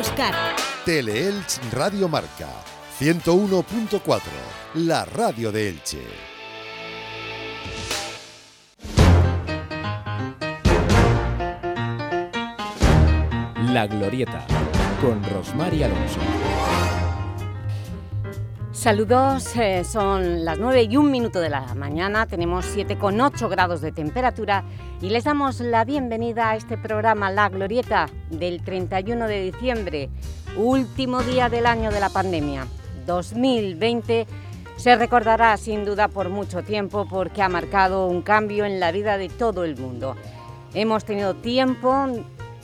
Oscar. Teleelch Radio Marca 101.4, la radio de Elche. La Glorieta, con Rosmar Alonso. Saludos, eh, son las 9 y un minuto de la mañana, tenemos 7,8 grados de temperatura y les damos la bienvenida a este programa La Glorieta del 31 de diciembre, último día del año de la pandemia. 2020 se recordará sin duda por mucho tiempo porque ha marcado un cambio en la vida de todo el mundo. Hemos tenido tiempo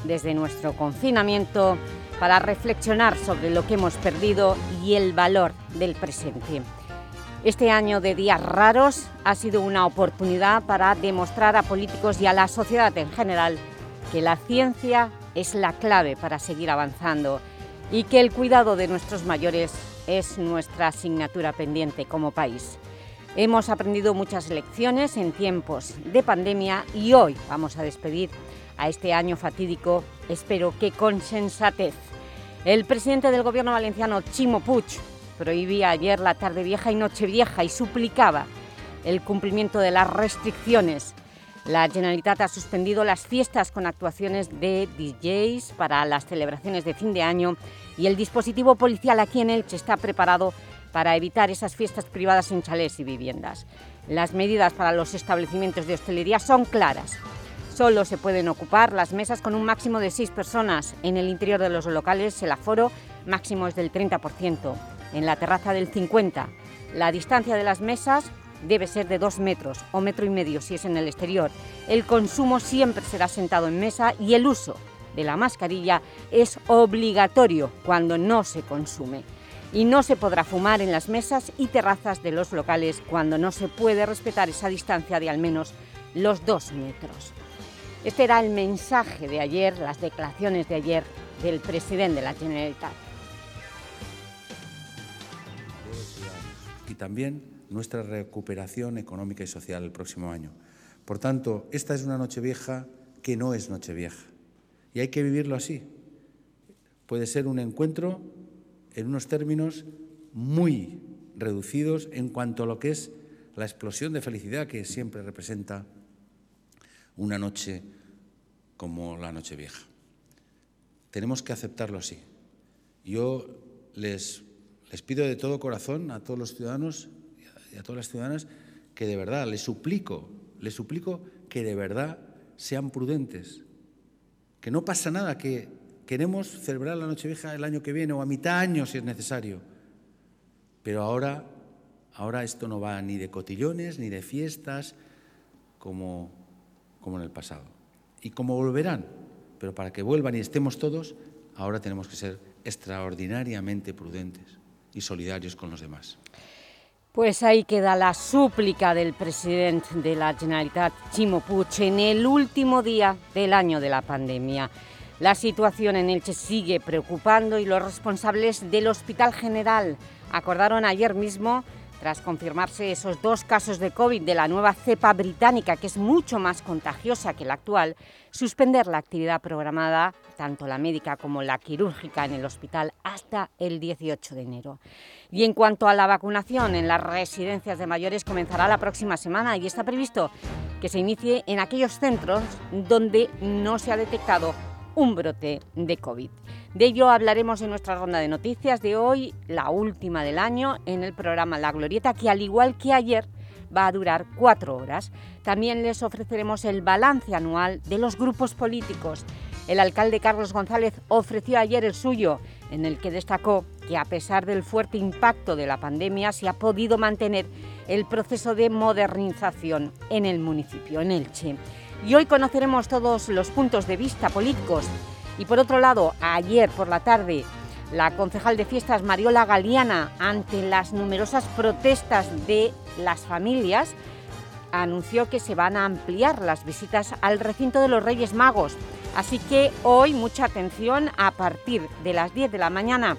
desde nuestro confinamiento para reflexionar sobre lo que hemos perdido y el valor del presente. Este año de días raros ha sido una oportunidad para demostrar a políticos y a la sociedad en general que la ciencia es la clave para seguir avanzando y que el cuidado de nuestros mayores es nuestra asignatura pendiente como país. Hemos aprendido muchas lecciones en tiempos de pandemia y hoy vamos a despedir a este año fatídico, espero que con sensatez. El presidente del Gobierno valenciano, Chimo Puig, prohibía ayer la tarde vieja y noche vieja y suplicaba el cumplimiento de las restricciones. La Generalitat ha suspendido las fiestas con actuaciones de DJs para las celebraciones de fin de año y el dispositivo policial aquí en Elche está preparado para evitar esas fiestas privadas en chalés y viviendas. Las medidas para los establecimientos de hostelería son claras. Solo se pueden ocupar las mesas con un máximo de seis personas. En el interior de los locales el aforo máximo es del 30%, en la terraza del 50%. La distancia de las mesas debe ser de dos metros o metro y medio si es en el exterior. El consumo siempre será sentado en mesa y el uso de la mascarilla es obligatorio cuando no se consume. Y no se podrá fumar en las mesas y terrazas de los locales cuando no se puede respetar esa distancia de al menos los dos metros. Este era el mensaje de ayer, las declaraciones de ayer del presidente de la Generalitat. También nuestra recuperación económica y social el próximo año. Por tanto, esta es una noche vieja que no es noche vieja. Y hay que vivirlo así. Puede ser un encuentro en unos términos muy reducidos en cuanto a lo que es la explosión de felicidad que siempre representa una noche como la noche vieja. Tenemos que aceptarlo así. Yo les, les pido de todo corazón a todos los ciudadanos y a todas las ciudadanas que de verdad les suplico, les suplico que de verdad sean prudentes, que no pasa nada, que queremos celebrar la noche vieja el año que viene o a mitad año si es necesario. Pero ahora, ahora esto no va ni de cotillones ni de fiestas como como en el pasado. Y como volverán, pero para que vuelvan y estemos todos, ahora tenemos que ser extraordinariamente prudentes solidarios con los demás. Pues ahí queda la súplica del presidente de la Generalitat, Chimo Puig, en el último día del año de la pandemia. La situación en Elche sigue preocupando y los responsables del Hospital General acordaron ayer mismo tras confirmarse esos dos casos de COVID de la nueva cepa británica, que es mucho más contagiosa que la actual, suspender la actividad programada, tanto la médica como la quirúrgica en el hospital, hasta el 18 de enero. Y en cuanto a la vacunación en las residencias de mayores, comenzará la próxima semana y está previsto que se inicie en aquellos centros donde no se ha detectado un brote de COVID. De ello hablaremos en nuestra ronda de noticias de hoy, la última del año, en el programa La Glorieta, que al igual que ayer va a durar cuatro horas. También les ofreceremos el balance anual de los grupos políticos. El alcalde Carlos González ofreció ayer el suyo, en el que destacó que a pesar del fuerte impacto de la pandemia se ha podido mantener el proceso de modernización en el municipio, en Elche. Y hoy conoceremos todos los puntos de vista políticos y por otro lado, ayer por la tarde, la concejal de fiestas Mariola Galiana, ante las numerosas protestas de las familias, anunció que se van a ampliar las visitas al recinto de los Reyes Magos. Así que hoy, mucha atención, a partir de las 10 de la mañana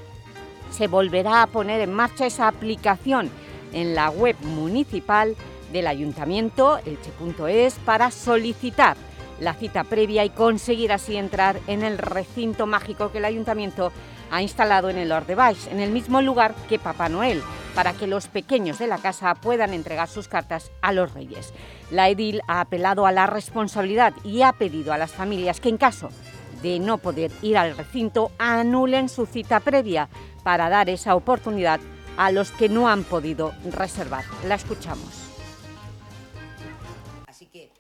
se volverá a poner en marcha esa aplicación en la web municipal del Ayuntamiento, elche.es, para solicitar la cita previa y conseguir así entrar en el recinto mágico que el Ayuntamiento ha instalado en el Ordebais, en el mismo lugar que Papá Noel, para que los pequeños de la casa puedan entregar sus cartas a los reyes. La edil ha apelado a la responsabilidad y ha pedido a las familias que en caso de no poder ir al recinto anulen su cita previa para dar esa oportunidad a los que no han podido reservar. La escuchamos.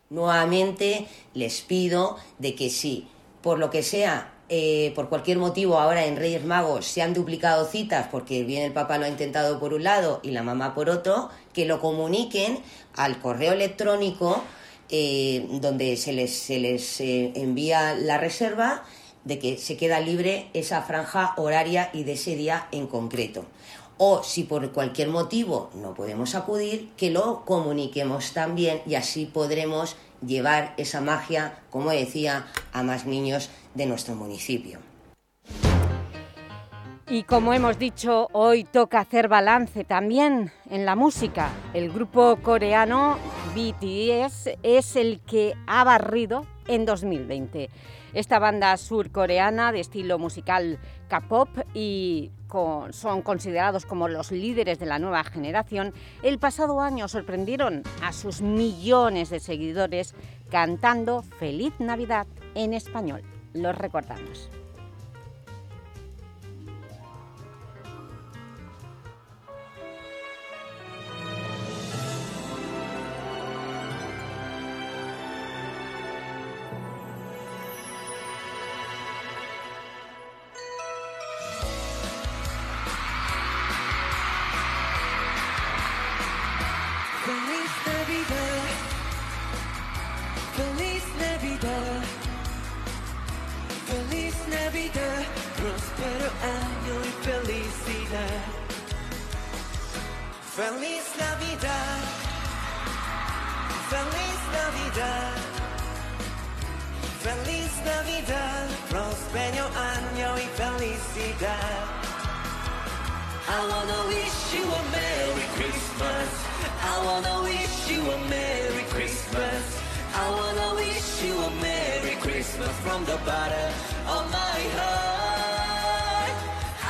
Nuevamente les pido de que sí, por lo que sea, eh, por cualquier motivo ahora en Reyes Magos se han duplicado citas porque bien el papá lo ha intentado por un lado y la mamá por otro, que lo comuniquen al correo electrónico eh, donde se les, se les eh, envía la reserva de que se queda libre esa franja horaria y de ese día en concreto. O si por cualquier motivo no podemos acudir, que lo comuniquemos también y así podremos llevar esa magia, como decía, a más niños de nuestro municipio. Y como hemos dicho, hoy toca hacer balance también en la música. El grupo coreano BTS es el que ha barrido en 2020. Esta banda surcoreana de estilo musical K-pop y son considerados como los líderes de la nueva generación, el pasado año sorprendieron a sus millones de seguidores cantando Feliz Navidad en español. Los recordamos. vida prospero año y felicidad. Feliz Navidad, feliz Navidad, feliz Navidad, prospero año y felicidad. I wanna wish you a Merry Christmas. I wanna wish you a Merry Christmas. I wanna wish you a Merry Christmas from the bottom of my heart.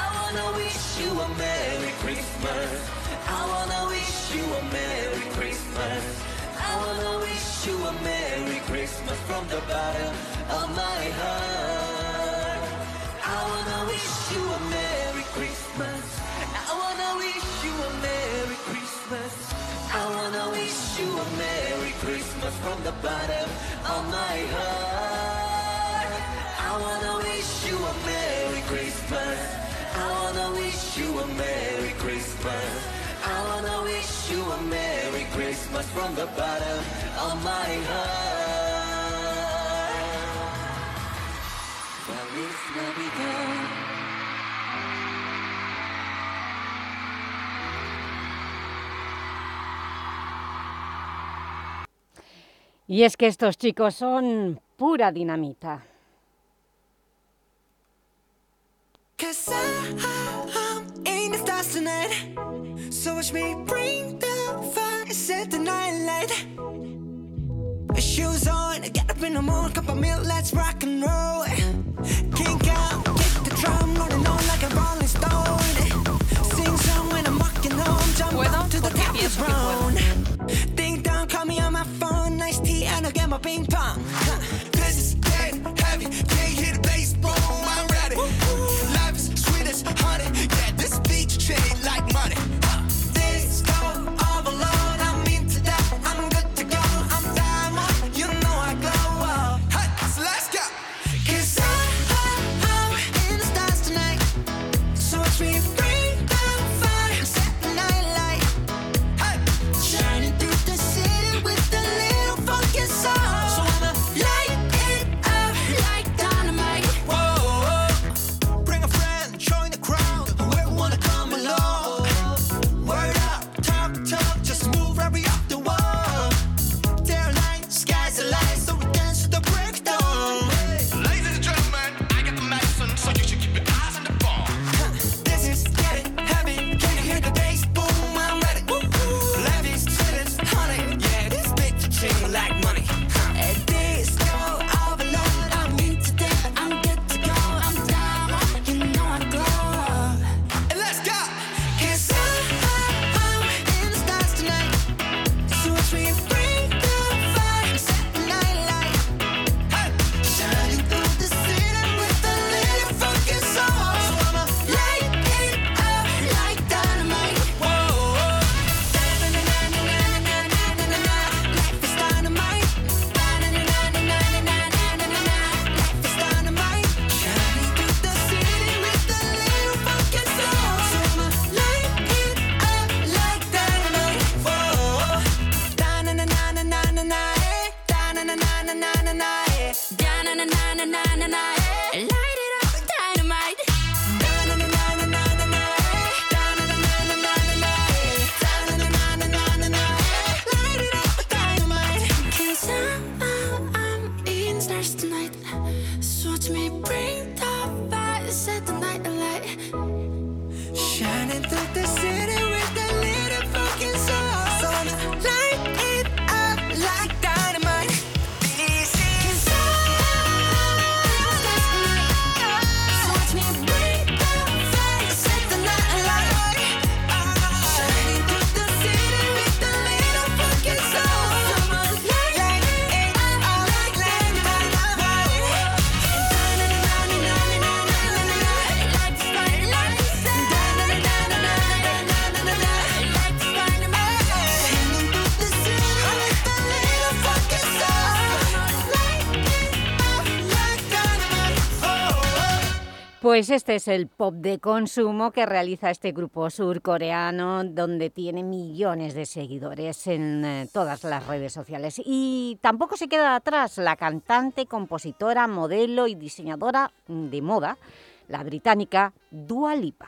I wanna wish you a Merry Christmas. I wanna wish you a Merry Christmas. I wanna wish you a Merry Christmas from the bottom of my heart. I wanna wish you a Merry you a Merry Christmas from the bottom of my heart. I wanna wish you a Merry Christmas. I wanna wish you a Merry Christmas. I wanna wish you a Merry Christmas from the bottom of my heart. Feliz Navidad. Night light. Shoes on, get up in the morning, cup of milk, let's rock and roll. Kink out, kick the drum, rolling on like a rolling stone. Sing song when I'm walking home, jump to the top of the throne phone, nice tea, and I'll get my ping pong. This is dead heavy, can't hit the bass, boom, I'm ready. Life is sweet as honey, yeah, this beach chain like Pues este es el pop de consumo que realiza este grupo surcoreano donde tiene millones de seguidores en eh, todas las redes sociales. Y tampoco se queda atrás la cantante, compositora, modelo y diseñadora de moda, la británica Dua Lipa.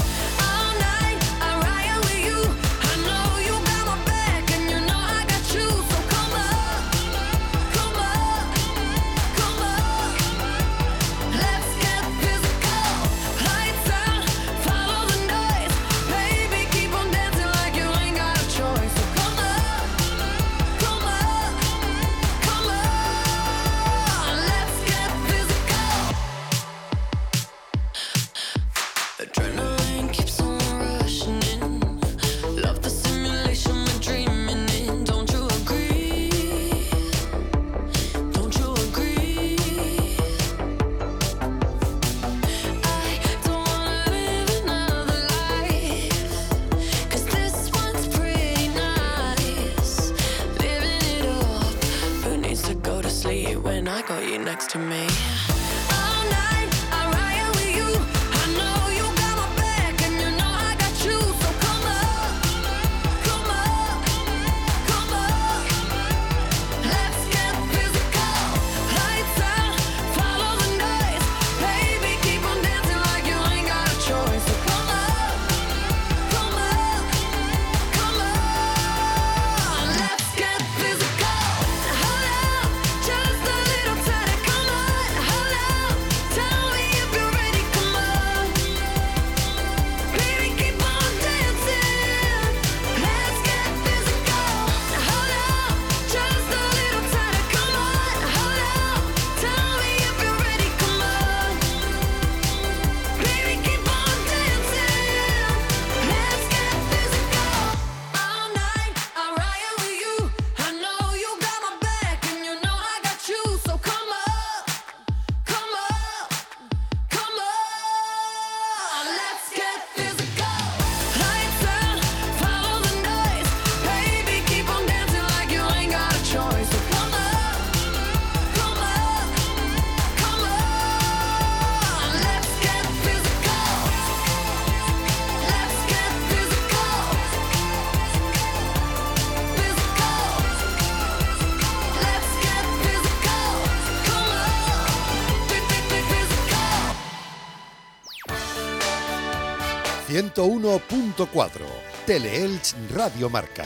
Teleelch Radio Marca.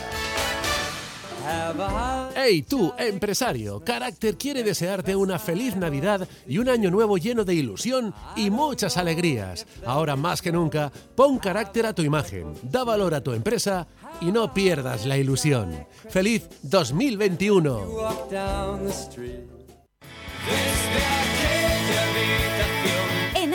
Hey tú, empresario, Carácter quiere desearte una feliz Navidad y un año nuevo lleno de ilusión y muchas alegrías. Ahora más que nunca, pon carácter a tu imagen, da valor a tu empresa y no pierdas la ilusión. ¡Feliz 2021!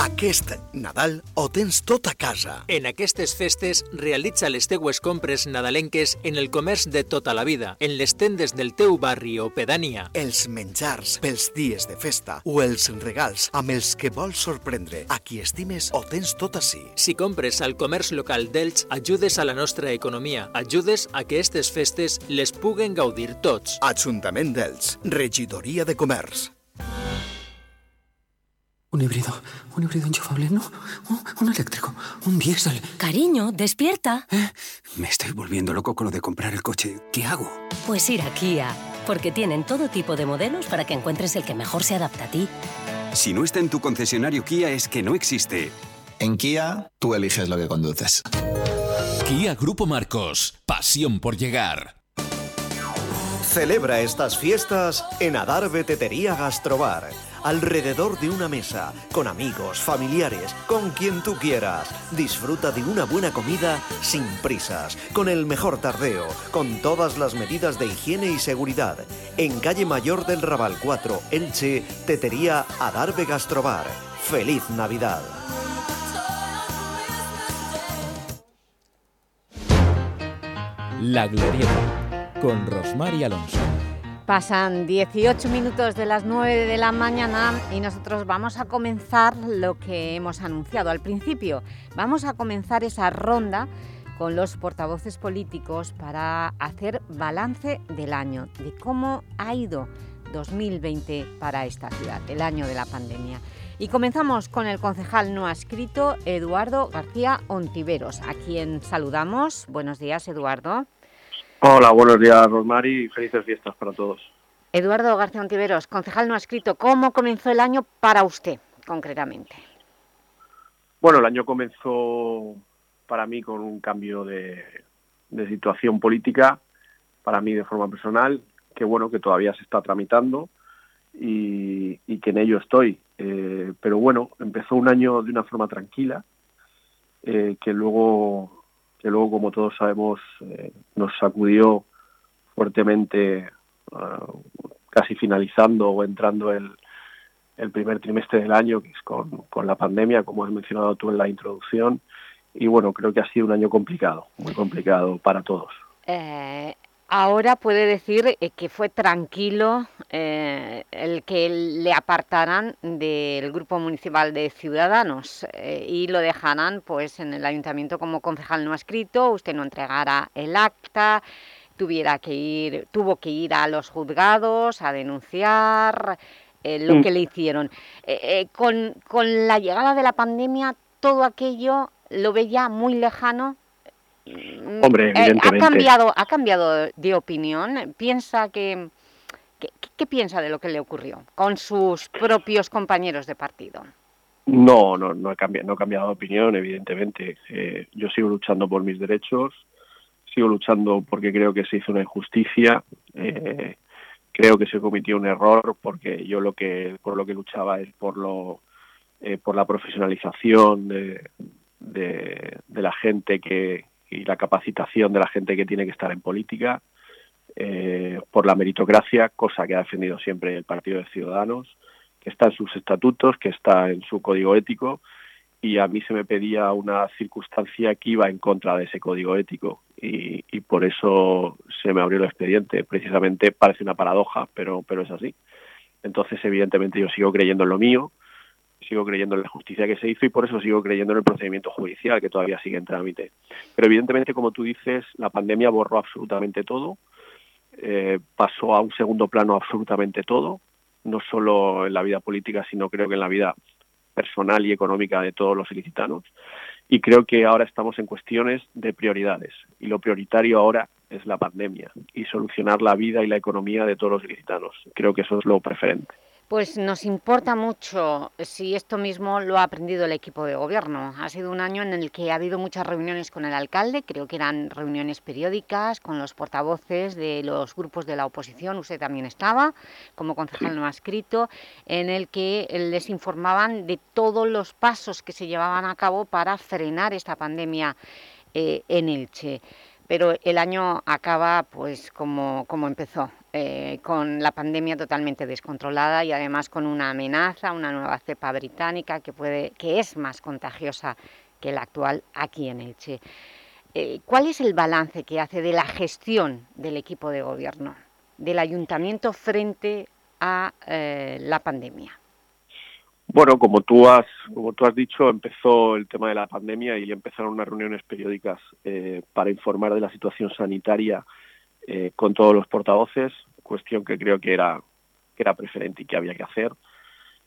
Aquest Nadal ho tens tot a casa. En aquestes festes realitza les teues compres nadalenques en el comerç de tota la vida, en les tendes del teu barri o pedania. Els menjars pels dies de festa o els regals amb els que vols sorprendre a qui estimes ho tens tot així. Si compres al comerç local d'Elx, ajudes a la nostra economia, ajudes a que aquestes festes les puguen gaudir tots. Ajuntament d'Elx, regidoria de comerç. Un híbrido, un híbrido enchufable, no, un eléctrico, un diésel. Cariño, despierta. ¿Eh? Me estoy volviendo loco con lo de comprar el coche. ¿Qué hago? Pues ir a Kia, porque tienen todo tipo de modelos para que encuentres el que mejor se adapta a ti. Si no está en tu concesionario Kia es que no existe. En Kia, tú eliges lo que conduces. Kia Grupo Marcos, pasión por llegar. Celebra estas fiestas en Adarve Tetería Gastrobar alrededor de una mesa, con amigos, familiares, con quien tú quieras. Disfruta de una buena comida sin prisas, con el mejor tardeo, con todas las medidas de higiene y seguridad. En calle Mayor del Raval 4, Elche, Tetería Adarve Gastrobar. ¡Feliz Navidad! La Glorieta, con Rosmar y Alonso. Pasan 18 minutos de las 9 de la mañana y nosotros vamos a comenzar lo que hemos anunciado al principio. Vamos a comenzar esa ronda con los portavoces políticos para hacer balance del año, de cómo ha ido 2020 para esta ciudad, el año de la pandemia. Y comenzamos con el concejal no escrito, Eduardo García Ontiveros, a quien saludamos. Buenos días, Eduardo. Hola, buenos días, Rosmary, y felices fiestas para todos. Eduardo García Ontiveros, concejal no escrito, ¿cómo comenzó el año para usted, concretamente? Bueno, el año comenzó para mí con un cambio de, situación política, para mí de forma personal, que bueno, que todavía se está tramitando y, que en ello estoy. Eh, pero bueno, empezó un año de una forma tranquila, eh, que luego que luego, como todos sabemos, eh, nos sacudió fuertemente ah, casi finalizando o entrando el, el primer trimestre del año, que es con, con, la pandemia, como has mencionado tú en la introducción. Y bueno, creo que ha sido un año complicado, muy complicado para todos. Eh, ahora puede decir eh, que fue tranquilo eh, el que le apartaran del Grupo Municipal de Ciudadanos eh, y lo dejaran pues, en el Ayuntamiento como concejal no escrito, usted no entregara el acta, tuviera que ir, tuvo que ir a los juzgados a denunciar lo mm. que le hicieron. con, con la llegada de la pandemia, todo aquello lo veía muy lejano Hombre, eh, ¿Ha cambiado, ¿Ha cambiado de opinión? ¿Piensa que, ¿Qué piensa de lo que le ocurrió con sus propios compañeros de partido? No, no, no he cambiado, no he cambiado de opinión, evidentemente. Eh, yo sigo luchando por mis derechos, sigo luchando porque creo que se hizo una injusticia, eh, creo que se cometió un error porque yo lo que por lo que luchaba es por lo por la profesionalización de, de la gente que, y la capacitación de la gente que tiene que estar en política, eh, por la meritocracia, cosa que ha defendido siempre el Partido de Ciudadanos, que está en sus estatutos, que está en su código ético, y a mí se me pedía una circunstancia que iba en contra de ese código ético, y, y por eso se me abrió el expediente. Precisamente parece una paradoja, pero, pero es así. Entonces, evidentemente, yo sigo creyendo en lo mío, sigo creyendo en la justicia que se hizo y por eso sigo creyendo en el procedimiento judicial que todavía sigue en trámite. Pero evidentemente, como tú dices, la pandemia borró absolutamente todo, eh, pasó a un segundo plano absolutamente todo, no solo en la vida política, sino creo que en la vida personal y económica de todos los ilicitanos. Y creo que ahora estamos en cuestiones de prioridades. Y lo prioritario ahora es la pandemia y solucionar la vida y la economía de todos los ilicitanos. Creo que eso es lo preferente. Pues nos importa mucho si esto mismo lo ha aprendido el equipo de gobierno. Ha sido un año en el que ha habido muchas reuniones con el alcalde, creo que eran reuniones periódicas, con los portavoces de los grupos de la oposición, usted también estaba, como concejal no escrito, en el que les informaban de todos los pasos que se llevaban a cabo para frenar esta pandemia eh, en Elche pero el año acaba pues como, como empezó, eh, con la pandemia totalmente descontrolada y además con una amenaza, una nueva cepa británica que, puede, que es más contagiosa que la actual aquí en Elche. Eh, ¿Cuál es el balance que hace de la gestión del equipo de gobierno, del ayuntamiento frente a eh, la pandemia? Bueno, como tú has como tú has dicho, empezó el tema de la pandemia y empezaron unas reuniones periódicas eh, para informar de la situación sanitaria eh, con todos los portavoces, cuestión que creo que era que era preferente y que había que hacer.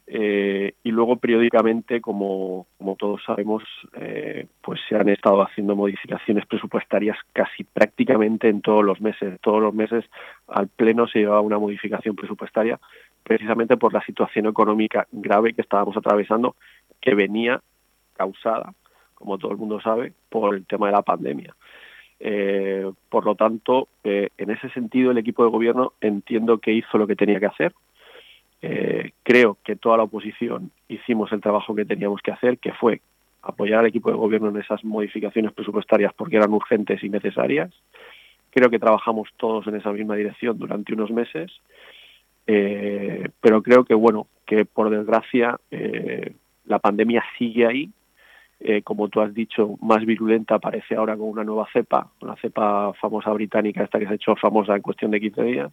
Eh, y luego periódicamente, como, como todos sabemos, eh, pues se han estado haciendo modificaciones presupuestarias casi prácticamente en todos los meses. Todos los meses al Pleno se llevaba una modificación presupuestaria precisamente por la situación económica grave que estábamos atravesando, que venía causada, como todo el mundo sabe, por el tema de la pandemia. Eh, por lo tanto, en ese sentido, el equipo de gobierno entiendo que hizo lo que tenía que hacer, eh, creo que toda la oposición hicimos el trabajo que teníamos que hacer, que fue apoyar al equipo de gobierno en esas modificaciones presupuestarias porque eran urgentes y necesarias. Creo que trabajamos todos en esa misma dirección durante unos meses, eh, pero creo que bueno, que por desgracia eh, la pandemia sigue ahí. Como tú has dicho, más virulenta parece ahora con una nueva cepa, una cepa famosa británica, esta que se ha hecho famosa en cuestión de 15 días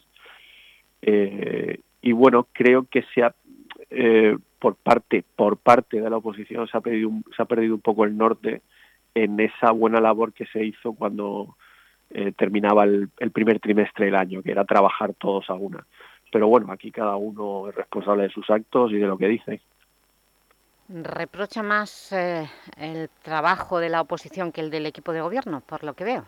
y bueno, creo que se ha, eh, por parte por parte de la oposición se ha perdido un, se ha perdido un poco el norte en esa buena labor que se hizo cuando eh, terminaba el, primer trimestre del año, que era trabajar todos a una. Pero bueno, aquí cada uno es responsable de sus actos y de lo que dice. ¿Reprocha más eh, el trabajo de la oposición que el del equipo de gobierno, por lo que veo?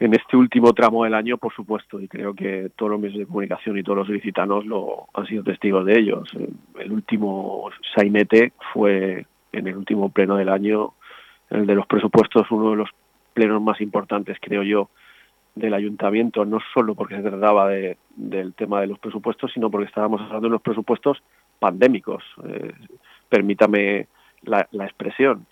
en este último tramo del año, por supuesto, y creo que todos los medios de comunicación y todos los licitanos lo han sido testigos de ellos. El último sainete fue en el último pleno del año, el de los presupuestos, uno de los plenos más importantes, creo yo, del ayuntamiento, no solo porque se trataba de, del tema de los presupuestos, sino porque estábamos hablando de los presupuestos pandémicos, eh, permítame la, expresión.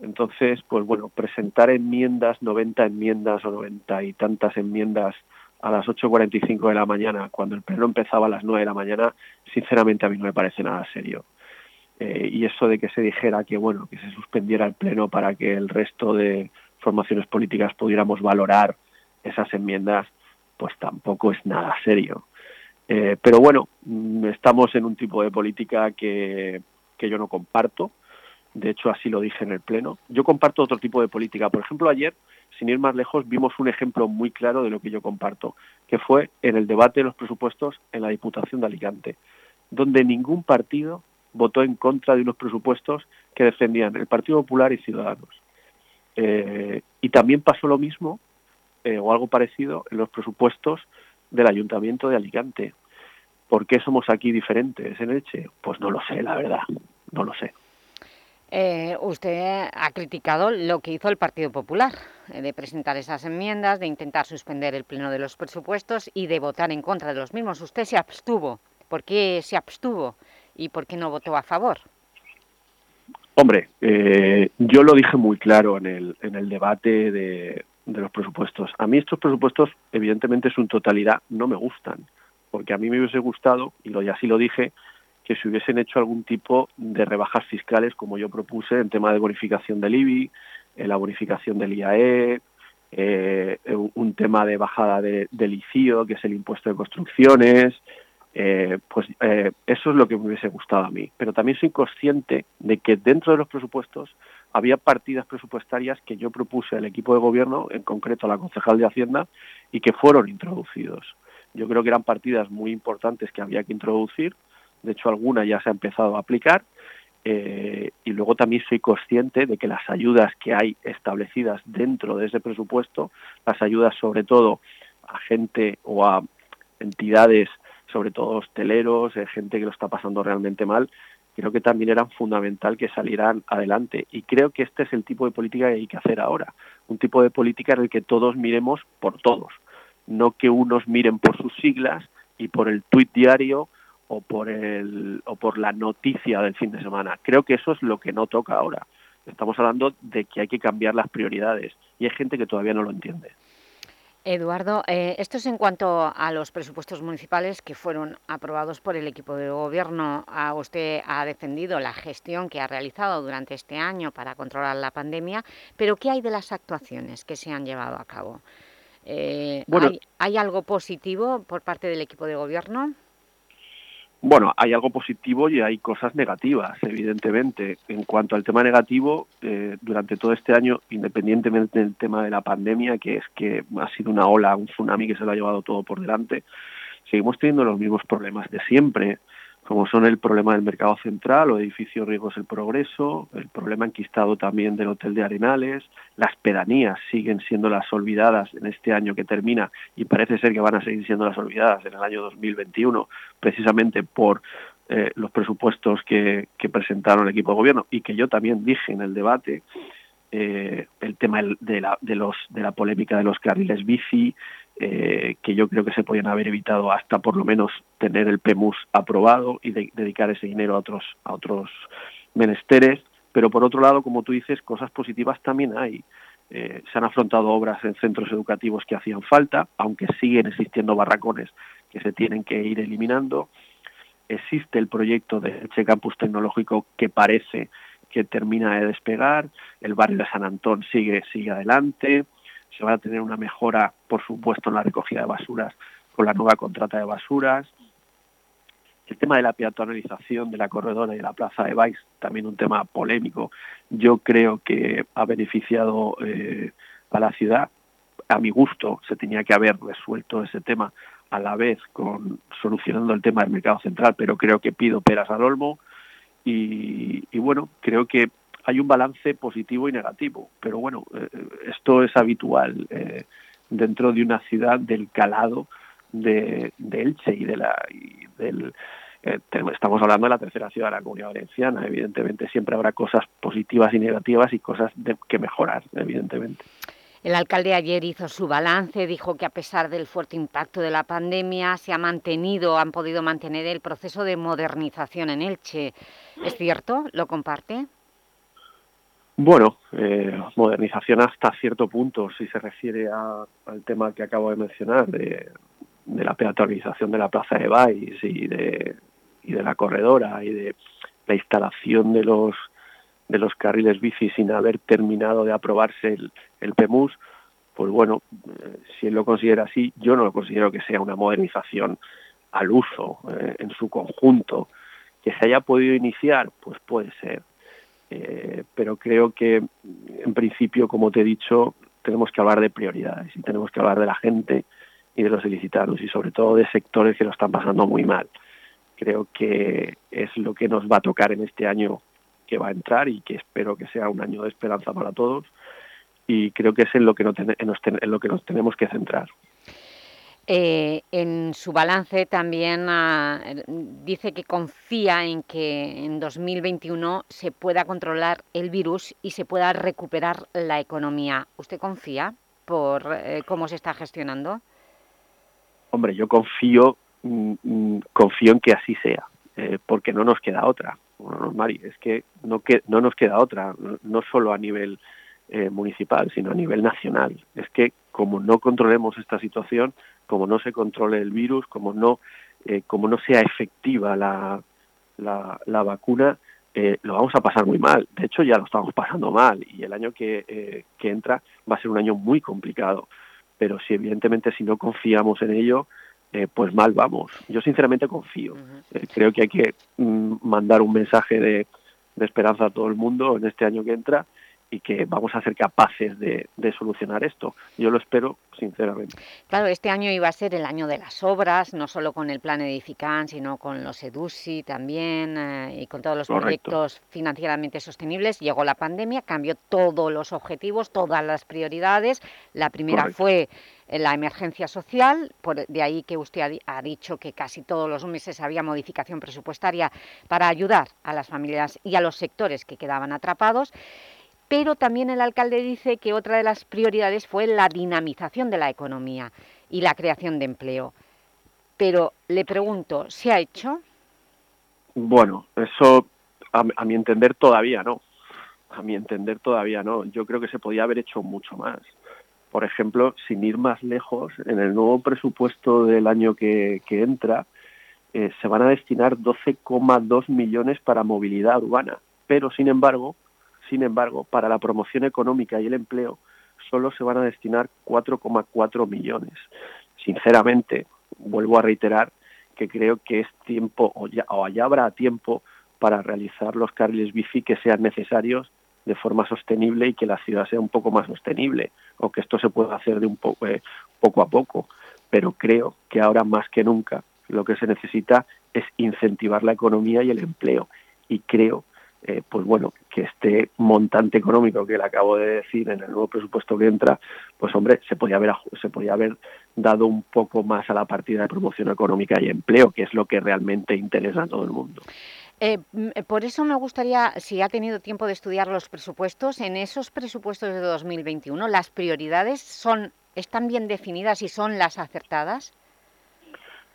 Entonces, pues bueno, presentar enmiendas, 90 enmiendas o 90 y tantas enmiendas a las 8.45 de la mañana, cuando el pleno empezaba a las 9 de la mañana, sinceramente a mí no me parece nada serio. Eh, y eso de que se dijera que, bueno, que se suspendiera el pleno para que el resto de formaciones políticas pudiéramos valorar esas enmiendas, pues tampoco es nada serio. Eh, pero bueno, mm, estamos en un tipo de política que, que yo no comparto, de hecho así lo dije en el Pleno. Yo comparto otro tipo de política. Por ejemplo, ayer, sin ir más lejos, vimos un ejemplo muy claro de lo que yo comparto, que fue en el debate de los presupuestos en la Diputación de Alicante, donde ningún partido votó en contra de unos presupuestos que defendían el Partido Popular y Ciudadanos. Eh, y también pasó lo mismo, eh, o algo parecido, en los presupuestos del Ayuntamiento de Alicante. ¿Por qué somos aquí diferentes en Elche? Pues no lo sé, la verdad, no lo sé. Eh, usted ha criticado lo que hizo el Partido Popular, eh, de presentar esas enmiendas, de intentar suspender el pleno de los presupuestos y de votar en contra de los mismos. Usted se abstuvo. ¿Por qué se abstuvo y por qué no votó a favor? Hombre, eh, yo lo dije muy claro en el, en el debate de, de los presupuestos. A mí estos presupuestos, evidentemente, en su totalidad no me gustan, porque a mí me hubiese gustado, y lo, ya así lo dije, que se hubiesen hecho algún tipo de rebajas fiscales, como yo propuse, en tema de bonificación del IBI, en la bonificación del IAE, eh, un tema de bajada del ICIO, que es el impuesto de construcciones, eh, pues eh, eso es lo que me hubiese gustado a mí. Pero también soy consciente de que dentro de los presupuestos había partidas presupuestarias que yo propuse al equipo de gobierno, en concreto a la concejal de Hacienda, y que fueron introducidos. Yo creo que eran partidas muy importantes que había que introducir, de hecho alguna ya se ha empezado a aplicar, eh, y luego también soy consciente de que las ayudas que hay establecidas dentro de ese presupuesto, las ayudas sobre todo a gente o a entidades, sobre todo hosteleros, eh, gente que lo está pasando realmente mal, creo que también era fundamental que salieran adelante. Y creo que este es el tipo de política que hay que hacer ahora, un tipo de política en el que todos miremos por todos, no que unos miren por sus siglas y por el tuit diario o por el o por la noticia del fin de semana. Creo que eso es lo que no toca ahora. Estamos hablando de que hay que cambiar las prioridades y hay gente que todavía no lo entiende. Eduardo, eh, esto es en cuanto a los presupuestos municipales que fueron aprobados por el equipo de gobierno. A usted ha defendido la gestión que ha realizado durante este año para controlar la pandemia, pero ¿qué hay de las actuaciones que se han llevado a cabo? Eh, ¿hay, ¿Hay algo positivo por parte del equipo de gobierno? Bueno, hay algo positivo y hay cosas negativas, evidentemente. En cuanto al tema negativo, eh, durante todo este año, independientemente del tema de la pandemia, que es que ha sido una ola, un tsunami que se lo ha llevado todo por delante, seguimos teniendo los mismos problemas de siempre. Como son el problema del mercado central o edificio Riegos el Progreso, el problema enquistado también del Hotel de Arenales, las pedanías siguen siendo las olvidadas en este año que termina y parece ser que van a seguir siendo las olvidadas en el año 2021, precisamente por eh, los presupuestos que, presentaron el equipo de gobierno y que yo también dije en el debate, eh, el tema de la, de, los, de la polémica de los carriles bici, eh, que yo creo que se podían haber evitado hasta por lo menos tener el PEMUS aprobado y dedicar ese dinero a otros, a otros menesteres. Pero por otro lado, como tú dices, cosas positivas también hay. Eh, se han afrontado obras en centros educativos que hacían falta, aunque siguen existiendo barracones que se tienen que ir eliminando. Existe el proyecto de Che Campus Tecnológico que parece que termina de despegar. El barrio de San Antón sigue, sigue adelante se va a tener una mejora, por supuesto, en la recogida de basuras con la nueva contrata de basuras. El tema de la peatonalización de la corredora y de la plaza de Baix, también un tema polémico. Yo creo que ha beneficiado eh, a la ciudad. A mi gusto se tenía que haber resuelto ese tema a la vez con solucionando el tema del mercado central, pero creo que pido peras al olmo. Y, y bueno, creo que hay un balance positivo y negativo, pero bueno, eh, esto es habitual eh, dentro de una ciudad del calado de, Elche y de la del eh, estamos hablando de la tercera ciudad de la comunidad valenciana evidentemente siempre habrá cosas positivas y negativas y cosas que mejorar evidentemente el alcalde ayer hizo su balance, dijo que a pesar del fuerte impacto de la pandemia se ha mantenido, han podido mantener el proceso de modernización en Elche. ¿Es cierto? ¿Lo comparte? Bueno, eh, modernización hasta cierto punto, si se refiere al tema que acabo de mencionar, de, la peatonalización de la plaza de Baix y de, y de la corredora y de la instalación de los de los carriles bici sin haber terminado de aprobarse el, el PEMUS, pues bueno, eh, si él lo considera así, yo no lo considero que sea una modernización al uso eh, en su conjunto. Que se haya podido iniciar, pues puede ser, eh, pero creo que en principio, como te he dicho, tenemos que hablar de prioridades y tenemos que hablar de la gente y de los ilicitanos y sobre todo de sectores que lo están pasando muy mal. Creo que es lo que nos va a tocar en este año que va a entrar y que espero que sea un año de esperanza para todos y creo que es en lo que, en lo que nos tenemos que centrar. Eh, en su balance también ah, dice que confía en que en 2021 se pueda controlar el virus y se pueda recuperar la economía. ¿Usted confía por eh, cómo se está gestionando? Hombre, yo confío, mm, mm, confío en que así sea, eh, porque no nos queda otra. Bueno, Mari, es que no, que no nos queda otra, no solo a nivel municipal, sino a nivel nacional. Es que como no controlemos esta situación, como no se controle el virus, como no, eh, como no sea efectiva la, la, vacuna, eh, lo vamos a pasar muy mal. De hecho, ya lo estamos pasando mal y el año que, eh, que entra va a ser un año muy complicado. Pero si evidentemente si no confiamos en ello, pues mal vamos. Yo sinceramente confío. creo que hay que mm, mandar un mensaje de, de esperanza a todo el mundo en este año que entra y que vamos a ser capaces de, solucionar esto. Yo lo espero sinceramente. Claro, este año iba a ser el año de las obras, no solo con el plan Edifican, sino con los EDUSI también eh, y con todos los proyectos financieramente sostenibles. Llegó la pandemia, cambió todos los objetivos, todas las prioridades. La primera fue la emergencia social, por de ahí que usted ha, dicho que casi todos los meses había modificación presupuestaria para ayudar a las familias y a los sectores que quedaban atrapados pero también el alcalde dice que otra de las prioridades fue la dinamización de la economía y la creación de empleo. Pero le pregunto, ¿se ha hecho? Bueno, eso a, mi entender todavía no. A mi entender todavía no. Yo creo que se podía haber hecho mucho más. Por ejemplo, sin ir más lejos, en el nuevo presupuesto del año que, entra, eh, se van a destinar 12,2 millones para movilidad urbana. Pero, sin embargo, sin embargo, para la promoción económica y el empleo solo se van a destinar 4,4 millones. Sinceramente, vuelvo a reiterar que creo que es tiempo o ya, o ya habrá tiempo para realizar los carriles bici que sean necesarios de forma sostenible y que la ciudad sea un poco más sostenible, o que esto se pueda hacer de un poco, eh, poco a poco. Pero creo que ahora más que nunca lo que se necesita es incentivar la economía y el empleo. Y creo, eh, pues bueno, que este montante económico que le acabo de decir en el nuevo presupuesto que entra, pues hombre, se podía haber, se podía haber dado un poco más a la partida de promoción económica y empleo, que es lo que realmente interesa a todo el mundo. Eh, por eso me gustaría, si ha tenido tiempo de estudiar los presupuestos, en esos presupuestos de 2021, ¿las prioridades son, están bien definidas y son las acertadas?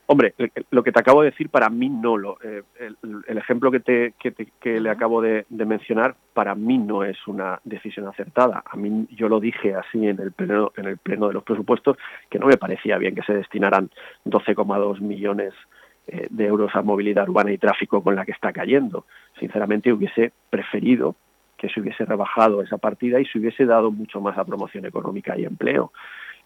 Hombre, lo que te acabo de decir para mí no lo. Eh, el, ejemplo que, te, que, le acabo de, mencionar para mí no es una decisión acertada. A mí yo lo dije así en el pleno en el pleno de los presupuestos que no me parecía bien que se destinaran 12,2 millones eh, de euros a movilidad urbana y tráfico con la que está cayendo. Sinceramente hubiese preferido que se hubiese rebajado esa partida y se hubiese dado mucho más a promoción económica y empleo.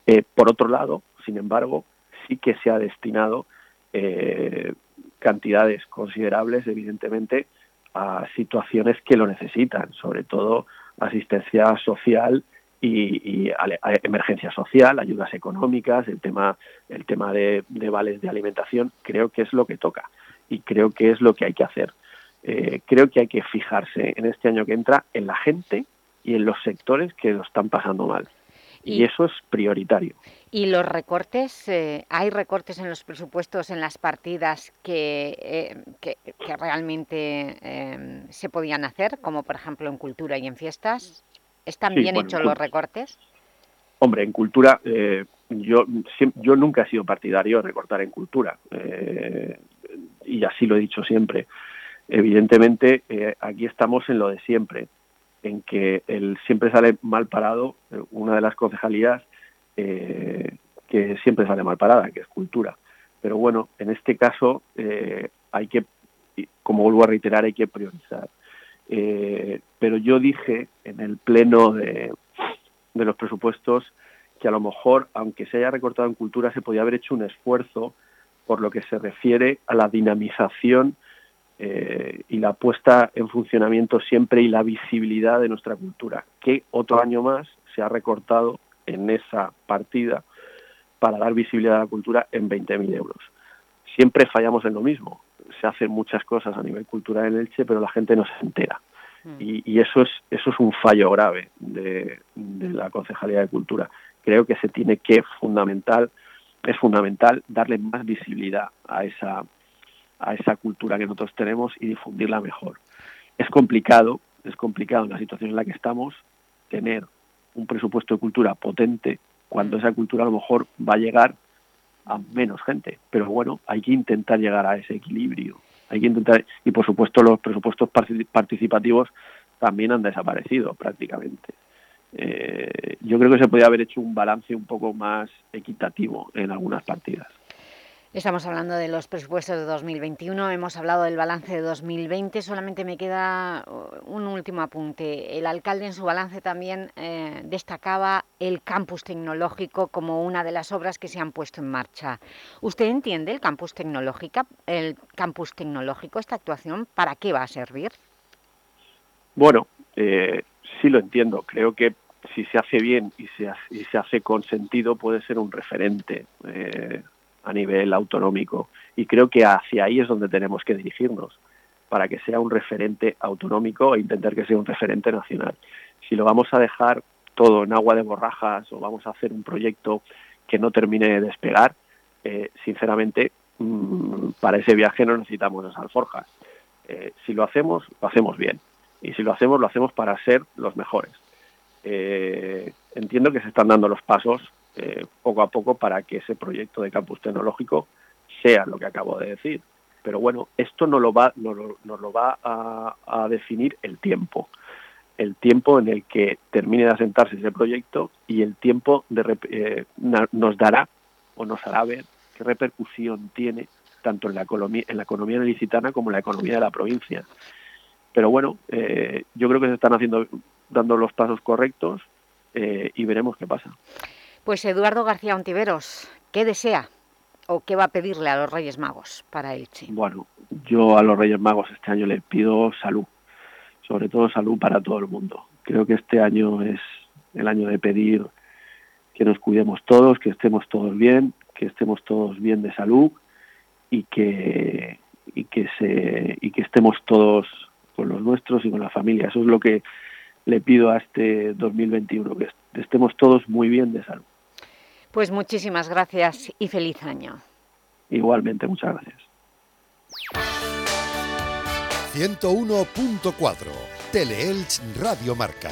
Eh, por otro lado, sin embargo, sí que se ha destinado eh, cantidades considerables, evidentemente, a situaciones que lo necesitan, sobre todo asistencia social y, emergencia social, ayudas económicas, el tema, el tema de, vales de alimentación, creo que es lo que toca y creo que es lo que hay que hacer. Eh, creo que hay que fijarse en este año que entra en la gente y en los sectores que lo están pasando mal. Y, eso es prioritario. ¿Y los recortes? Eh, ¿Hay recortes en los presupuestos, en las partidas que, eh, que, realmente eh, se podían hacer, como por ejemplo en cultura y en fiestas? ¿Están bien hechos los recortes? Hombre, en cultura, yo, yo nunca he sido partidario de recortar en cultura, y así lo he dicho siempre. Evidentemente, aquí estamos en lo de siempre en que él siempre sale mal parado, eh, una de las concejalías eh, que siempre sale mal parada, que es cultura. Pero bueno, en este caso eh, hay que, como vuelvo a reiterar, hay que priorizar. pero yo dije en el pleno de, los presupuestos que a lo mejor, aunque se haya recortado en cultura, se podía haber hecho un esfuerzo por lo que se refiere a la dinamización eh, y la puesta en funcionamiento siempre y la visibilidad de nuestra cultura, que otro año más se ha recortado en esa partida para dar visibilidad a la cultura en 20.000 euros. Siempre fallamos en lo mismo. Se hacen muchas cosas a nivel cultural en Elche, pero la gente no se entera. Mm. Y, eso es eso es un fallo grave de, de la Concejalía de Cultura. Creo que se tiene que fundamental es fundamental darle más visibilidad a esa a esa cultura que nosotros tenemos y difundirla mejor. Es complicado, es complicado en la situación en la que estamos tener un presupuesto de cultura potente cuando esa cultura a lo mejor va a llegar a menos gente. Pero bueno, hay que intentar llegar a ese equilibrio. Hay que intentar y por supuesto los presupuestos participativos también han desaparecido prácticamente. Eh, yo creo que se podría haber hecho un balance un poco más equitativo en algunas partidas. Estamos hablando de los presupuestos de 2021, hemos hablado del balance de 2020, solamente me queda uh, un último apunte. El alcalde en su balance también eh, destacaba el campus tecnológico como una de las obras que se han puesto en marcha. ¿Usted entiende el campus, tecnológico, el campus tecnológico, esta actuación, para qué va a servir? Bueno, eh, sí lo entiendo. Creo que si se hace bien y se hace, y se hace con sentido puede ser un referente. Eh, a nivel autonómico. Y creo que hacia ahí es donde tenemos que dirigirnos, para que sea un referente autonómico e intentar que sea un referente nacional. Si lo vamos a dejar todo en agua de borrajas o vamos a hacer un proyecto que no termine de despegar, eh, sinceramente, mm, para ese viaje no necesitamos las alforjas. Eh, si lo hacemos, lo hacemos bien. Y si lo hacemos, lo hacemos para ser los mejores. Eh, entiendo que se están dando los pasos eh, poco a poco para que ese proyecto de campus tecnológico sea lo que acabo de decir. Pero bueno, esto no lo va, no, lo va a, definir el tiempo. El tiempo en el que termine de asentarse ese proyecto y el tiempo de, eh, nos dará o nos hará ver qué repercusión tiene tanto en la economía, en la economía ilicitana como en la economía de la provincia. Pero bueno, eh, yo creo que se están haciendo, dando los pasos correctos y veremos qué pasa. Pues Eduardo García Ontiveros, ¿qué desea o qué va a pedirle a los Reyes Magos para Elche? Bueno, yo a los Reyes Magos este año les pido salud, sobre todo salud para todo el mundo. Creo que este año es el año de pedir que nos cuidemos todos, que estemos todos bien, que estemos todos bien de salud y que, y que se y que estemos todos con los nuestros y con la familia. Eso es lo que le pido a este 2021, que estemos todos muy bien de salud. Pues muchísimas gracias y feliz año. Igualmente, muchas gracias. 101.4 Teleelch Radio Marca.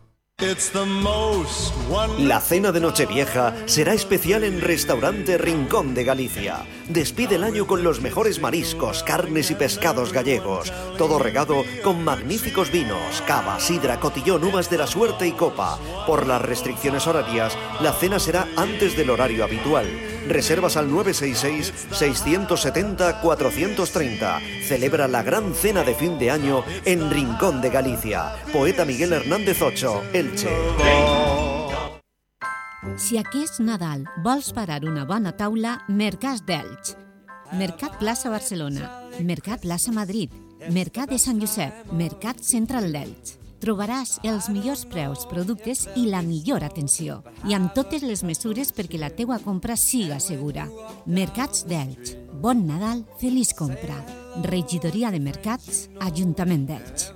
La cena de Nochevieja será especial en Restaurante Rincón de Galicia. Despide el año con los mejores mariscos, carnes y pescados gallegos. Todo regado con magníficos vinos, cava, sidra, cotillón, uvas de la suerte y copa. Por las restricciones horarias, la cena será antes del horario habitual. Reservas al 966-670-430. Celebra la gran cena de fin de año en Rincón de Galicia. Poeta Miguel Hernández Ocho, Elche. Si aquest Nadal vols parar una bona taula, Mercats d'Elx. Mercat Plaça Barcelona, Mercat Plaça Madrid, Mercat de Sant Josep, Mercat Central d'Elx. Trobaràs els millors preus, productes i la millor atenció. I amb totes les mesures perquè la teua compra siga segura. Mercats d'Elx. Bon Nadal, feliç compra. Regidoria de Mercats, Ajuntament d'Elx.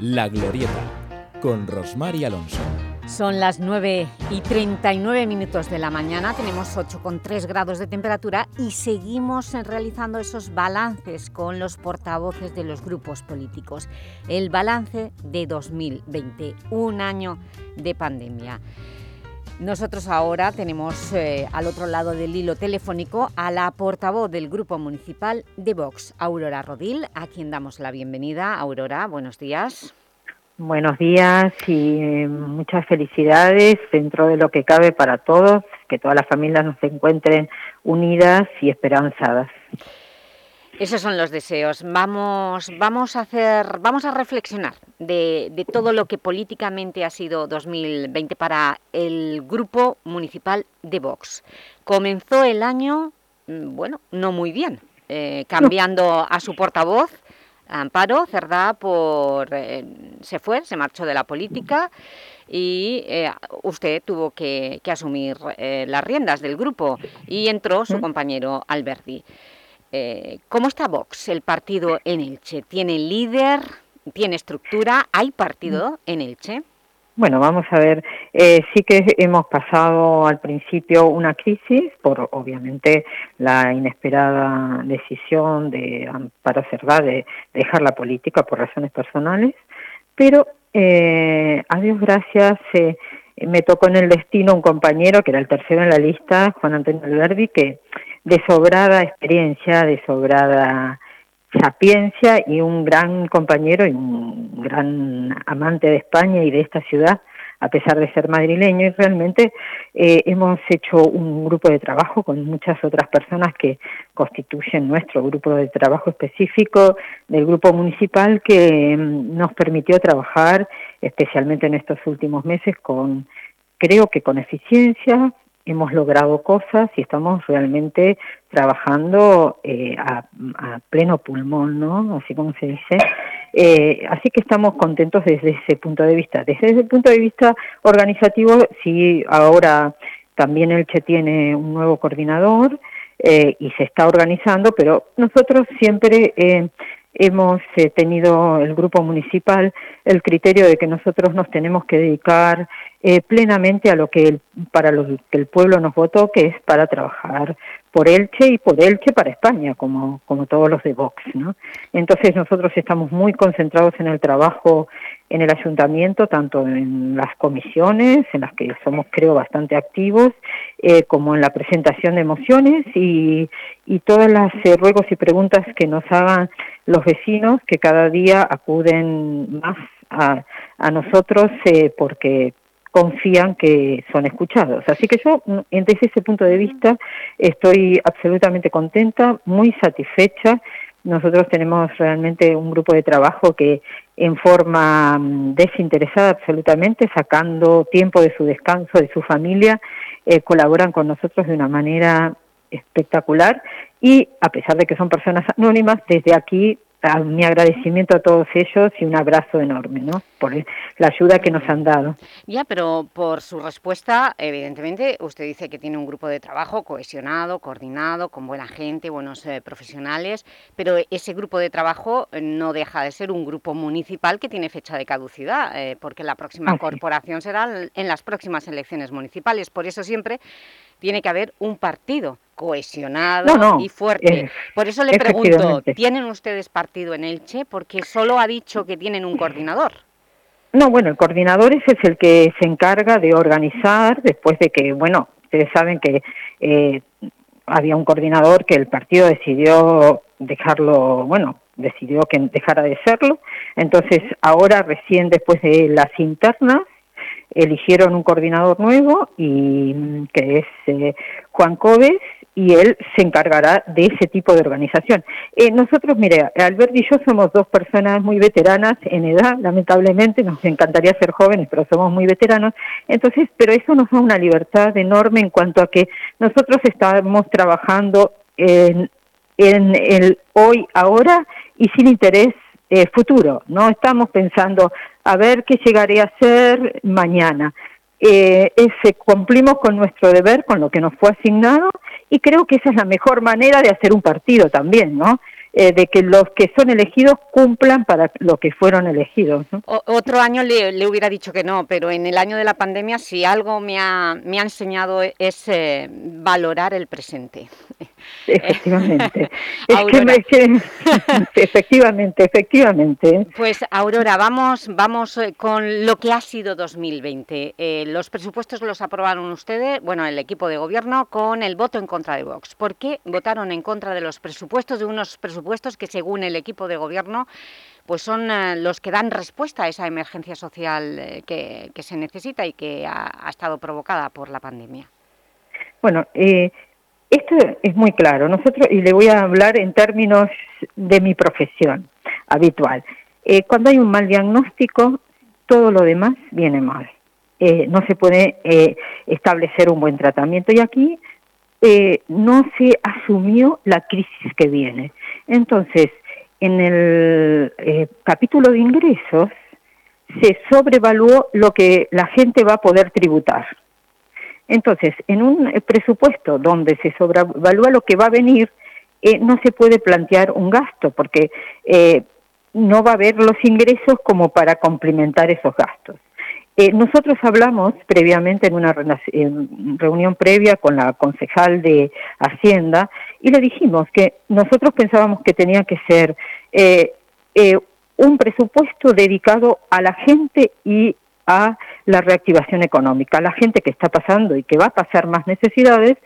La Glorieta, con Rosmar y Alonso. Son las 9 y 39 minutos de la mañana, tenemos 8,3 grados de temperatura y seguimos realizando esos balances con los portavoces de los grupos políticos. El balance de 2020, un año de pandemia. Nosotros ahora tenemos eh, al otro lado del hilo telefónico a la portavoz del Grupo Municipal de Vox, Aurora Rodil, a quien damos la bienvenida. Aurora, buenos días. Buenos días y eh, muchas felicidades dentro de lo que cabe para todos, que todas las familias nos encuentren unidas y esperanzadas. Esos son los deseos. Vamos, vamos, a, hacer, vamos a reflexionar de, de todo lo que políticamente ha sido 2020 para el Grupo Municipal de Vox. Comenzó el año, mm, bueno, no muy bien, eh, cambiando a su portavoz, Amparo Cerdá por, eh, se fue, se marchó de la política y eh, usted tuvo que, que asumir eh, las riendas del grupo y entró su compañero Alberti. ¿Cómo está Vox, el partido en Elche? ¿Tiene líder? ¿Tiene estructura? ¿Hay partido en Elche? Bueno, vamos a ver, eh, sí que hemos pasado al principio una crisis por obviamente la inesperada decisión de Amparo Cerdá de dejar la política por razones personales, pero eh, a Dios gracias eh, me tocó en el destino un compañero que era el tercero en la lista, Juan Antonio Alberdi, que de sobrada experiencia, de sobrada sapiencia y un gran compañero y un gran amante de España y de esta ciudad, a pesar de ser madrileño, y realmente eh, hemos hecho un grupo de trabajo con muchas otras personas que constituyen nuestro grupo de trabajo específico del grupo municipal que mm, nos permitió trabajar especialmente en estos últimos meses con, creo que con eficiencia, hemos logrado cosas y estamos realmente trabajando eh, a, pleno pulmón, ¿no? Así como se dice. Eh, así que estamos contentos desde ese punto de vista. Desde ese punto de vista organizativo, sí, ahora también el Che tiene un nuevo coordinador eh, y se está organizando, pero nosotros siempre eh, hemos eh, tenido el grupo municipal el criterio de que nosotros nos tenemos que dedicar eh, plenamente a lo que el, para lo que el pueblo nos votó, que es para trabajar por Elche y por Elche para España, como, como todos los de Vox. ¿no? Entonces nosotros estamos muy concentrados en el trabajo en el ayuntamiento, tanto en las comisiones, en las que somos creo bastante activos, eh, como en la presentación de mociones y, y todas las eh, ruegos y preguntas que nos hagan los vecinos que cada día acuden más a, a nosotros eh, porque confían que son escuchados. Así que yo, desde ese punto de vista, estoy absolutamente contenta, muy satisfecha nosotros tenemos realmente un grupo de trabajo que en forma mm, desinteresada absolutamente, sacando tiempo de su descanso, de su familia, eh, colaboran con nosotros de una manera espectacular y a pesar de que son personas anónimas, desde aquí mi agradecimiento a todos ellos y un abrazo enorme ¿no? por la ayuda que nos han dado. Ya, pero por su respuesta, evidentemente, usted dice que tiene un grupo de trabajo cohesionado, coordinado, con buena gente, buenos eh, profesionales, pero ese grupo de trabajo no deja de ser un grupo municipal que tiene fecha de caducidad, eh, porque la próxima corporación será en las próximas elecciones municipales. Por eso siempre tiene que haber un partido cohesionado y fuerte. Por eso le pregunto, ¿tienen ustedes partido en Elche? Porque solo ha dicho que tienen un coordinador. No, bueno, el coordinador es el que se encarga de organizar después de que, bueno, ustedes saben que eh, había un coordinador que el partido decidió dejarlo, bueno, decidió que dejara de serlo. Entonces, ahora recién después de las internas, eligieron un coordinador nuevo y que es eh, Juan Cobes y él se encargará de ese tipo de organización. Eh, nosotros, mire, Albert y yo somos dos personas muy veteranas en edad, lamentablemente, nos encantaría ser jóvenes, pero somos muy veteranos, entonces, pero eso nos da una libertad enorme en cuanto a que nosotros estamos trabajando en, en el hoy, ahora y sin interés eh, futuro, no estamos pensando a ver qué llegaré a hacer mañana. Eh, cumplimos con nuestro deber, con lo que nos fue asignado, y creo que esa es la mejor manera de hacer un partido también, ¿no? Eh, de que los que son elegidos cumplan para lo que fueron elegidos. otro año le, hubiera dicho que no, pero en el año de la pandemia si algo me ha, me ha enseñado es eh, valorar el presente. Efectivamente. efectivamente, efectivamente. Pues Aurora, vamos, vamos eh, con lo que ha sido 2020. los presupuestos los aprobaron ustedes, bueno, el equipo de gobierno, con el voto en contra de Vox. ¿Por qué votaron en contra de los presupuestos de unos presupuestos presupuestos que según el equipo de gobierno pues son eh, los que dan respuesta a esa emergencia social eh, que, se necesita y que ha, estado provocada por la pandemia. Bueno, eh, esto es muy claro. Nosotros, y le voy a hablar en términos de mi profesión habitual. cuando hay un mal diagnóstico, todo lo demás viene mal. no se puede establecer un buen tratamiento. Y aquí no se asumió la crisis que viene. Entonces, en el eh, capítulo de ingresos se sobrevaluó lo que la gente va a poder tributar. Entonces, en un eh, presupuesto donde se sobrevalúa lo que va a venir, eh, no se puede plantear un gasto porque no va a haber los ingresos como para complementar esos gastos. Nosotros hablamos previamente en una reunión previa con la concejal de Hacienda y le dijimos que nosotros pensábamos que tenía que ser eh, eh, un presupuesto dedicado a la gente y a la reactivación económica, a la gente que está pasando y que va a pasar más necesidades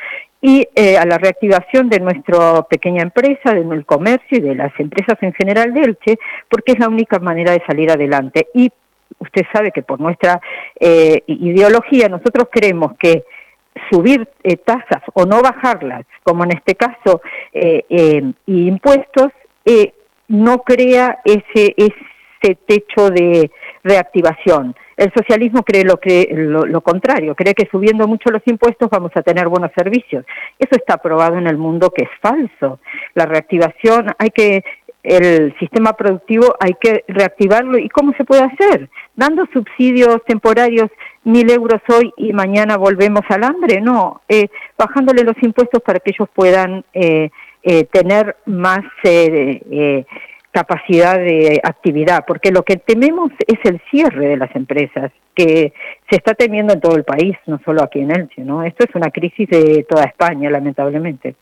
y a la reactivación de nuestra pequeña empresa, del comercio y de las empresas en general de Elche, porque es la única manera de salir adelante. Y usted sabe que por nuestra eh, ideología nosotros creemos que subir eh, tasas o no bajarlas, como en este caso, eh, impuestos, no crea ese, ese techo de reactivación. El socialismo cree lo, que, lo, contrario, cree que subiendo mucho los impuestos vamos a tener buenos servicios. Eso está probado en el mundo que es falso. La reactivación hay que el sistema productivo hay que reactivarlo. ¿Y cómo se puede hacer? ¿Dando subsidios temporarios mil euros hoy y mañana volvemos al hambre? No, eh, bajándole los impuestos para que ellos puedan eh, eh, tener más capacidad de actividad, porque lo que tememos es el cierre de las empresas, que se está temiendo en todo el país, no solo aquí en Elche, ¿no? Esto es una crisis de toda España, lamentablemente.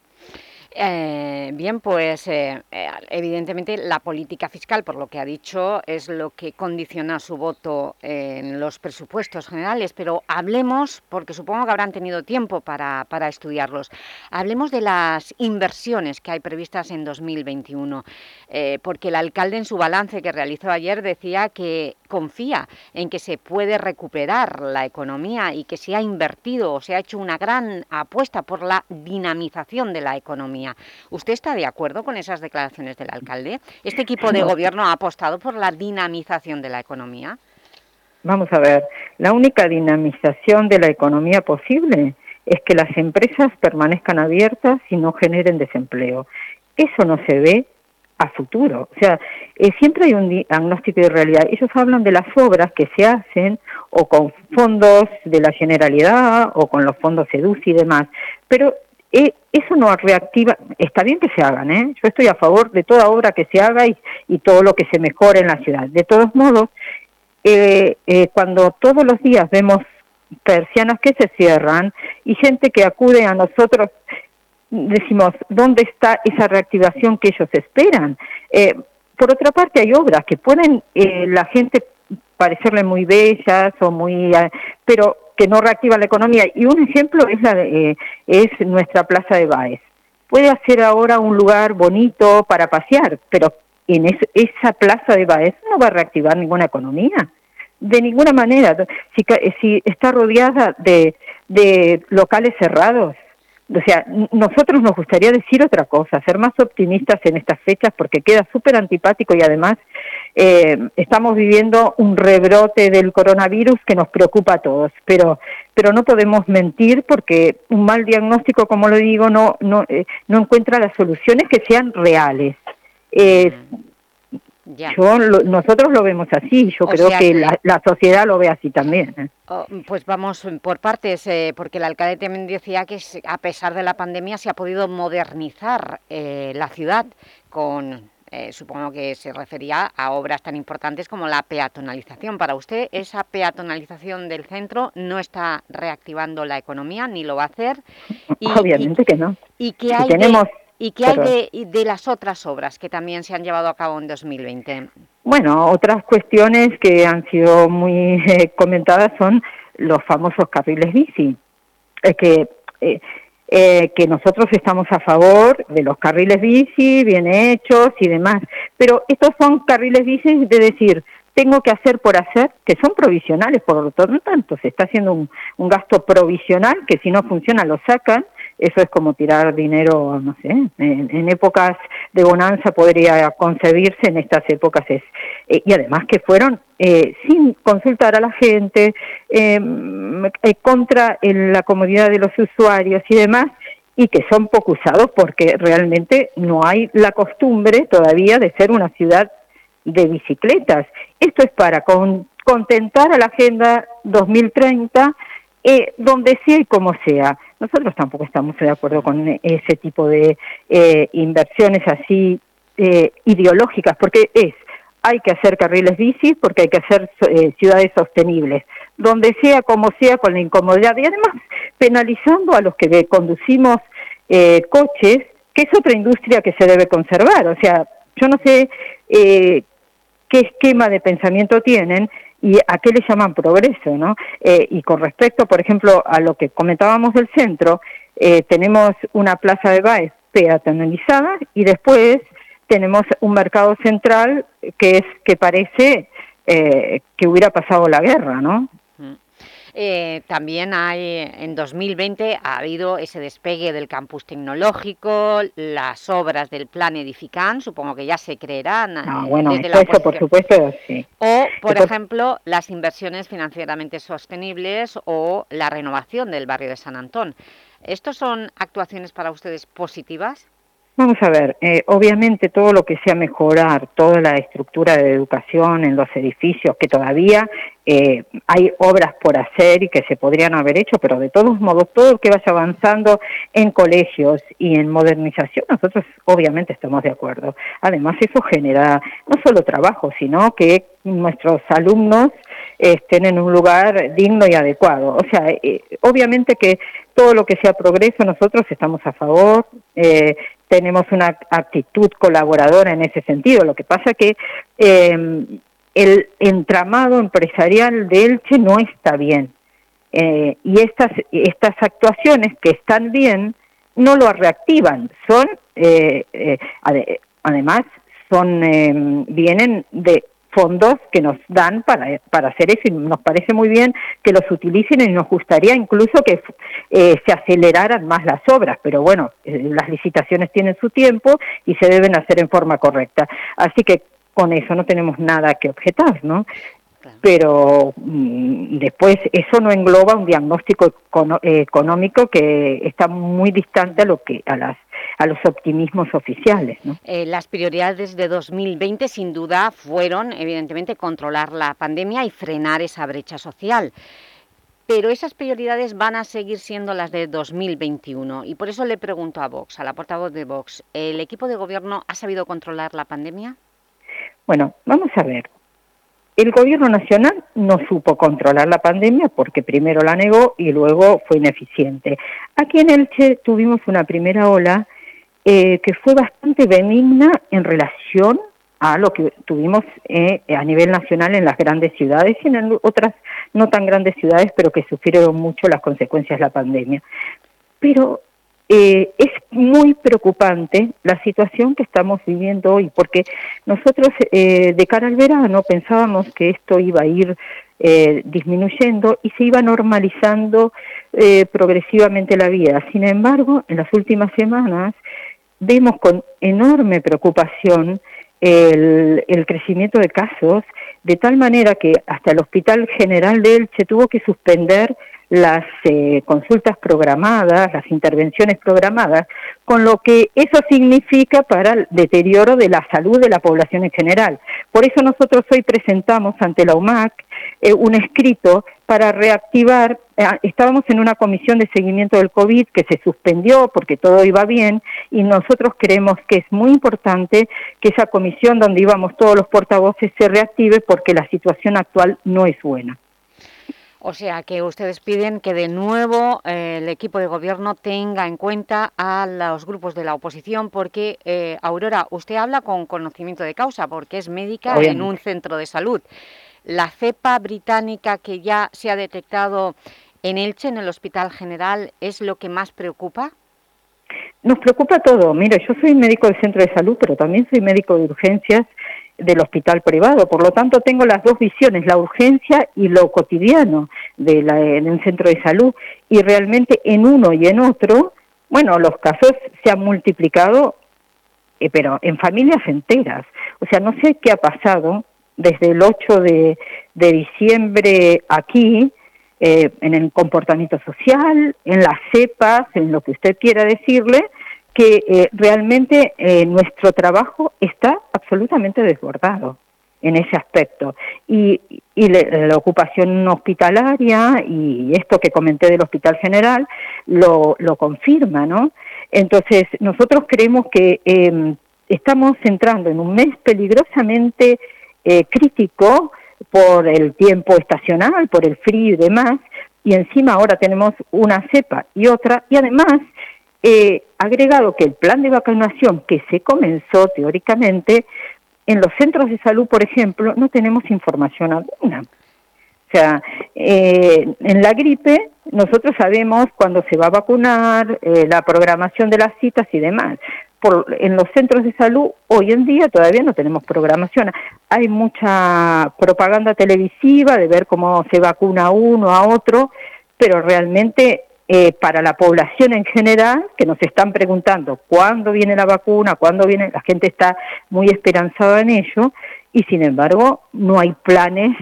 Eh, bien, pues eh, eh, evidentemente la política fiscal, por lo que ha dicho, es lo que condiciona su voto en los presupuestos generales, pero hablemos, porque supongo que habrán tenido tiempo para, para estudiarlos, hablemos de las inversiones que hay previstas en 2021, porque el alcalde en su balance que realizó ayer decía que confía en que se puede recuperar la economía y que se ha invertido o se ha hecho una gran apuesta por la dinamización de la economía. Economía. ¿Usted está de acuerdo con esas declaraciones del alcalde? ¿Este equipo de gobierno ha apostado por la dinamización de la economía? Vamos a ver, la única dinamización de la economía posible es que las empresas permanezcan abiertas y no generen desempleo. Eso no se ve a futuro. O sea, eh, siempre hay un diagnóstico de realidad. Ellos hablan de las obras que se hacen o con fondos de la Generalidad o con los fondos EDUS y demás, pero eh, eso no reactiva, está bien que se hagan, ¿eh? yo estoy a favor de toda obra que se haga y, todo lo que se mejore en la ciudad. De todos modos, eh, eh, cuando todos los días vemos persianas que se cierran y gente que acude a nosotros, decimos, ¿dónde está esa reactivación que ellos esperan? Eh, por otra parte, hay obras que pueden eh, la gente parecerle muy bellas o muy, eh, pero que no reactivan la economía. Y un ejemplo es la de, es nuestra Plaza de Baez. Puede ser ahora un lugar bonito para pasear, pero en esa plaza de Baez no va a reactivar ninguna economía. De ninguna manera. Si, si está rodeada de, de locales cerrados, o sea, nosotros nos gustaría decir otra cosa, ser más optimistas en estas fechas porque queda súper antipático y además eh, estamos viviendo un rebrote del coronavirus que nos preocupa a todos, pero pero no podemos mentir porque un mal diagnóstico, como lo digo, no no eh, no encuentra las soluciones que sean reales. Eh, yo, nosotros lo vemos así, yo creo que, La, sociedad lo ve así también. ¿eh? Oh, pues vamos por partes, eh, porque el alcalde también decía que a pesar de la pandemia se ha podido modernizar eh, la ciudad con, supongo que se refería a obras tan importantes como la peatonalización. Para usted, esa peatonalización del centro no está reactivando la economía, ni lo va a hacer. Obviamente que no. ¿Y qué hay tenemos... ¿Y qué hay de, las otras obras que también se han llevado a cabo en 2020? Bueno, otras cuestiones que han sido muy eh, comentadas son los famosos carriles bici. Es que, eh, eh, que nosotros estamos a favor de los carriles bici, bien hechos y demás, pero estos son carriles bici de decir, tengo que hacer por hacer, que son provisionales, por lo tanto se está haciendo un, un gasto provisional que si no funciona lo sacan, eso es como tirar dinero, no sé, en, épocas de bonanza podría concebirse, en estas épocas es. Eh, y además que fueron eh, sin consultar a la gente, em, eh, contra la comodidad de los usuarios y demás, y que son poco usados porque realmente no hay la costumbre todavía de ser una ciudad de bicicletas. Esto es para contentar a la Agenda 2030, donde sea y como sea nosotros tampoco estamos de acuerdo con ese tipo de eh, inversiones así eh, ideológicas, porque es, hay que hacer carriles bici, porque hay que hacer eh, ciudades sostenibles, donde sea, como sea, con la incomodidad, y además penalizando a los que conducimos coches, que es otra industria que se debe conservar. O sea, yo no sé qué esquema de pensamiento tienen, y a qué le llaman progreso, ¿no? Eh, y con respecto, por ejemplo, a lo que comentábamos del centro, eh, tenemos una plaza de Baez peatonalizada y después tenemos un mercado central que es que parece eh, que hubiera pasado la guerra, ¿no? Eh, también hay, en 2020 ha habido ese despegue del campus tecnológico, las obras del plan Edifican, supongo que ya se creerán. Ah, bueno, eso por supuesto, sí. O, por ejemplo, las inversiones financieramente sostenibles o la renovación del barrio de San Antón. ¿Estos son actuaciones para ustedes positivas? Vamos a ver, eh, obviamente todo lo que sea mejorar toda la estructura de educación en los edificios, que todavía eh, hay obras por hacer y que se podrían haber hecho, pero de todos modos todo lo que vaya avanzando en colegios y en modernización, nosotros obviamente estamos de acuerdo. Además eso genera no solo trabajo, sino que nuestros alumnos estén en un lugar digno y adecuado. O sea, eh, obviamente que todo lo que sea progreso nosotros estamos a favor, eh, tenemos una actitud colaboradora en ese sentido. Lo que pasa que eh, el entramado empresarial de Elche no está bien. Eh, y estas, estas actuaciones que están bien no lo reactivan, son, eh, además, son, vienen de fondos que nos dan para, para hacer eso y nos parece muy bien que los utilicen y nos gustaría incluso que eh, se aceleraran más las obras, pero bueno, eh, las licitaciones tienen su tiempo y se deben hacer en forma correcta. Así que con eso no tenemos nada que objetar, ¿no? Pero mm, después eso no engloba un diagnóstico económico que está muy distante a lo que a las a los optimismos oficiales. ¿no? Eh, las prioridades de 2020 sin duda fueron evidentemente controlar la pandemia y frenar esa brecha social pero esas prioridades van a seguir siendo las de 2021 y por eso le pregunto a Vox, a la portavoz de Vox, ¿el equipo de gobierno ha sabido controlar la pandemia? Bueno, vamos a ver. El gobierno nacional no supo controlar la pandemia porque primero la negó y luego fue ineficiente. Aquí en Elche tuvimos una primera ola eh, que fue bastante benigna en relación a lo que tuvimos eh, a nivel nacional en las grandes ciudades y en otras no tan grandes ciudades, pero que sufrieron mucho las consecuencias de la pandemia. Pero eh, es muy preocupante la situación que estamos viviendo hoy, porque nosotros eh, de cara al verano pensábamos que esto iba a ir eh, disminuyendo y se iba normalizando progresivamente la vida. Sin embargo, en las últimas semanas vemos con enorme preocupación el, el crecimiento de casos, de tal manera que hasta el Hospital General de Elche tuvo que suspender las eh, consultas programadas, las intervenciones programadas, con lo que eso significa para el deterioro de la salud de la población en general. Por eso nosotros hoy presentamos ante la UMAC eh, un escrito para reactivar, eh, estábamos en una comisión de seguimiento del COVID que se suspendió porque todo iba bien y nosotros creemos que es muy importante que esa comisión donde íbamos todos los portavoces se reactive porque la situación actual no es buena. O sea, que ustedes piden que de nuevo eh, el equipo de gobierno tenga en cuenta a los grupos de la oposición, porque, eh, Aurora, usted habla con conocimiento de causa, porque es médica en un centro de salud. La cepa británica que ya se ha detectado en Elche, en el Hospital General, ¿es lo que más preocupa? Nos preocupa todo. Mire, yo soy médico del centro de salud, pero también soy médico de urgencias del hospital privado. Por lo tanto, tengo las dos visiones, la urgencia y lo cotidiano de, la, un centro de salud. Y realmente en uno y en otro, bueno, los casos se han multiplicado, eh, pero en familias enteras. O sea, no sé qué ha pasado desde el 8 de, diciembre aquí, eh, en el comportamiento social, en las cepas, en lo que usted quiera decirle, que eh, realmente nuestro trabajo está absolutamente desbordado en ese aspecto. Y, la ocupación hospitalaria y esto que comenté del Hospital General lo, confirma, ¿no? Entonces, nosotros creemos que em, estamos entrando en un mes peligrosamente eh, crítico por el tiempo estacional, por el frío y demás, y encima ahora tenemos una cepa y otra, y además He agregado que el plan de vacunación que se comenzó teóricamente, en los centros de salud, por ejemplo, no tenemos información alguna. O sea, eh, en la gripe nosotros sabemos cuándo se va a vacunar, eh, la programación de las citas y demás. Por, en los centros de salud hoy en día todavía no tenemos programación. Hay mucha propaganda televisiva de ver cómo se vacuna uno a otro, pero realmente eh, para la población en general, que nos están preguntando cuándo viene la vacuna, cuándo viene, la gente está muy esperanzada en ello, y sin embargo no hay planes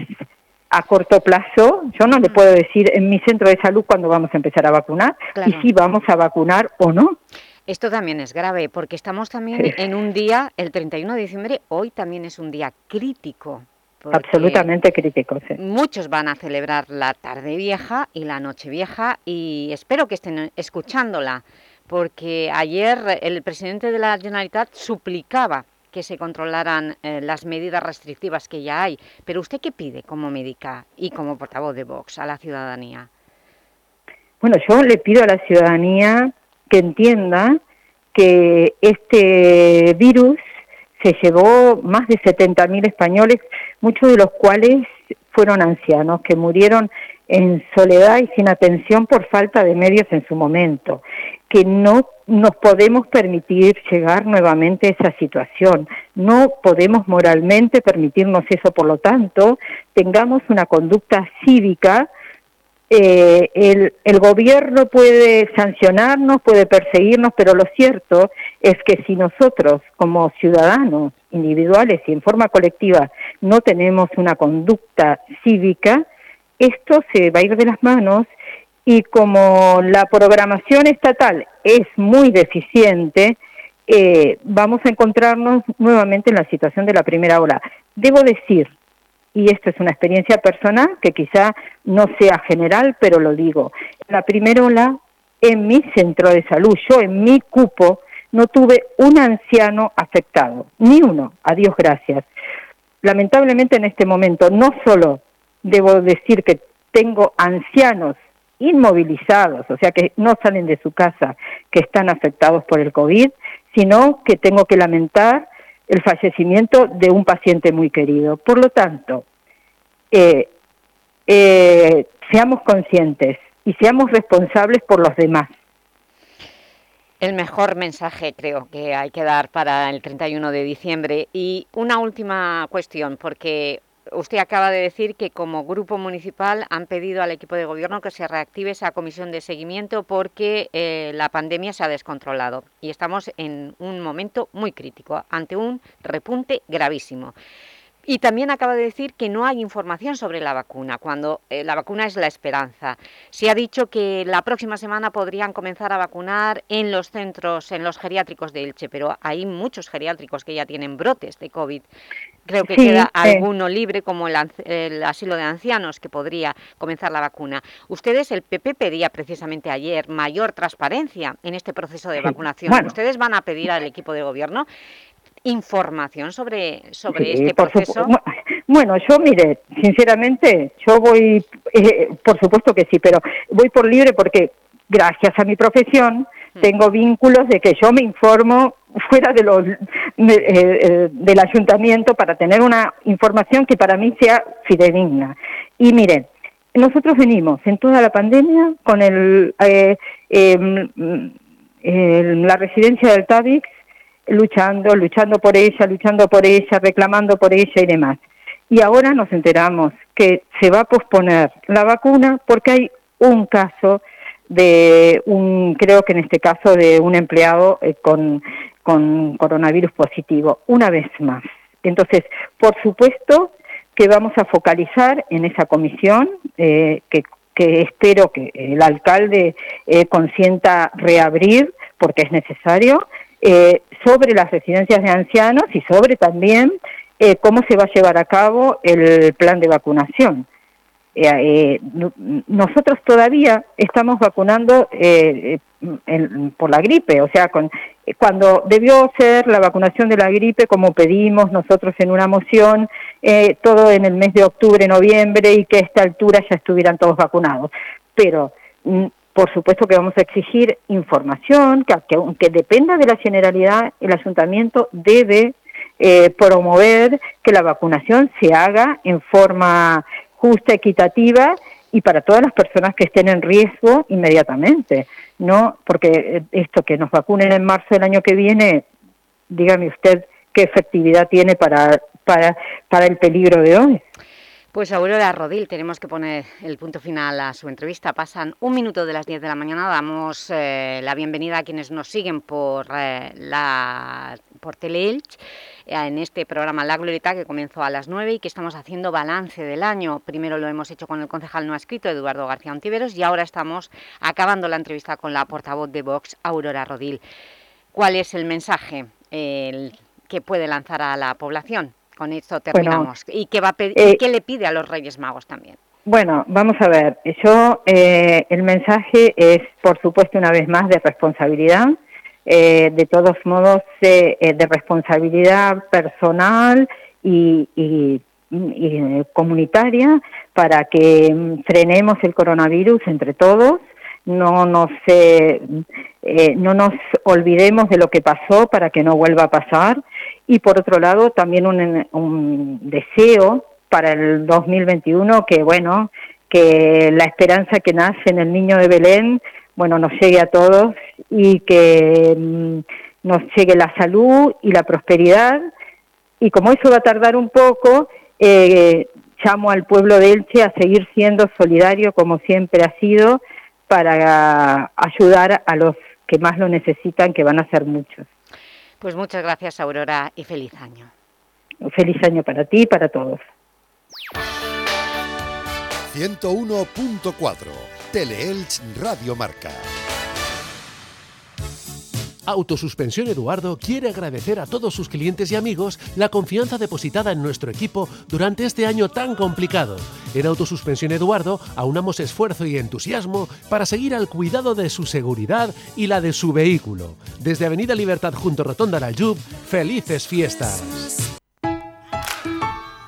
a corto plazo. Yo no le puedo decir en mi centro de salud cuándo vamos a empezar a vacunar y si vamos a vacunar o no. Esto también es grave, porque estamos también en un día, el 31 de diciembre, hoy también es un día crítico Absolutamente críticos. Muchos van a celebrar la tarde vieja y la noche vieja y espero que estén escuchándola, porque ayer el presidente de la Generalitat suplicaba que se controlaran eh, las medidas restrictivas que ya hay. Pero ¿usted qué pide como médica y como portavoz de Vox a la ciudadanía? Bueno, yo le pido a la ciudadanía que entienda que este virus se llevó más de 70.000 españoles, muchos de los cuales fueron ancianos, que murieron en soledad y sin atención por falta de medios en su momento, que no nos podemos permitir llegar nuevamente a esa situación, no podemos moralmente permitirnos eso, por lo tanto, tengamos una conducta cívica eh, el, el, gobierno puede sancionarnos, puede perseguirnos, pero lo cierto es que si nosotros como ciudadanos individuales y en forma colectiva no tenemos una conducta cívica, esto se va a ir de las manos y como la programación estatal es muy deficiente, eh, vamos a encontrarnos nuevamente en la situación de la primera ola. Debo decir y esto es una experiencia personal que quizá no sea general, pero lo digo. La primera ola, en mi centro de salud, yo en mi cupo, no tuve un anciano afectado, ni uno, a Dios gracias. Lamentablemente en este momento no solo debo decir que tengo ancianos inmovilizados, o sea que no salen de su casa, que están afectados por el COVID, sino que tengo que lamentar el fallecimiento de un paciente muy querido. Por lo tanto, eh, eh, seamos conscientes y seamos responsables por los demás. El mejor mensaje creo que hay que dar para el 31 de diciembre. Y una última cuestión, porque usted acaba de decir que como grupo municipal han pedido al equipo de gobierno que se reactive esa comisión de seguimiento porque eh, la pandemia se ha descontrolado y estamos en un momento muy crítico, ante un repunte gravísimo. Y también acaba de decir que no hay información sobre la vacuna, cuando eh, la vacuna es la esperanza. Se ha dicho que la próxima semana podrían comenzar a vacunar en los centros, en los geriátricos de Elche, pero hay muchos geriátricos que ya tienen brotes de COVID. Creo que queda alguno libre, como el, asilo de ancianos, que podría comenzar la vacuna. Ustedes, el PP pedía precisamente ayer mayor transparencia en este proceso de vacunación. ¿Ustedes van a pedir al equipo de gobierno información sobre, sobre este proceso? Bueno, yo mire, sinceramente, yo voy, eh, por supuesto que sí, pero voy por libre porque gracias a mi profesión mm. tengo vínculos de que yo me informo fuera de los eh, eh, del ayuntamiento para tener una información que para mí sea fidedigna. Y miren, nosotros venimos en toda la pandemia con el, em, el la residencia del TAVIX luchando, luchando por ella, luchando por ella, reclamando por ella y demás. Y ahora nos enteramos que se va a posponer la vacuna porque hay un caso de un, creo que en este caso de un empleado eh, con, con coronavirus positivo, una vez más. Entonces, por supuesto que vamos a focalizar en esa comisión eh, que, que, espero que el alcalde eh, consienta reabrir porque es necesario eh, sobre las residencias de ancianos y sobre también eh, cómo se va a llevar a cabo el plan de vacunación. Eh, nosotros todavía estamos vacunando por la gripe, o sea, con, cuando debió ser la vacunación de la gripe, como pedimos nosotros en una moción, todo en el mes de octubre, noviembre, y que a esta altura ya estuvieran todos vacunados. Pero mm, por supuesto que vamos a exigir información, que, aunque dependa de la generalidad, el ayuntamiento debe eh, promover que la vacunación se haga en forma justa, equitativa y para todas las personas que estén en riesgo inmediatamente, ¿no? Porque eh, esto que nos vacunen en marzo del año que viene, dígame usted qué efectividad tiene para, para, para el peligro de hoy. Pues Aurora Rodil, tenemos que poner el punto final a su entrevista. Pasan un minuto de las 10 de la mañana. Damos eh, la bienvenida a quienes nos siguen por, eh, la, por Teleelch eh, en este programa La Glorieta que comenzó a las 9 y que estamos haciendo balance del año. Primero lo hemos hecho con el concejal no escrito, Eduardo García Ontiveros, y ahora estamos acabando la entrevista con la portavoz de Vox, Aurora Rodil. ¿Cuál es el mensaje que puede lanzar a la población? Con esto terminamos. ¿Y, qué va eh, qué le pide a los Reyes Magos también? Bueno, vamos a ver. Yo, eh, el mensaje es, por supuesto, una vez más, de responsabilidad. Eh, de todos modos, de responsabilidad personal y, y, comunitaria para que mm, frenemos el coronavirus entre todos no nos, eh, no nos olvidemos de lo que pasó para que no vuelva a pasar y por otro lado también un, un deseo para el 2021 que bueno que la esperanza que nace en el niño de Belén, bueno, nos llegue a todos y que mm, nos llegue la salud y la prosperidad. Y como eso va a tardar un poco, eh, llamo al pueblo de Elche a seguir siendo solidario como siempre ha sido para ayudar a los que más lo necesitan, que van a ser muchos. Pues muchas gracias, Aurora, y feliz año. Feliz año para ti y para todos. 101.4 Teleelch Radio Marca. Autosuspensión Eduardo quiere agradecer a todos sus clientes y amigos la confianza depositada en nuestro equipo durante este año tan complicado. En Autosuspensión Eduardo aunamos esfuerzo y entusiasmo para seguir al cuidado de su seguridad y la de su vehículo. Desde Avenida Libertad junto a Rotonda Aljub, felices fiestas.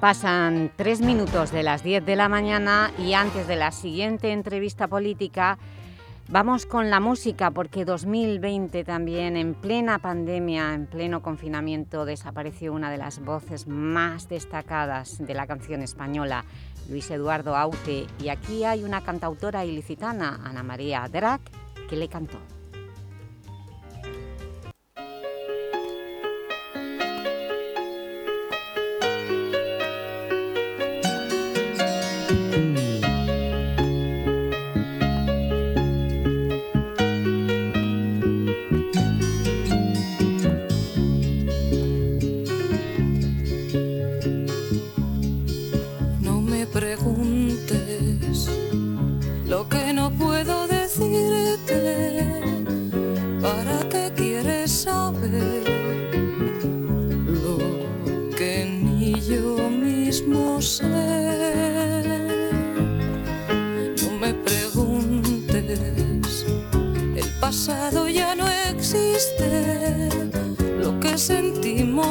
Pasan tres minutos de las 10 de la mañana y antes de la siguiente entrevista política vamos con la música porque 2020 también en plena pandemia, en pleno confinamiento desapareció una de las voces más destacadas de la canción española, Luis Eduardo Aute y aquí hay una cantautora ilicitana, Ana María Drac, que le cantó.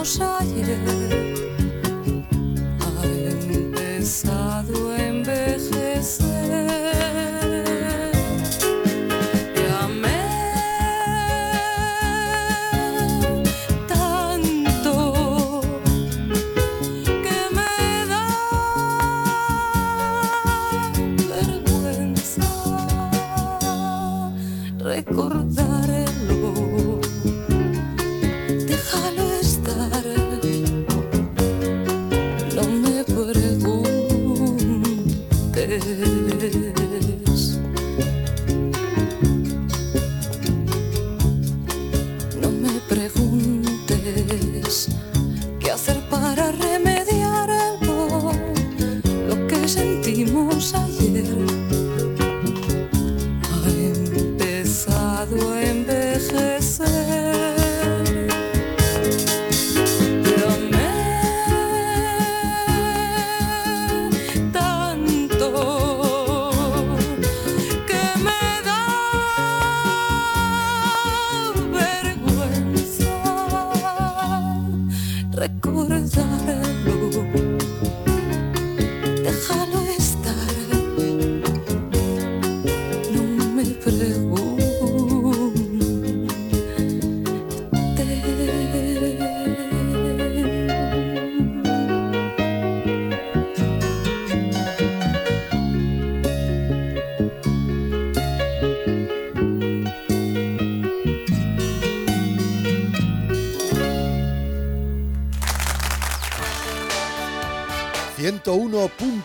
Scheide.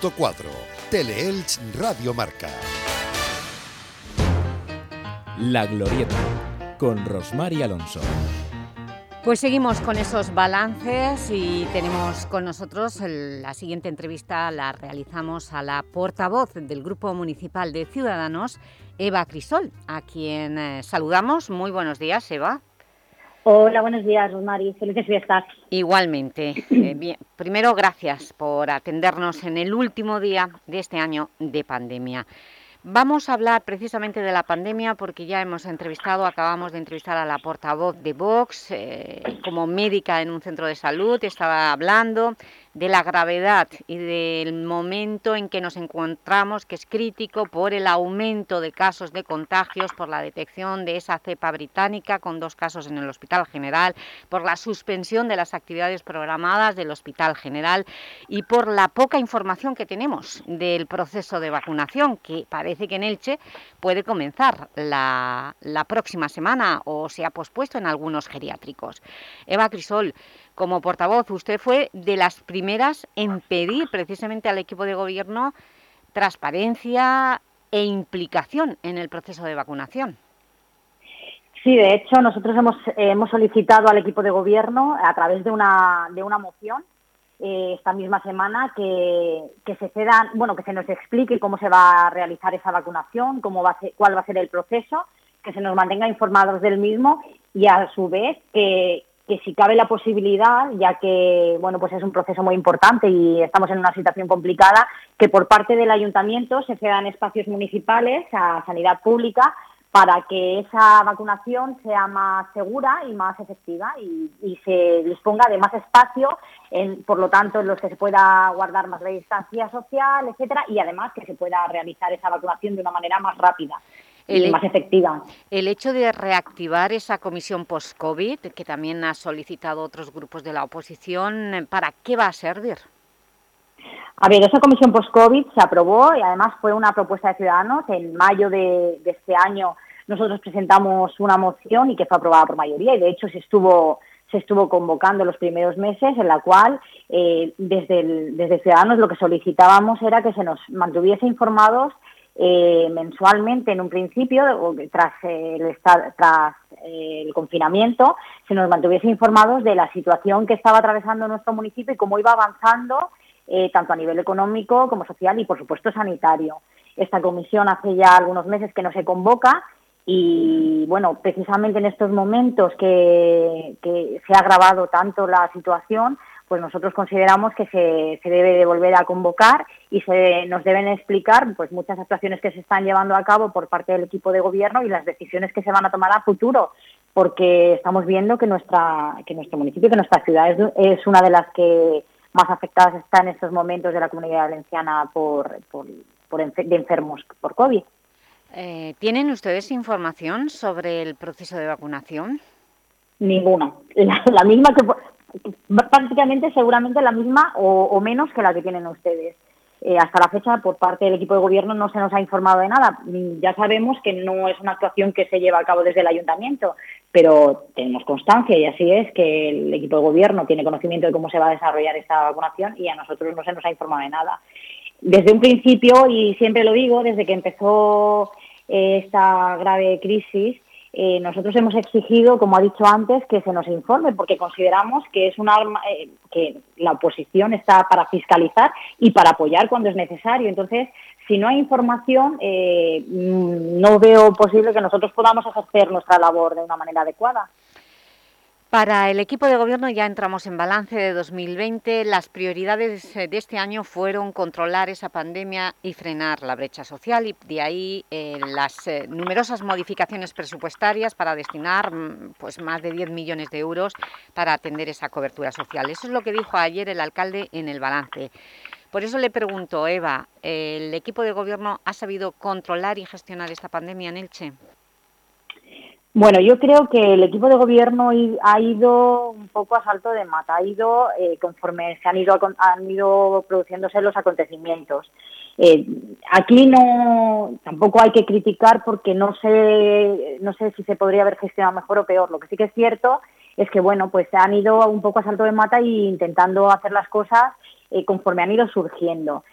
101.4 Teleelch Radio Marca. La Glorieta, con Rosmar y Alonso. Pues seguimos con esos balances y tenemos con nosotros el- la siguiente entrevista, la realizamos a la portavoz del Grupo Municipal de Ciudadanos, Eva Crisol, a quien eh, saludamos. Muy buenos días, Eva. Hola, buenos días, Rosmari. Felices fiestas. Igualmente. Eh, bien, primero, gracias por atendernos en el último día de este año de pandemia. Vamos a hablar precisamente de la pandemia porque ya hemos entrevistado, acabamos de entrevistar a la portavoz de Vox, eh, como médica en un centro de salud, estaba hablando de la gravedad y del momento en que nos encontramos, que es crítico por el aumento de casos de contagios, por la detección de esa cepa británica con dos casos en el Hospital General, por la suspensión de las actividades programadas del Hospital General y por la poca información que tenemos del proceso de vacunación, que parece que en Elche puede comenzar la, la próxima semana o se ha pospuesto en algunos geriátricos. Eva Crisol, como portavoz, usted fue de las primeras en pedir precisamente al equipo de gobierno transparencia e implicación en el proceso de vacunación. Sí, de hecho, nosotros hemos, hemos solicitado al equipo de gobierno, a través de una, de una moción, eh, esta misma semana, que, que se cedan, bueno, que se nos explique cómo se va a realizar esa vacunación, cómo va a ser, cuál va a ser el proceso, que se nos mantenga informados del mismo y, a su vez, que, que si cabe la posibilidad, ya que bueno, pues es un proceso muy importante y estamos en una situación complicada, que por parte del ayuntamiento se cedan espacios municipales a sanidad pública para que esa vacunación sea más segura y más efectiva y, y se disponga de más espacio, en, por lo tanto, en los que se pueda guardar más la distancia social, etcétera, y además que se pueda realizar esa vacunación de una manera más rápida y más efectiva. El hecho de reactivar esa comisión post-COVID, que también ha solicitado otros grupos de la oposición, ¿para qué va a servir? A ver, esa comisión post-COVID se aprobó y además fue una propuesta de Ciudadanos. En mayo de, de, este año nosotros presentamos una moción y que fue aprobada por mayoría y de hecho se estuvo se estuvo convocando los primeros meses en la cual eh, desde, el, desde Ciudadanos lo que solicitábamos era que se nos mantuviese informados eh, mensualmente en un principio, tras, el, tras el confinamiento, se nos mantuviese informados de la situación que estaba atravesando nuestro municipio y cómo iba avanzando eh, tanto a nivel económico como social y, por supuesto, sanitario. Esta comisión hace ya algunos meses que no se convoca y, bueno, precisamente en estos momentos que se ha agravado tanto la situación, pues nosotros consideramos que se, se, debe de volver a convocar y se nos deben explicar pues muchas actuaciones que se están llevando a cabo por parte del equipo de gobierno y las decisiones que se van a tomar a futuro, porque estamos viendo que nuestra que nuestro municipio, que nuestra ciudad es, es una de las que más afectadas está en estos momentos de la comunidad valenciana por, por, por de enfermos por COVID. Eh, ¿Tienen ustedes información sobre el proceso de vacunación? Ninguna. La, la misma que prácticamente seguramente la misma o, menos que la que tienen ustedes. Eh, hasta la fecha, por parte del equipo de gobierno no se nos ha informado de nada. Ya sabemos que no es una actuación que se lleva a cabo desde el ayuntamiento, pero tenemos constancia y así es que el equipo de gobierno tiene conocimiento de cómo se va a desarrollar esta vacunación y a nosotros no se nos ha informado de nada. Desde un principio, y siempre lo digo, desde que empezó eh, esta grave crisis, eh, nosotros hemos exigido, como ha dicho antes, que se nos informe, porque consideramos que es un arma, eh, que la oposición está para fiscalizar y para apoyar cuando es necesario. Entonces, si no hay información, eh, no veo posible que nosotros podamos ejercer nuestra labor de una manera adecuada. Para el equipo de gobierno ya entramos en balance de 2020. Las prioridades de este año fueron controlar esa pandemia y frenar la brecha social y de ahí eh, las eh, numerosas modificaciones presupuestarias para destinar pues, más de 10 millones de euros para atender esa cobertura social. Eso es lo que dijo ayer el alcalde en el balance. Por eso le pregunto, Eva, ¿el equipo de gobierno ha sabido controlar y gestionar esta pandemia en Elche? Bueno, yo creo que el equipo de gobierno ha ido un poco a salto de mata, ha ido eh, conforme se han ido, han ido produciéndose los acontecimientos. Eh, aquí no tampoco hay que criticar porque no sé, no sé si se podría haber gestionado mejor o peor. Lo que sí que es cierto es que bueno, pues se han ido un poco a salto de mata y intentando hacer las cosas eh, conforme han ido surgiendo.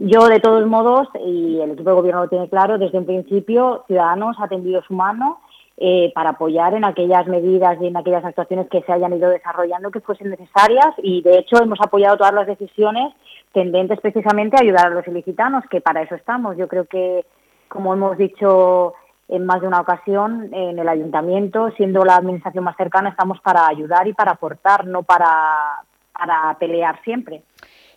Yo, de todos modos, y el equipo de gobierno lo tiene claro, desde un principio Ciudadanos ha tendido su mano eh, para apoyar en aquellas medidas y en aquellas actuaciones que se hayan ido desarrollando que fuesen necesarias y de hecho hemos apoyado todas las decisiones tendentes precisamente a ayudar a los ilicitanos, que para eso estamos. Yo creo que, como hemos dicho en más de una ocasión, en el ayuntamiento, siendo la administración más cercana, estamos para ayudar y para aportar, no para, para pelear siempre.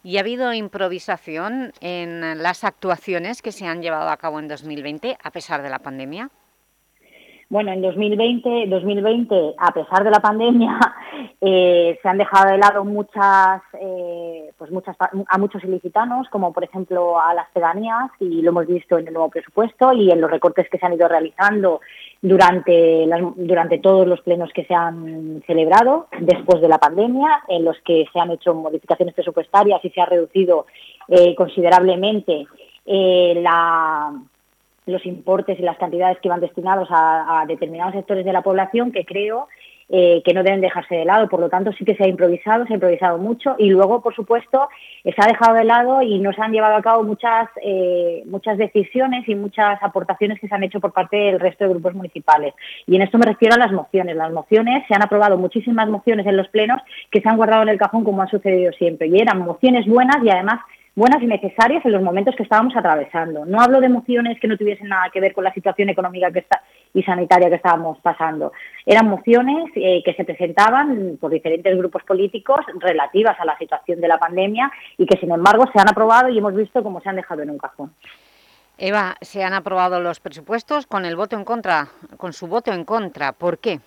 ¿Y ha habido improvisación en las actuaciones que se han llevado a cabo en 2020 a pesar de la pandemia? Bueno, en 2020, 2020 a pesar de la pandemia, eh, se han dejado de lado muchas, eh, pues muchas, a muchos ilicitanos, como por ejemplo a las pedanías, y lo hemos visto en el nuevo presupuesto y en los recortes que se han ido realizando durante, las, durante todos los plenos que se han celebrado después de la pandemia, en los que se han hecho modificaciones presupuestarias y se ha reducido eh, considerablemente la los importes y las cantidades que van destinados a, determinados sectores de la población que creo eh, que no deben dejarse de lado. Por lo tanto, sí que se ha improvisado, se ha improvisado mucho y luego, por supuesto, se ha dejado de lado y no se han llevado a cabo muchas, eh, muchas decisiones y muchas aportaciones que se han hecho por parte del resto de grupos municipales. Y en esto me refiero a las mociones. Las mociones, se han aprobado muchísimas mociones en los plenos que se han guardado en el cajón como ha sucedido siempre. Y eran mociones buenas y además buenas y necesarias en los momentos que estábamos atravesando. No hablo de mociones que no tuviesen nada que ver con la situación económica que está, y sanitaria que estábamos pasando. Eran mociones eh, que se presentaban por diferentes grupos políticos relativas a la situación de la pandemia y que, sin embargo, se han aprobado y hemos visto cómo se han dejado en un cajón. Eva, se han aprobado los presupuestos con el voto en contra, con su voto en contra. ¿Por qué?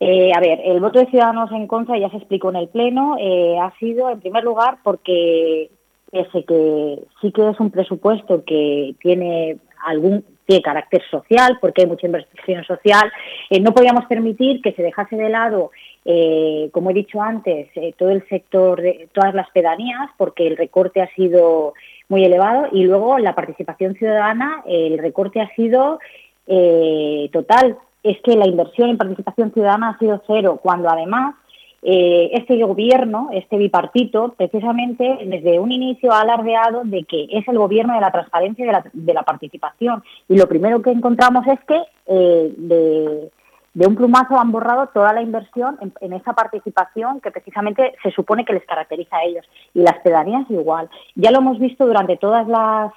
Eh, a ver, el voto de Ciudadanos en contra, ya se explicó en el Pleno, eh, ha sido, en primer lugar, porque ese que sí que es un presupuesto que tiene algún tiene carácter social, porque hay mucha inversión social, eh, no podíamos permitir que se dejase de lado, como he dicho antes, todo el sector, de, todas las pedanías, porque el recorte ha sido muy elevado, y luego la participación ciudadana, el recorte ha sido total, es que la inversión en participación ciudadana ha sido cero, cuando además eh, este gobierno, este bipartito, precisamente desde un inicio ha alardeado de que es el gobierno de la transparencia y de la, participación. Y lo primero que encontramos es que eh, de, un plumazo han borrado toda la inversión en, en, esa participación que precisamente se supone que les caracteriza a ellos. Y las pedanías igual. Ya lo hemos visto durante todas las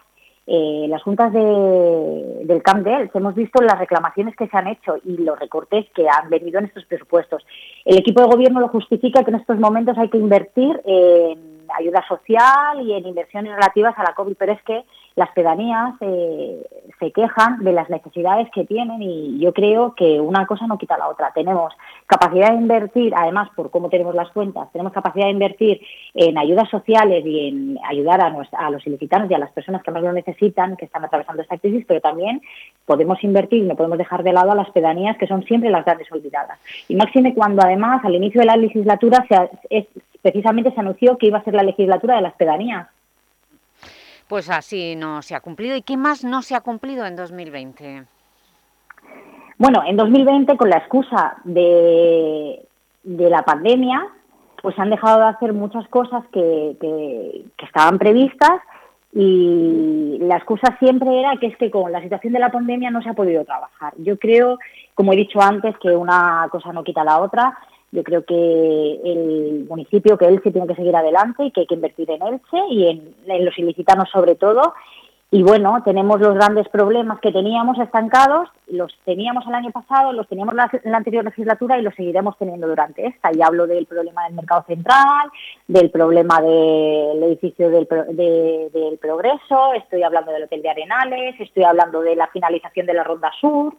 eh, las juntas del Camp de hemos visto las reclamaciones que se han hecho y los recortes que han venido en estos presupuestos. El equipo de gobierno lo justifica que en estos momentos hay que invertir en ayuda social y en inversiones relativas a la COVID, pero es que las pedanías eh, se quejan de las necesidades que tienen y yo creo que una cosa no quita la otra. Tenemos capacidad de invertir, además por cómo tenemos las cuentas, tenemos capacidad de invertir en ayudas sociales y en ayudar a, a los ilicitanos y a las personas que más lo necesitan, que están atravesando esta crisis, pero también podemos invertir y no podemos dejar de lado a las pedanías que son siempre las grandes olvidadas. Y máxime cuando además al inicio de la legislatura se, precisamente se anunció que iba a ser la legislatura de las pedanías pues así no se ha cumplido. ¿Y qué más no se ha cumplido en 2020? Bueno, en 2020, con la excusa de, de la pandemia, pues han dejado de hacer muchas cosas que, que, estaban previstas y la excusa siempre era que es que con la situación de la pandemia no se ha podido trabajar. Yo creo, como he dicho antes, que una cosa no quita la otra yo creo que el municipio, que Elche tiene que seguir adelante y que hay que invertir en Elche y en, los ilicitanos sobre todo. Y bueno, tenemos los grandes problemas que teníamos estancados, los teníamos el año pasado, los teníamos en la anterior legislatura y los seguiremos teniendo durante esta. Y hablo del problema del mercado central, del problema del edificio del, del Progreso, estoy hablando del Hotel de Arenales, estoy hablando de la finalización de la Ronda Sur.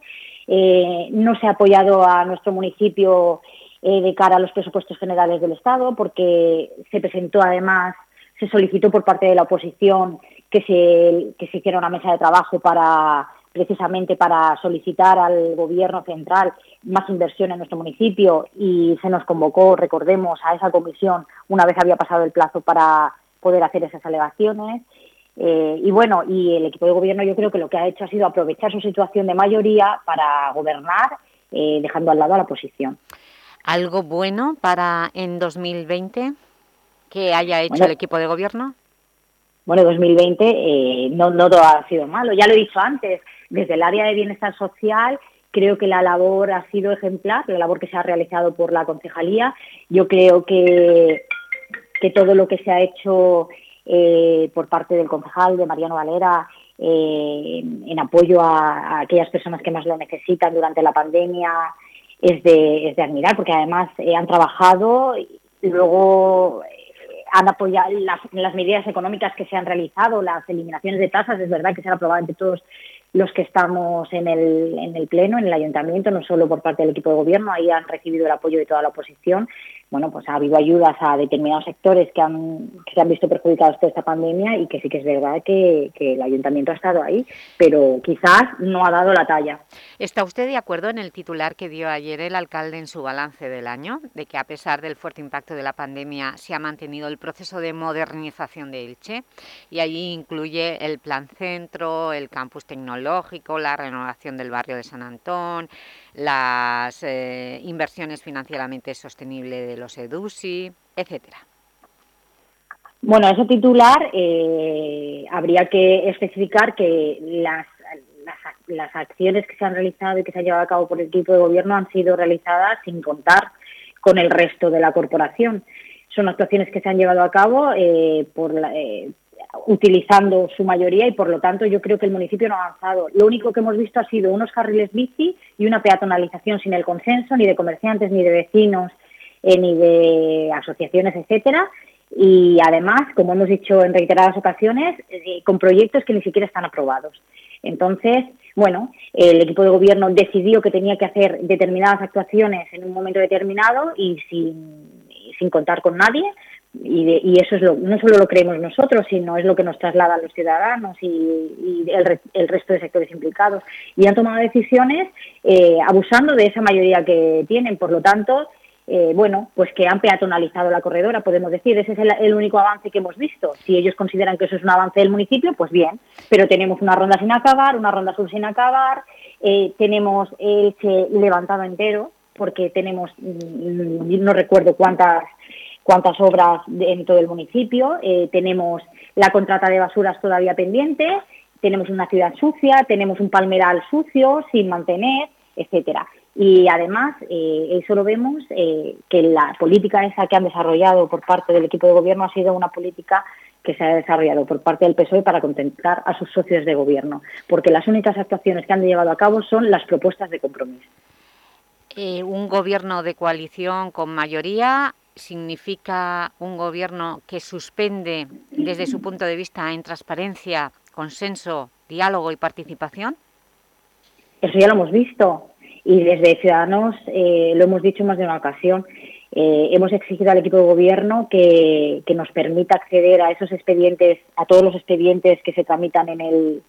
Eh, no se ha apoyado a nuestro municipio eh, de cara a los presupuestos generales del Estado, porque se presentó además, se solicitó por parte de la oposición que se, que se hiciera una mesa de trabajo para precisamente para solicitar al Gobierno central más inversión en nuestro municipio y se nos convocó, recordemos, a esa comisión una vez había pasado el plazo para poder hacer esas alegaciones. Eh, y bueno, y el equipo de gobierno yo creo que lo que ha hecho ha sido aprovechar su situación de mayoría para gobernar, eh, dejando al lado a la oposición. ¿Algo bueno para en 2020 que haya hecho el equipo de gobierno? Bueno, 2020 eh, no, no todo ha sido malo, ya lo he dicho antes, desde el área de bienestar social creo que la labor ha sido ejemplar, la labor que se ha realizado por la concejalía. Yo creo que, que todo lo que se ha hecho eh, por parte del concejal, de Mariano Valera, eh, en apoyo a, aquellas personas que más lo necesitan durante la pandemia, es de, es de admirar, porque además eh, han trabajado y luego eh, han apoyado las, las medidas económicas que se han realizado, las eliminaciones de tasas, es verdad que se han aprobado entre todos los que estamos en el, en el Pleno, en el Ayuntamiento, no solo por parte del equipo de gobierno, ahí han recibido el apoyo de toda la oposición. Bueno, pues ha habido ayudas a determinados sectores que, han, que se han visto perjudicados por esta pandemia y que sí que es verdad que, que el Ayuntamiento ha estado ahí, pero quizás no ha dado la talla. ¿Está usted de acuerdo en el titular que dio ayer el alcalde en su balance del año, de que a pesar del fuerte impacto de la pandemia se ha mantenido el proceso de modernización de Elche? Y allí incluye el plan centro, el campus tecnológico, la renovación del barrio de San Antón, las eh, inversiones financieramente sostenibles de los EDUSI, etcétera. Bueno, ese titular eh, habría que especificar que las, las, las, acciones que se han realizado y que se han llevado a cabo por el equipo de gobierno han sido realizadas sin contar con el resto de la corporación. Son actuaciones que se han llevado a cabo eh, por la, eh, utilizando su mayoría y por lo tanto yo creo que el municipio no ha avanzado. Lo único que hemos visto ha sido unos carriles bici y una peatonalización sin el consenso ni de comerciantes, ni de vecinos, eh, ni de asociaciones, etcétera. Y además, como hemos dicho en reiteradas ocasiones, eh, con proyectos que ni siquiera están aprobados. Entonces, bueno, el equipo de gobierno decidió que tenía que hacer determinadas actuaciones en un momento determinado y sin, sin contar con nadie, y, de, y, eso es lo, no solo lo creemos nosotros, sino es lo que nos trasladan los ciudadanos y, y el, el, resto de sectores implicados. Y han tomado decisiones eh, abusando de esa mayoría que tienen. Por lo tanto, eh, bueno, pues que han peatonalizado la corredora, podemos decir. Ese es el, único avance que hemos visto. Si ellos consideran que eso es un avance del municipio, pues bien. Pero tenemos una ronda sin acabar, una ronda sur sin acabar, eh, tenemos el que levantado entero, porque tenemos, mm, no recuerdo cuántas cuántas obras en todo el municipio, eh, tenemos la contrata de basuras todavía pendiente, tenemos una ciudad sucia, tenemos un palmeral sucio, sin mantener, etcétera. Y además, eh, eso lo vemos, eh, que la política esa que han desarrollado por parte del equipo de gobierno ha sido una política que se ha desarrollado por parte del PSOE para contentar a sus socios de gobierno, porque las únicas actuaciones que han llevado a cabo son las propuestas de compromiso. Un gobierno de coalición con mayoría significa un gobierno que suspende desde su punto de vista en transparencia, consenso, diálogo y participación? Eso ya lo hemos visto y desde Ciudadanos eh, lo hemos dicho más de una ocasión. Eh, hemos exigido al equipo de gobierno que, que nos permita acceder a esos expedientes, a todos los expedientes que se tramitan en el,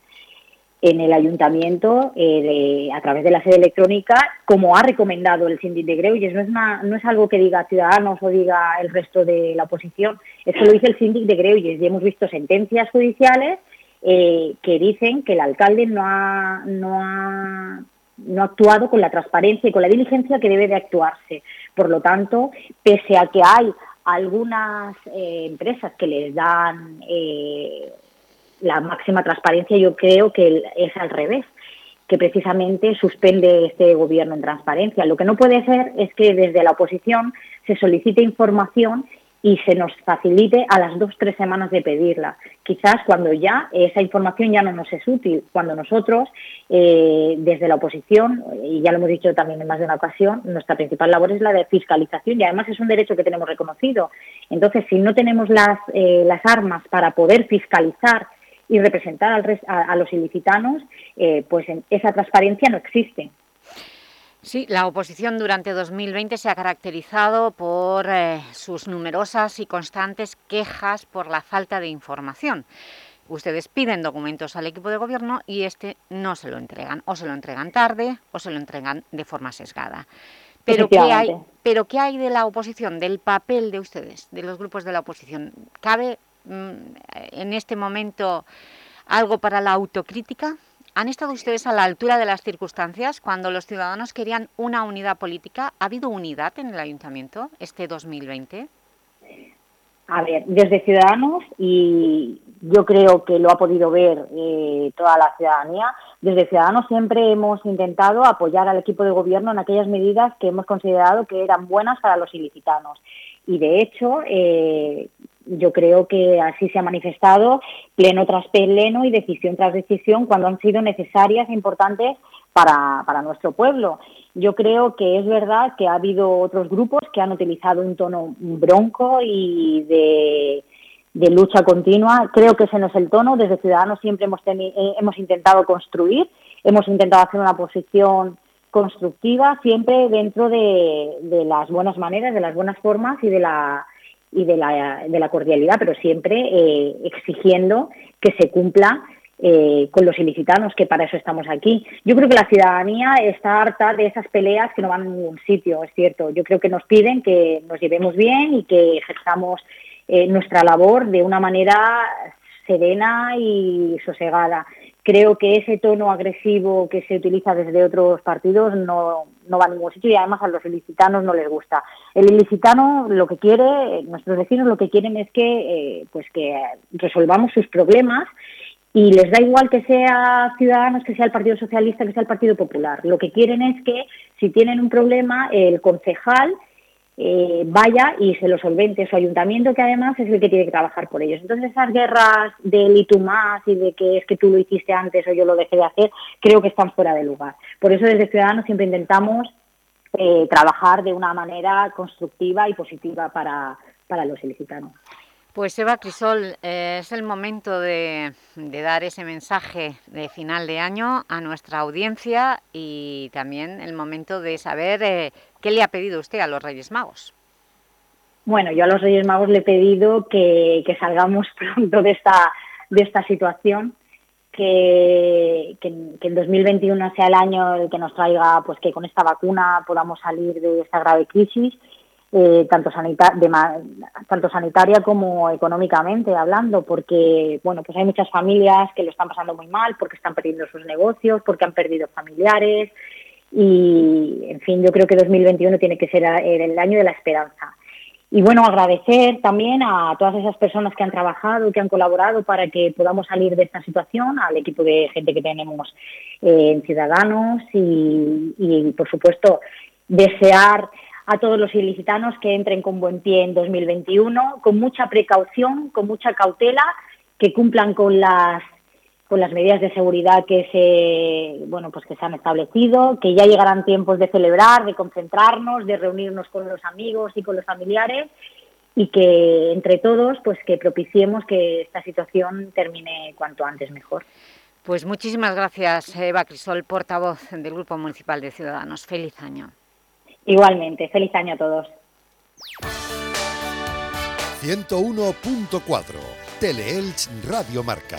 en el ayuntamiento eh, de, a través de la sede electrónica, como ha recomendado el síndic de Greuges. No es, una, no es algo que diga Ciudadanos o diga el resto de la oposición, es que lo dice el síndic de Greuges y hemos visto sentencias judiciales eh, que dicen que el alcalde no ha, no, ha, no ha actuado con la transparencia y con la diligencia que debe de actuarse. Por lo tanto, pese a que hay algunas eh, empresas que les dan eh, la máxima transparencia, yo creo que es al revés que precisamente suspende este gobierno en transparencia. Lo que no puede ser es que desde la oposición se solicite información y se nos facilite a las dos tres semanas de pedirla. Quizás cuando ya esa información ya no nos es útil, cuando nosotros eh, desde la oposición, y ya lo hemos dicho también en más de una ocasión, nuestra principal labor es la de fiscalización y además es un derecho que tenemos reconocido. Entonces, si no tenemos las, eh, las armas para poder fiscalizar y representar al a, a, los ilicitanos, eh, pues en esa transparencia no existe. Sí, la oposición durante 2020 se ha caracterizado por eh, sus numerosas y constantes quejas por la falta de información. Ustedes piden documentos al equipo de gobierno y este no se lo entregan, o se lo entregan tarde o se lo entregan de forma sesgada. Pero ¿qué, hay, ¿Pero qué hay de la oposición, del papel de ustedes, de los grupos de la oposición? ¿Cabe en este momento algo para la autocrítica? ¿Han estado ustedes a la altura de las circunstancias cuando los ciudadanos querían una unidad política? ¿Ha habido unidad en el Ayuntamiento este 2020? A ver, desde Ciudadanos, y yo creo que lo ha podido ver eh, toda la ciudadanía, desde Ciudadanos siempre hemos intentado apoyar al equipo de gobierno en aquellas medidas que hemos considerado que eran buenas para los ilicitanos. Y de hecho, eh, yo creo que así se ha manifestado pleno tras pleno y decisión tras decisión cuando han sido necesarias e importantes para, para nuestro pueblo. Yo creo que es verdad que ha habido otros grupos que han utilizado un tono bronco y de, de lucha continua. Creo que ese no es el tono. Desde Ciudadanos siempre hemos, eh, hemos intentado construir, hemos intentado hacer una posición constructiva, siempre dentro de, de las buenas maneras, de las buenas formas y de la y de la, de la cordialidad, pero siempre eh, exigiendo que se cumpla eh, con los ilicitanos, que para eso estamos aquí. Yo creo que la ciudadanía está harta de esas peleas que no van a ningún sitio, es cierto. Yo creo que nos piden que nos llevemos bien y que ejerzamos eh, nuestra labor de una manera serena y sosegada. Creo que ese tono agresivo que se utiliza desde otros partidos no, no va a ningún sitio y además a los ilicitanos no les gusta. El ilicitano lo que quiere, nuestros vecinos lo que quieren es que, eh, pues que resolvamos sus problemas y les da igual que sea Ciudadanos, que sea el Partido Socialista, que sea el Partido Popular. Lo que quieren es que si tienen un problema, el concejal eh, vaya y se lo solvente su ayuntamiento, que además es el que tiene que trabajar por ellos. Entonces esas guerras del y tú más y de que es que tú lo hiciste antes o yo lo dejé de hacer, creo que están fuera de lugar. Por eso desde Ciudadanos siempre intentamos eh, trabajar de una manera constructiva y positiva para, para los ilicitanos. Pues Eva Crisol, eh, es el momento de, dar ese mensaje de final de año a nuestra audiencia y también el momento de saber eh, qué le ha pedido usted a los Reyes Magos. Bueno, yo a los Reyes Magos le he pedido que, salgamos pronto de esta, de esta situación, que, que, el 2021 sea el año que nos traiga, pues que con esta vacuna podamos salir de esta grave crisis, eh, tanto, sanita de tanto sanitaria como económicamente hablando, porque bueno, pues hay muchas familias que lo están pasando muy mal, porque están perdiendo sus negocios, porque han perdido familiares y, en fin, yo creo que 2021 tiene que ser eh, el año de la esperanza. Y bueno, agradecer también a todas esas personas que han trabajado, que han colaborado para que podamos salir de esta situación, al equipo de gente que tenemos eh, en Ciudadanos y, por supuesto, desear a todos los ilicitanos que entren con buen pie en 2021, con mucha precaución, con mucha cautela, que cumplan con las con las medidas de seguridad que se bueno pues que se han establecido, que ya llegarán tiempos de celebrar, de concentrarnos, de reunirnos con los amigos y con los familiares y que entre todos pues que propiciemos que esta situación termine cuanto antes mejor. Pues muchísimas gracias, Eva Crisol, portavoz del Grupo Municipal de Ciudadanos. Feliz año. Igualmente, feliz año a todos. 101.4 Teleelch Radio Marca.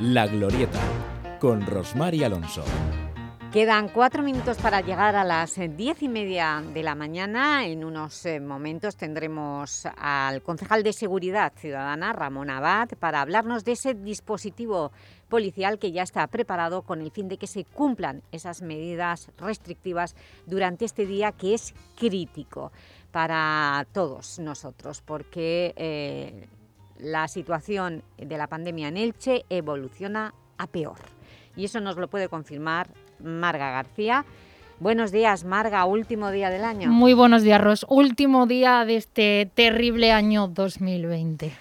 La Glorieta, con Rosmar y Alonso. Quedan cuatro minutos para llegar a las diez y media de la mañana. En unos eh, momentos tendremos al concejal de Seguridad Ciudadana, Ramón Abad, para hablarnos de ese dispositivo policial que ya está preparado con el fin de que se cumplan esas medidas restrictivas durante este día que es crítico para todos nosotros, porque eh, la situación de la pandemia en Elche evoluciona a peor. Y eso nos lo puede confirmar Marga García. Buenos días, Marga, último día del año. Muy buenos días, Ros. Último día de este terrible año 2020.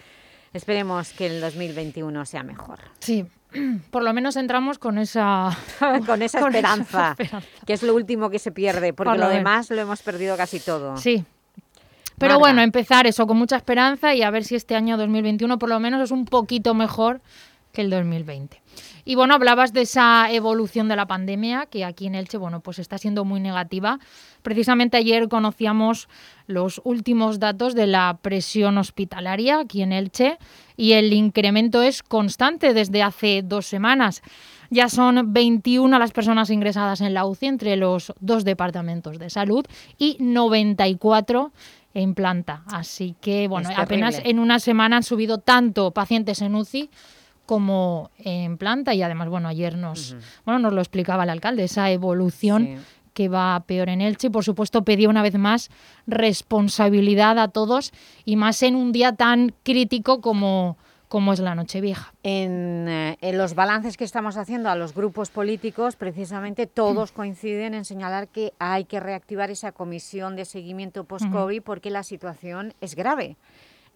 Esperemos que el 2021 sea mejor. Sí, por lo menos entramos con esa... con esa con esa esperanza, que es lo último que se pierde, porque Por lo demás lo hemos perdido casi todo. Sí. Pero Marga. bueno, empezar eso con mucha esperanza y a ver si este año 2021 por lo menos es un poquito mejor que el 2020. Y bueno, hablabas de esa evolución de la pandemia que aquí en Elche, bueno, pues está siendo muy negativa. Precisamente ayer conocíamos los últimos datos de la presión hospitalaria aquí en Elche y el incremento es constante desde hace dos semanas. Ya son 21 las personas ingresadas en la UCI entre los dos departamentos de salud y 94 en planta. Así que, bueno, Es apenas terrible. en una semana han subido tanto pacientes en UCI como en planta y además, bueno, ayer nos, bueno, nos lo explicaba el alcalde, esa evolución que va peor en Elche y por supuesto pedía una vez más responsabilidad a todos y más en un día tan crítico como, como es la Nochevieja. En, eh, en los balances que estamos haciendo a los grupos políticos, precisamente todos coinciden en señalar que hay que reactivar esa comisión de seguimiento post-COVID porque la situación es grave.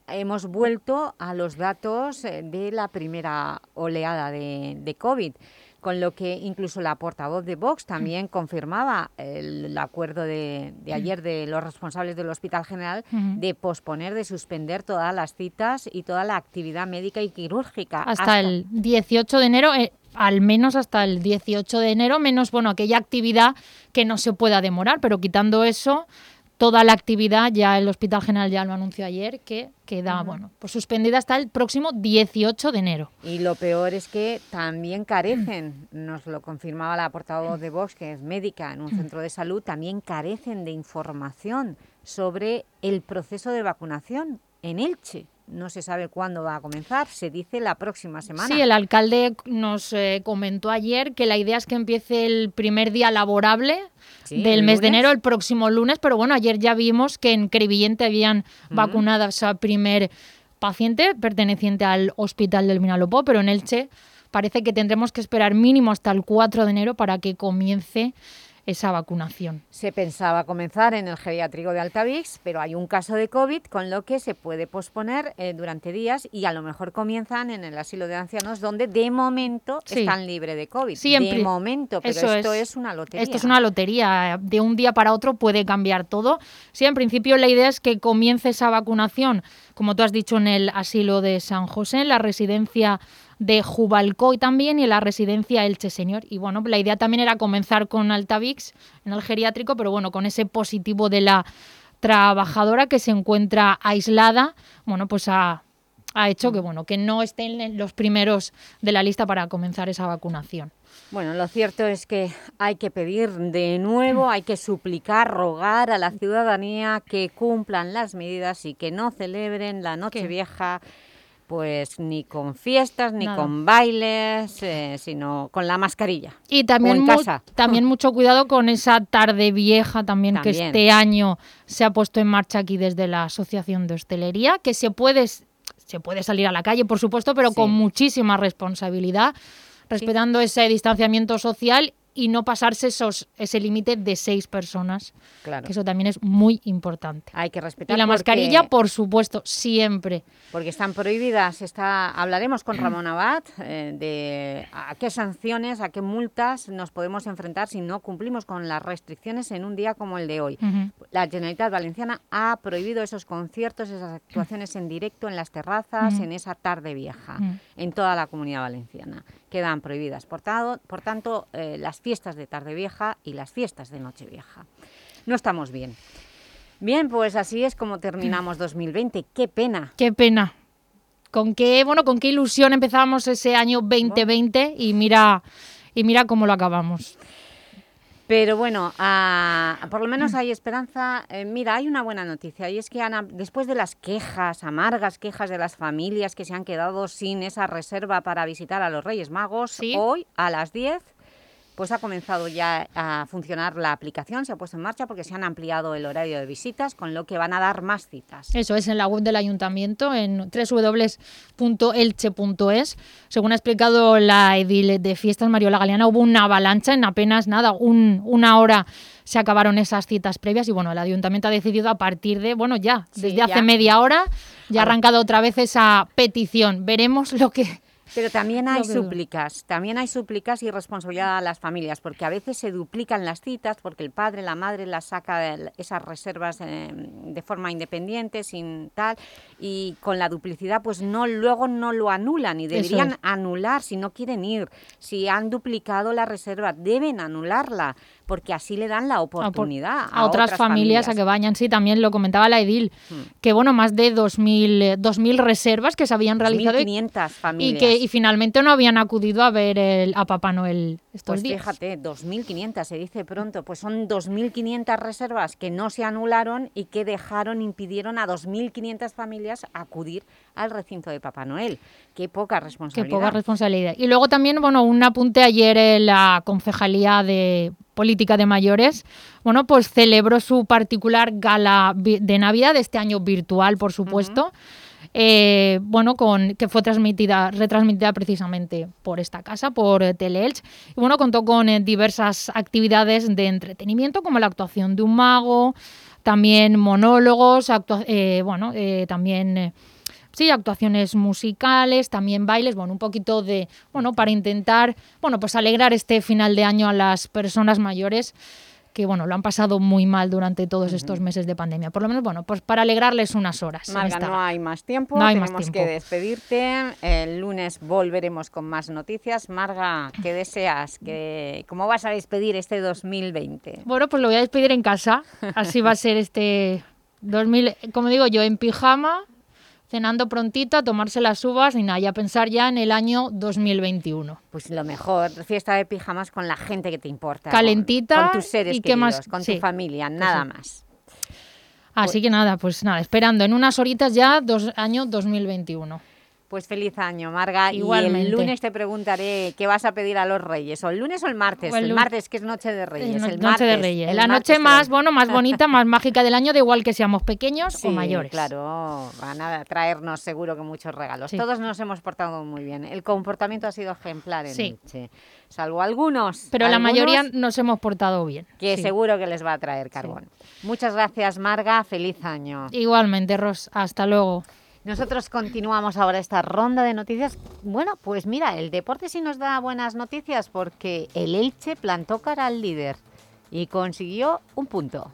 Hemos vuelto a los datos eh, de la primera oleada de, de COVID, con lo que incluso la portavoz de Vox también confirmaba el, el acuerdo de, de ayer de los responsables del Hospital General de posponer, de suspender todas las citas y toda la actividad médica y quirúrgica. Hasta, el 18 de enero, eh, al menos hasta el 18 de enero, menos bueno aquella actividad que no se pueda demorar, pero quitando eso, toda la actividad, ya el Hospital General ya lo anunció ayer, que queda bueno, pues suspendida hasta el próximo 18 de enero. Y lo peor es que también carecen, nos lo confirmaba la portavoz de Vox, que es médica en un centro de salud, también carecen de información sobre el proceso de vacunación en Elche. No se sabe cuándo va a comenzar, se dice la próxima semana. Sí, el alcalde nos eh, comentó ayer que la idea es que empiece el primer día laborable Sí, del el mes de enero, el próximo lunes, pero bueno, ayer ya vimos que en Crevillente habían vacunado a esa primer paciente perteneciente al hospital del Vinalopó, pero en Elche parece que tendremos que esperar mínimo hasta el 4 de enero para que comience esa vacunación. Se pensaba comenzar en el geriátrico de Altavix, pero hay un caso de COVID, con lo que se puede posponer eh, durante días y a lo mejor comienzan en el asilo de ancianos, donde de momento Sí. están libres de COVID. En de momento, pero Eso esto es. una lotería. Esto es una lotería. De un día para otro puede cambiar todo. Sí, en principio la idea es que comience esa vacunación, como tú has dicho, en el asilo de San José, en la residencia de Jubalcoy también y en la residencia Elche Señor. Y bueno, la idea también era comenzar con Altavix en el geriátrico, pero bueno, con ese positivo de la trabajadora que se encuentra aislada, bueno, pues ha, ha hecho que bueno, que no estén los primeros de la lista para comenzar esa vacunación. Bueno, lo cierto es que hay que pedir de nuevo, hay que suplicar, rogar a la ciudadanía que cumplan las medidas y que no celebren la Nochevieja pues ni con fiestas, ni Nada. con bailes, eh, sino con la mascarilla. Y también, en mu- casa. también mucho cuidado con esa tarde vieja también, que este año se ha puesto en marcha aquí desde la Asociación de Hostelería, que se puede, se puede salir a la calle, por supuesto, pero con muchísima responsabilidad, respetando ese distanciamiento social y no pasarse esos, ese límite de seis personas, Claro. que eso también es muy importante. Hay que respetar Y la porque- mascarilla, por supuesto, siempre. Porque están prohibidas. Está, hablaremos con Ramón Abad eh, de a qué sanciones, a qué multas nos podemos enfrentar si no cumplimos con las restricciones en un día como el de hoy. La Generalitat Valenciana ha prohibido esos conciertos, esas actuaciones en directo en las terrazas, en esa tarde vieja, en toda la comunidad valenciana. Quedan prohibidas. Por, tado- por tanto, eh, las fiestas de tarde vieja y las fiestas de noche vieja. No estamos bien. Bien, pues así es como terminamos 2020. ¡Qué pena! Qué pena. Con qué, bueno, con qué ilusión empezamos ese año 2020 y mira, y mira cómo lo acabamos. Pero bueno, ah, por lo menos hay esperanza. Eh, mira, hay una buena noticia y es que Ana, después de las quejas, amargas quejas de las familias que se han quedado sin esa reserva para visitar a los Reyes Magos, hoy a las 10 pues ha comenzado ya a funcionar la aplicación, se ha puesto en marcha porque se han ampliado el horario de visitas, con lo que van a dar más citas. Eso es en la web del ayuntamiento, en www.elche.es. Según ha explicado la edil de fiestas, Mariola Galeana, hubo una avalancha en apenas nada, un- una hora se acabaron esas citas previas y bueno, el ayuntamiento ha decidido a partir de, bueno, ya, Sí, desde ya. hace media hora, ya ha arrancado otra vez esa petición. Veremos lo que Pero también hay súplicas, también hay súplicas y responsabilidad a las familias, porque a veces se duplican las citas porque el padre, la madre las saca de esas reservas eh, de forma independiente, sin tal, y con la duplicidad pues no luego no lo anulan y deberían es. anular si no quieren ir. Si han duplicado la reserva, deben anularla, porque así le dan la a, por- oportunidad a otras, familias, a que vayan. Sí, también lo comentaba la Edil, que bueno, más de 2.000 eh, 2.000 reservas que se habían realizado y, 1.500 y familias. que y finalmente no habían acudido a ver el- a Papá Noel estos Pues días. fíjate, 2.500 se dice pronto, pues son 2.500 reservas que no se anularon y que dejaron, impidieron a 2.500 familias acudir al recinto de Papá Noel. Qué poca Qué responsabilidad. poca responsabilidad. Y luego también, bueno, un apunte ayer en la Concejalía de Política de Mayores, bueno, pues celebró su particular gala de Navidad, de este año virtual, por supuesto, eh, bueno, con, que fue transmitida, retransmitida precisamente por esta casa, por Teleelch. Y bueno, contó con eh, diversas actividades de entretenimiento, como la actuación de un mago, también monólogos, eh, bueno, también... Sí, actuaciones musicales, también bailes, bueno, un poquito de, bueno, para intentar, bueno, pues alegrar este final de año a las personas mayores que, bueno, lo han pasado muy mal durante todos estos meses de pandemia. Por lo menos, bueno, pues para alegrarles unas horas. Marga, no hay más tiempo, No hay más tenemos tiempo. que despedirte. El lunes volveremos con más noticias. Marga, ¿qué deseas? ¿Qué, ¿Cómo vas a despedir este 2020? Bueno, pues lo voy a despedir en casa. Así va a ser este 2000, como digo yo, en pijama, cenando prontito, a tomarse las uvas y nada, y a pensar ya en el año 2021. Pues lo mejor, fiesta de pijamas con la gente que te importa. Calentita Con, tus seres y queridos, más- con sí, tu familia, pues nada sí. más. Así que nada, pues nada, esperando en unas horitas ya, dos, año 2021. Pues feliz año, Marga. Y Igualmente. el lunes te preguntaré qué vas a pedir a los reyes. O el lunes o el martes. O el martes, que es noche de reyes. No- el noche martes, de Reyes. el La martes noche más, bueno, más bonita, más mágica del año, da igual que seamos pequeños Sí, o mayores. claro, van a traernos seguro que muchos regalos. Sí. Todos nos hemos portado muy bien. El comportamiento ha sido ejemplar en Sí. Elche, salvo algunos. Pero la mayoría nos hemos portado bien. que seguro que les va a traer carbón. Muchas gracias, Marga. Feliz año. Igualmente, Ros. Hasta luego. Nosotros continuamos ahora esta ronda de noticias. Bueno, pues mira, el deporte sí nos da buenas noticias porque el Elche plantó cara al líder y consiguió un punto.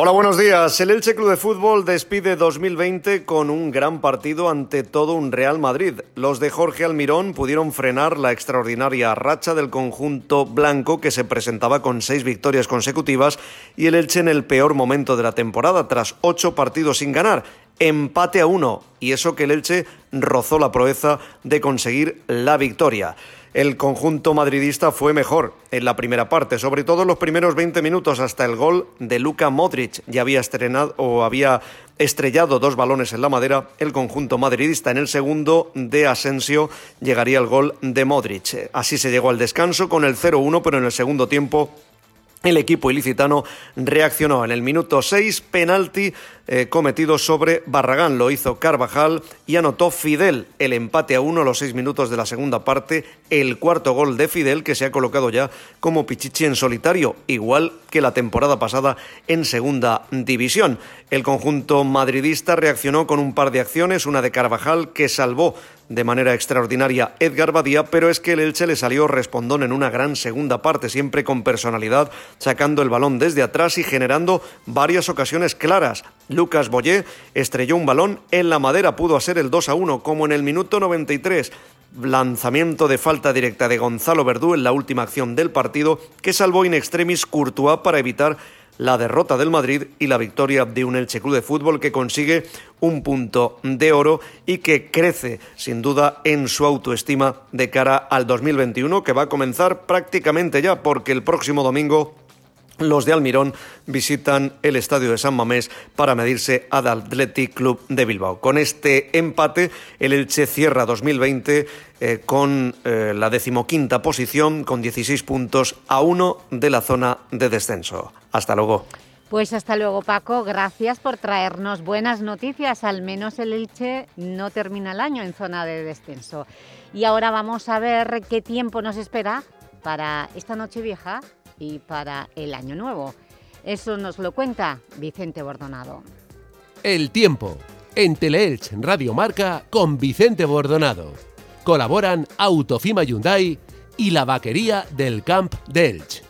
Hola, buenos días. El Elche Club de Fútbol despide 2020 con un gran partido ante todo un Real Madrid. Los de Jorge Almirón pudieron frenar la extraordinaria racha del conjunto blanco que se presentaba con seis victorias consecutivas y el Elche en el peor momento de la temporada, tras ocho partidos sin ganar. Empate a uno, y eso que el Elche rozó la proeza de conseguir la victoria. El conjunto madridista fue mejor en la primera parte, sobre todo los primeros 20 minutos hasta el gol de Luka Modric. Ya había estrenado o había estrellado dos balones en la madera el conjunto madridista. En el segundo de Asensio llegaría el gol de Modric. Así se llegó al descanso con el 0-1, pero en el segundo tiempo el equipo ilicitano reaccionó en el minuto 6, penalti eh, cometido sobre Barragán. Lo hizo Carvajal y anotó Fidel el empate a uno a los seis minutos de la segunda parte. El cuarto gol de Fidel que se ha colocado ya como Pichichi en solitario, igual que la temporada pasada en segunda división. El conjunto madridista reaccionó con un par de acciones, una de Carvajal que salvó de manera extraordinaria Edgar Badía, pero es que el Elche le salió respondón en una gran segunda parte, siempre con personalidad, sacando el balón desde atrás y generando varias ocasiones claras. Lucas Boyé estrelló un balón en la madera, pudo hacer el 2 a 1, como en el minuto 93. Lanzamiento de falta directa de Gonzalo Verdú en la última acción del partido, que salvó in extremis Courtois para evitar la derrota del Madrid y la victoria de un Elche Club de Fútbol que consigue un punto de oro y que crece sin duda en su autoestima de cara al 2021 que va a comenzar prácticamente ya porque el próximo domingo los de Almirón visitan el estadio de San Mamés para medirse al Athletic Club de Bilbao. Con este empate, el Elche cierra 2020 eh, con eh, la decimoquinta posición, con 16 puntos a uno de la zona de descenso. Hasta luego. Pues hasta luego, Paco. Gracias por traernos buenas noticias. Al menos el Elche no termina el año en zona de descenso. Y ahora vamos a ver qué tiempo nos espera para esta noche vieja y para el año nuevo. Eso nos lo cuenta Vicente Bordonado. El tiempo En Teleelch Radio Marca con Vicente Bordonado. Colaboran Autofima Hyundai y la vaquería del Camp de Elche.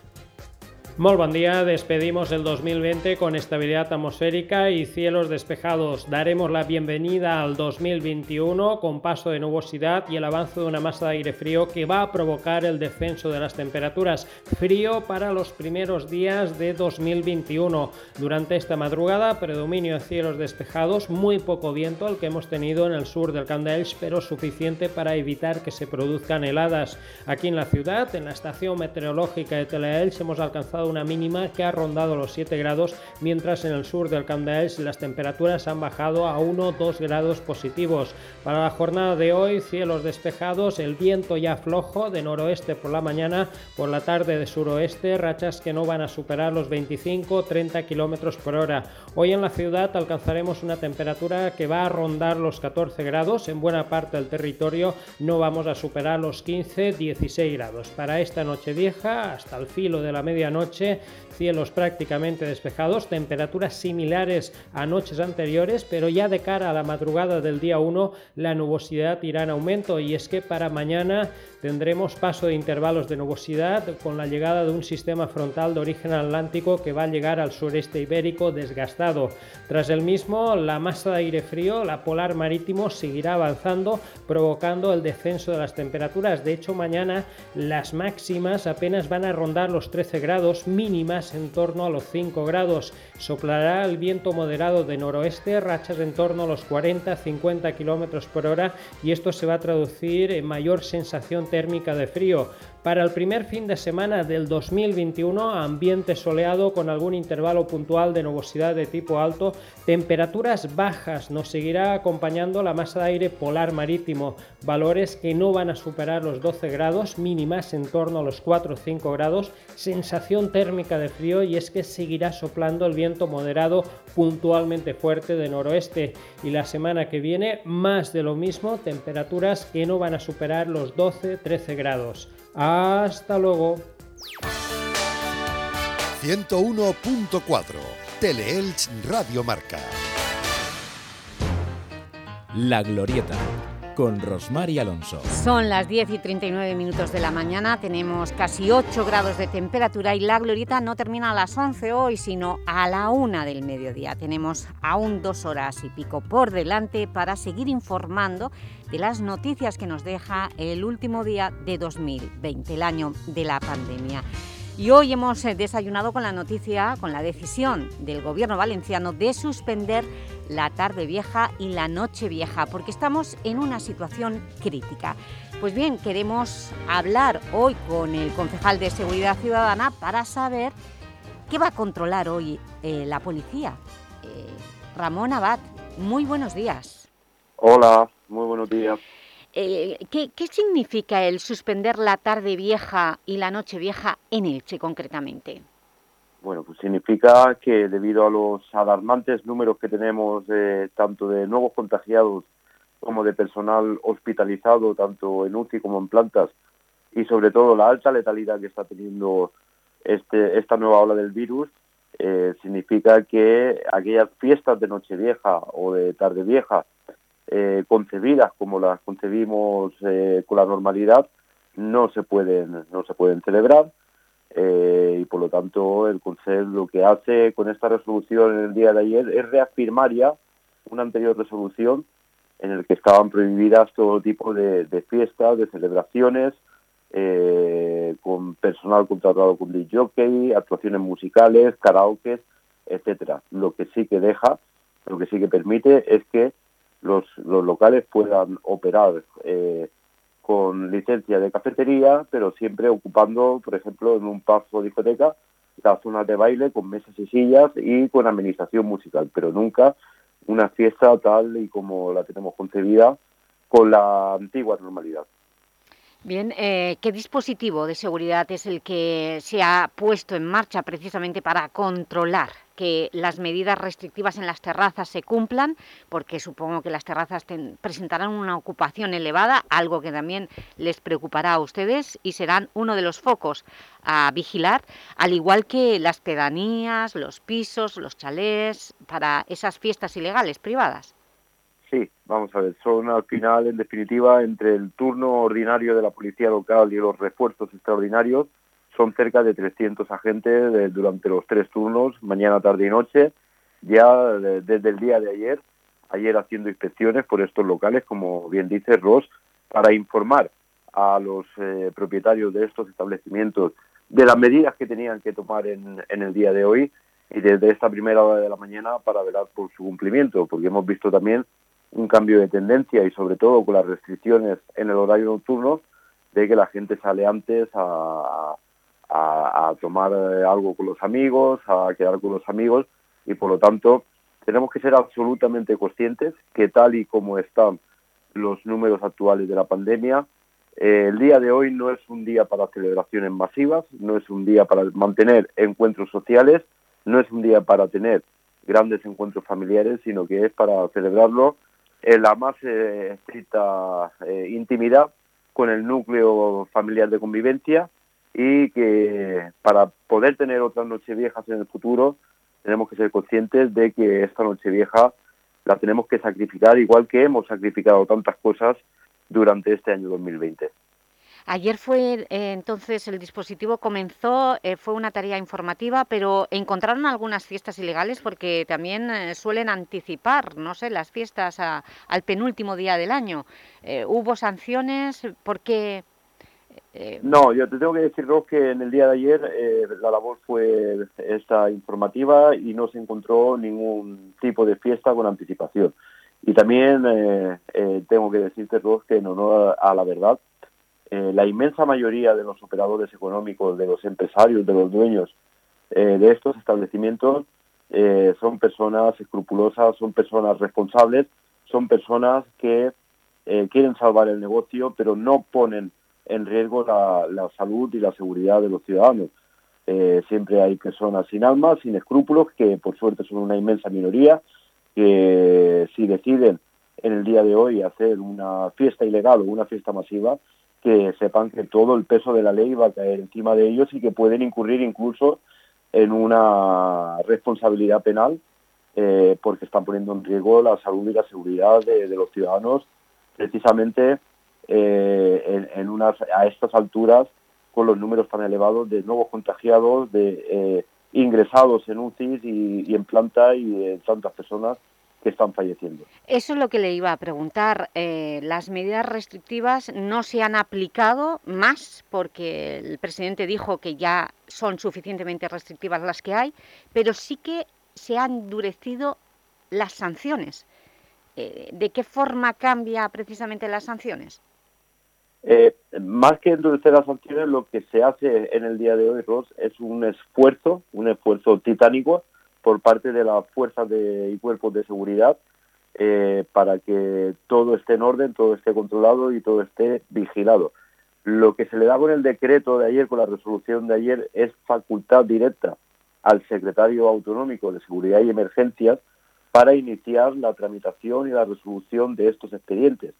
Muy buen día, despedimos el 2020 con estabilidad atmosférica y cielos despejados. Daremos la bienvenida al 2021 con paso de nubosidad y el avance de una masa de aire frío que va a provocar el descenso de las temperaturas. Frío para los primeros días de 2021. Durante esta madrugada, predominio de cielos despejados, muy poco viento el que hemos tenido en el sur del Camp pero suficiente para evitar que se produzcan heladas. Aquí en la ciudad, en la estación meteorológica de Teleelch, hemos alcanzado una mínima que ha rondado los 7 grados, mientras en el sur del Camp las temperaturas han bajado a 1-2 grados positivos. Para la jornada de hoy, cielos despejados, el viento ya flojo de noroeste por la mañana, por la tarde de suroeste, rachas que no van a superar los 25-30 kilómetros por hora. Hoy en la ciudad alcanzaremos una temperatura que va a rondar los 14 grados, en buena parte del territorio no vamos a superar los 15-16 grados. Para esta noche vieja, hasta el filo de la medianoche, છે. Cielos prácticamente despejados, temperaturas similares a noches anteriores, pero ya de cara a la madrugada del día 1 la nubosidad irá en aumento y es que para mañana tendremos paso de intervalos de nubosidad con la llegada de un sistema frontal de origen atlántico que va a llegar al sureste ibérico desgastado. Tras el mismo, la masa de aire frío, la polar marítimo, seguirá avanzando provocando el descenso de las temperaturas. De hecho, mañana las máximas apenas van a rondar los 13 grados, mínimas en torno a los 5 grados. Soplará el viento moderado de noroeste, rachas en torno a los 40-50 km por hora y esto se va a traducir en mayor sensación térmica de frío. Para el primer fin de semana del 2021, ambiente soleado con algún intervalo puntual de nubosidad de tipo alto, temperaturas bajas, nos seguirá acompañando la masa de aire polar marítimo, valores que no van a superar los 12 grados, mínimas en torno a los 4 o 5 grados, sensación térmica de frío y es que seguirá soplando el viento moderado puntualmente fuerte de noroeste y la semana que viene más de lo mismo, temperaturas que no van a superar los 12-13 grados. Hasta luego. 101.4 Teleelch Radio Marca. La Glorieta con Rosmar y Alonso. Son las 10 y 39 minutos de la mañana, tenemos casi 8 grados de temperatura y la glorieta no termina a las 11 hoy, sino a la 1 del mediodía. Tenemos aún dos horas y pico por delante para seguir informando de las noticias que nos deja el último día de 2020, el año de la pandemia. Y hoy hemos eh, desayunado con la noticia, con la decisión del Gobierno valenciano de suspender la tarde vieja y la noche vieja, porque estamos en una situación crítica. Pues bien, queremos hablar hoy con el concejal de Seguridad Ciudadana para saber qué va a controlar hoy eh, la policía. Eh, Ramón Abad, muy buenos días. Hola, muy buenos días. Eh, ¿qué, significa el suspender la tarde vieja y la noche vieja en Elche concretamente? Bueno, pues significa que debido a los alarmantes números que tenemos tanto de nuevos contagiados como de personal hospitalizado, tanto en UCI como en plantas, y sobre todo la alta letalidad que está teniendo este, esta nueva ola del virus, eh, significa que aquellas fiestas de Nochevieja o de Tarde Vieja eh, concebidas como las concebimos eh, con la normalidad no se pueden no se pueden celebrar y por lo tanto el Consejo lo que hace con esta resolución en el día de ayer es reafirmar ya una anterior resolución en el que estaban prohibidas todo tipo de, fiestas, de celebraciones, eh, con personal contratado con DJ, actuaciones musicales, karaoke, etcétera. Lo que sí que deja, lo que sí que permite es que los, locales puedan operar eh, con licencia de cafetería, pero siempre ocupando, por ejemplo, en un pub o discoteca, las zonas de baile con mesas y sillas y con amenización musical, pero nunca una fiesta tal y como la tenemos concebida con la antigua normalidad. Bien, eh, ¿qué dispositivo de seguridad es el que se ha puesto en marcha precisamente para controlar que las medidas restrictivas en las terrazas se cumplan? Porque supongo que las terrazas presentarán una ocupación elevada, algo que también les preocupará a ustedes y serán uno de los focos a vigilar, al igual que las pedanías, los pisos, los chalés, para esas fiestas ilegales privadas. Sí, vamos a ver, son al final, en definitiva, entre el turno ordinario de la policía local y los refuerzos extraordinarios, son cerca de 300 agentes durante los tres turnos, mañana, tarde y noche, ya de- desde el día de ayer, ayer haciendo inspecciones por estos locales, como bien dice Ross, para informar a los eh, propietarios de estos establecimientos de las medidas que tenían que tomar en, en el día de hoy y desde esta primera hora de la mañana para velar por su cumplimiento, porque hemos visto también un cambio de tendencia y sobre todo con las restricciones en el horario nocturno de que la gente sale antes a, a- tomar eh, algo con los amigos, a quedar con los amigos y por lo tanto tenemos que ser absolutamente conscientes que tal y como están los números actuales de la pandemia, eh, el día de hoy no es un día para celebraciones masivas, no es un día para mantener encuentros sociales, no es un día para tener grandes encuentros familiares, sino que es para celebrarlo en la más eh, estricta intimidad con el núcleo familiar de convivencia y que para poder tener otras nocheviejas en el futuro tenemos que ser conscientes de que esta nochevieja la tenemos que sacrificar igual que hemos sacrificado tantas cosas durante este año 2020. Ayer fue, eh, entonces, el dispositivo comenzó, eh, fue una tarea informativa, pero ¿encontraron algunas fiestas ilegales? Porque también eh, suelen anticipar, no sé, las fiestas al penúltimo día del año. ¿Hubo sanciones? ¿Por qué? Eh, No, yo te tengo que decir, Ros, que en el día de ayer eh, la labor fue esta informativa y no se encontró ningún tipo de fiesta con anticipación. Y también eh, eh, tengo que decirte, Ros, que en honor a, la verdad, eh, la inmensa mayoría de los operadores económicos, de los empresarios, de los dueños de estos establecimientos son personas escrupulosas, son personas responsables, son personas que quieren salvar el negocio, pero no ponen en riesgo la, salud y la seguridad de los ciudadanos. Eh, siempre hay personas sin alma, sin escrúpulos, que por suerte son una inmensa minoría, que si deciden en el día de hoy hacer una fiesta ilegal o una fiesta masiva, que sepan que todo el peso de la ley va a caer encima de ellos y que pueden incurrir incluso en una responsabilidad penal eh, porque están poniendo en riesgo la salud y la seguridad de los ciudadanos precisamente eh, en, unas, a estas alturas con los números tan elevados de nuevos contagiados, de eh, ingresados en UCIs y, en planta y de tantas personas que están falleciendo. Eso es lo que le iba a preguntar. Eh, las medidas restrictivas no se han aplicado más porque el presidente dijo que ya son suficientemente restrictivas las que hay, pero sí que se han endurecido las sanciones. ¿De qué forma cambia precisamente las sanciones? Eh, más que endurecer las sanciones, lo que se hace en el día de hoy, Ross, es un esfuerzo, un esfuerzo titánico por parte de las fuerzas de, y cuerpos de seguridad eh, para que todo esté en orden, todo esté controlado y todo esté vigilado. Lo que se le da con el decreto de ayer, con la resolución de ayer, es facultad directa al secretario autonómico de Seguridad y Emergencias para iniciar la tramitación y la resolución de estos expedientes.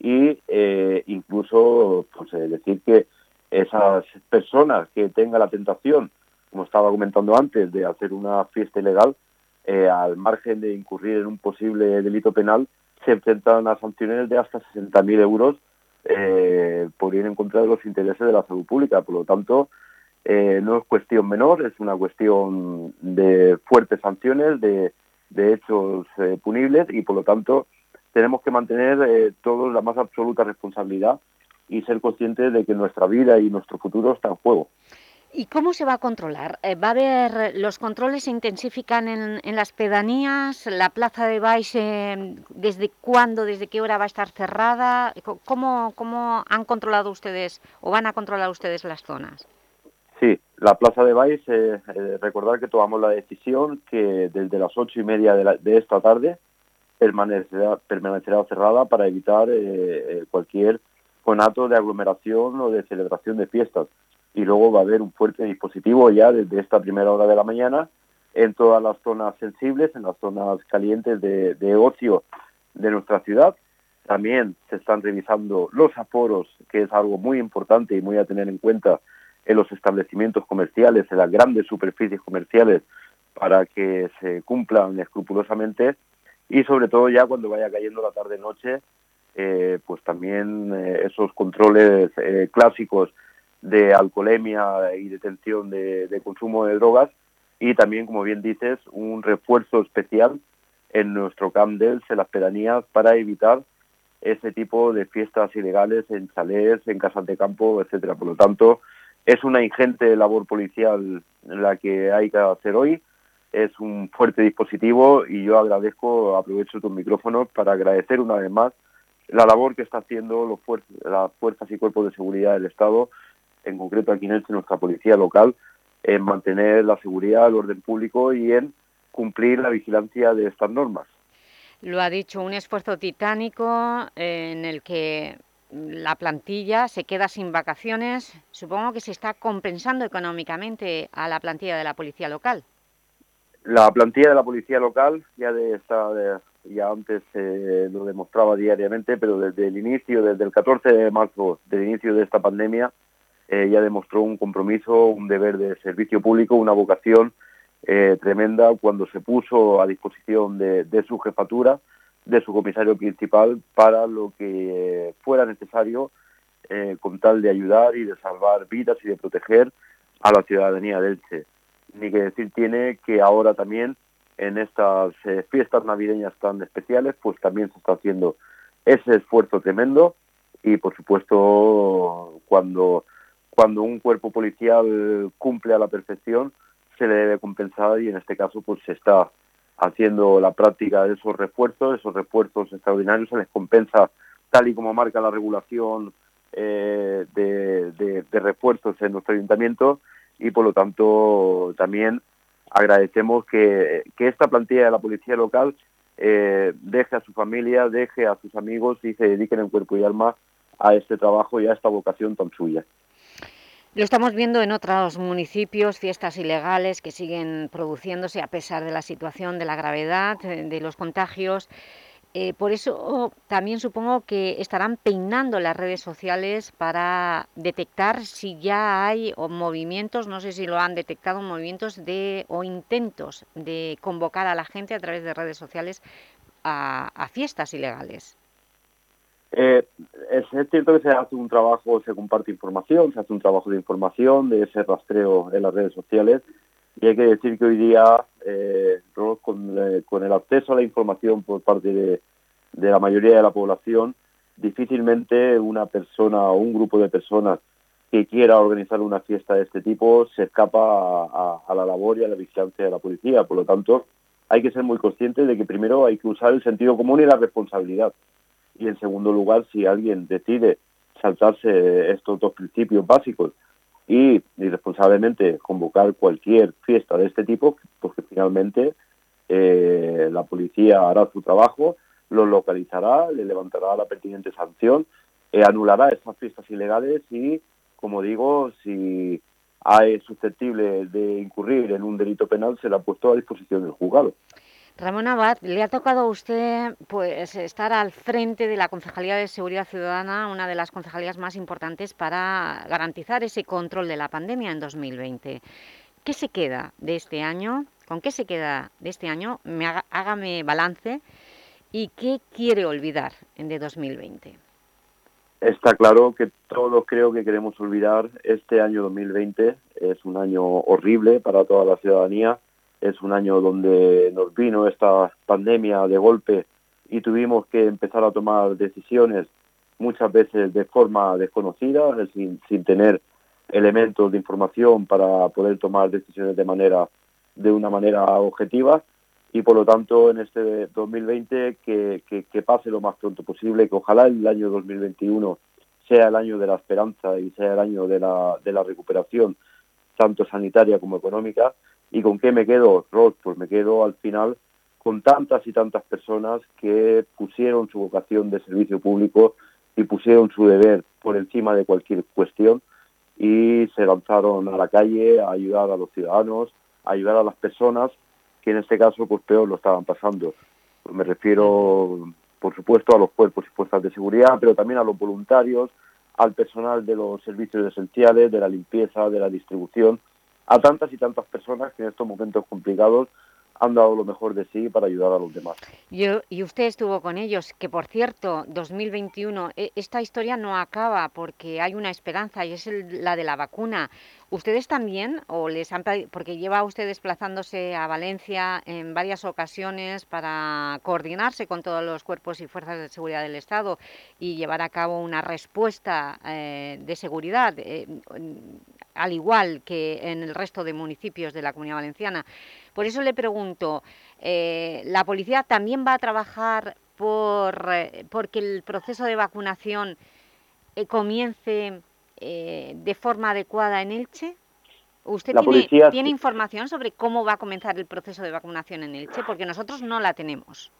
Y eh, incluso pues, eh, decir que esas personas que tengan la tentación, como estaba comentando antes, de hacer una fiesta ilegal, eh, al margen de incurrir en un posible delito penal, se enfrentan a sanciones de hasta 60.000 euros eh, por ir en contra de los intereses de la salud pública. Por lo tanto, eh, no es cuestión menor, es una cuestión de fuertes sanciones, de, de hechos punibles y, por lo tanto, tenemos que mantener eh, todos la más absoluta responsabilidad y ser conscientes de que nuestra vida y nuestro futuro está en juego. ¿Y cómo se va a controlar? Eh, ¿Va a haber, los controles se intensifican en, en las pedanías? ¿La plaza de Baix, eh, desde cuándo, desde qué hora va a estar cerrada? ¿Cómo, ¿Cómo han controlado ustedes o van a controlar ustedes las zonas? Sí, la plaza de Baix, eh, eh, recordar que tomamos la decisión que desde las ocho y media de, la, de esta tarde permanecerá, permanecerá cerrada para evitar eh, cualquier conato de aglomeración o de celebración de fiestas. Y luego va a haber un fuerte dispositivo ya desde esta primera hora de la mañana en todas las zonas sensibles, en las zonas calientes de, de ocio de nuestra ciudad. También se están revisando los aforos, que es algo muy importante y muy a tener en cuenta en los establecimientos comerciales, en las grandes superficies comerciales, para que se cumplan escrupulosamente y sobre todo ya cuando vaya cayendo la tarde-noche, eh, pues también eh, esos controles eh, clásicos de alcoholemia y detención de, consumo de drogas y también, como bien dices, un refuerzo especial en nuestro Camp Dels, en las pedanías, para evitar ese tipo de fiestas ilegales en chalés, en casas de campo, etcétera. Por lo tanto, es una ingente labor policial la que hay que hacer hoy. Es un fuerte dispositivo y yo agradezco, aprovecho tus micrófonos para agradecer una vez más la labor que está haciendo los las fuerzas y cuerpos de seguridad del Estado, en concreto aquí en Elche, nuestra policía local, en mantener la seguridad, el orden público y en cumplir la vigilancia de estas normas. Lo ha dicho, un esfuerzo titánico eh, en el que la plantilla se queda sin vacaciones. Supongo que se está compensando económicamente a la plantilla de la policía local. La plantilla de la policía local ya de esta, de, ya antes eh, lo demostraba diariamente, pero desde el inicio, desde el 14 de marzo, del inicio de esta pandemia, eh, ya demostró un compromiso, un deber de servicio público, una vocación eh, tremenda cuando se puso a disposición de, de, su jefatura, de su comisario principal, para lo que fuera necesario eh, con tal de ayudar y de salvar vidas y de proteger a la ciudadanía del Elche. Ni que decir tiene que ahora también en estas eh, fiestas navideñas tan especiales, pues también se está haciendo ese esfuerzo tremendo. Y por supuesto cuando, cuando un cuerpo policial cumple a la perfección se le debe compensar y en este caso pues se está haciendo la práctica de esos refuerzos, esos refuerzos extraordinarios, se les compensa tal y como marca la regulación eh, de, refuerzos en nuestro ayuntamiento y por lo tanto también agradecemos que, que esta plantilla de la policía local eh, deje a su familia, deje a sus amigos y se dediquen en cuerpo y alma a este trabajo y a esta vocación tan suya. Lo estamos viendo en otros municipios, fiestas ilegales que siguen produciéndose a pesar de la situación, de la gravedad, de los contagios. Eh, por eso también supongo que estarán peinando las redes sociales para detectar si ya hay o movimientos, no sé si lo han detectado, movimientos de, o intentos de convocar a la gente a través de redes sociales a, fiestas ilegales. Eh, es, cierto que se hace un trabajo, se comparte información, se hace un trabajo de información, de ese rastreo en las redes sociales, y hay que decir que hoy día, eh, con, eh, con, el acceso a la información por parte de, la mayoría de la población, difícilmente una persona o un grupo de personas que quiera organizar una fiesta de este tipo se escapa a la labor y a la vigilancia de la policía. Por lo tanto, hay que ser muy conscientes de que primero hay que usar el sentido común y la responsabilidad. Y en segundo lugar, si alguien decide saltarse estos dos principios básicos y irresponsablemente convocar cualquier fiesta de este tipo, porque finalmente eh, la policía hará su trabajo, lo localizará, le levantará la pertinente sanción, eh, anulará esas fiestas ilegales y, como digo, si es susceptible de incurrir en un delito penal, será puesto a disposición del juzgado. Ramón Abad, le ha tocado a usted pues, estar al frente de la Concejalía de Seguridad Ciudadana, una de las concejalías más importantes para garantizar ese control de la pandemia en 2020. ¿Qué se queda de este año? ¿Con qué se queda de este año? Me haga, hágame balance. ¿Y qué quiere olvidar de 2020? Está claro que todos creo que queremos olvidar este año 2020. Es un año horrible para toda la ciudadanía es un año donde nos vino esta pandemia de golpe y tuvimos que empezar a tomar decisiones muchas veces de forma desconocida, sin, sin tener elementos de información para poder tomar decisiones de manera de una manera objetiva. Y por lo tanto en este 2020 que, que, pase lo más pronto posible, que ojalá el año 2021 sea el año de la esperanza y sea el año de la, de la recuperación tanto sanitaria como económica ¿Y con qué me quedo, Rod? Pues me quedo al final con tantas y tantas personas que pusieron su vocación de servicio público y pusieron su deber por encima de cualquier cuestión y se lanzaron a la calle a ayudar a los ciudadanos, a ayudar a las personas que en este caso pues peor lo estaban pasando. Pues me refiero, por supuesto, a los cuerpos y fuerzas de seguridad, pero también a los voluntarios, al personal de los servicios esenciales, de la limpieza, de la distribución, a tantas y tantas personas que en estos momentos complicados han dado lo mejor de sí para ayudar a los demás. Yo, y usted estuvo con ellos, que por cierto, 2021, e, esta historia no acaba porque hay una esperanza y es la de la vacuna. ¿Ustedes también, o les han porque lleva usted desplazándose a Valencia en varias ocasiones para coordinarse con todos los cuerpos y fuerzas de seguridad del Estado y llevar a cabo una respuesta eh, de seguridad, eh, al igual que en el resto de municipios de la Comunidad Valenciana? Por eso le pregunto, eh, ¿la policía también va a trabajar por porque el proceso de vacunación comience eh, de forma adecuada en Elche? ¿Usted tiene, información sobre cómo va a comenzar el proceso de vacunación en Elche? Porque nosotros no la tenemos.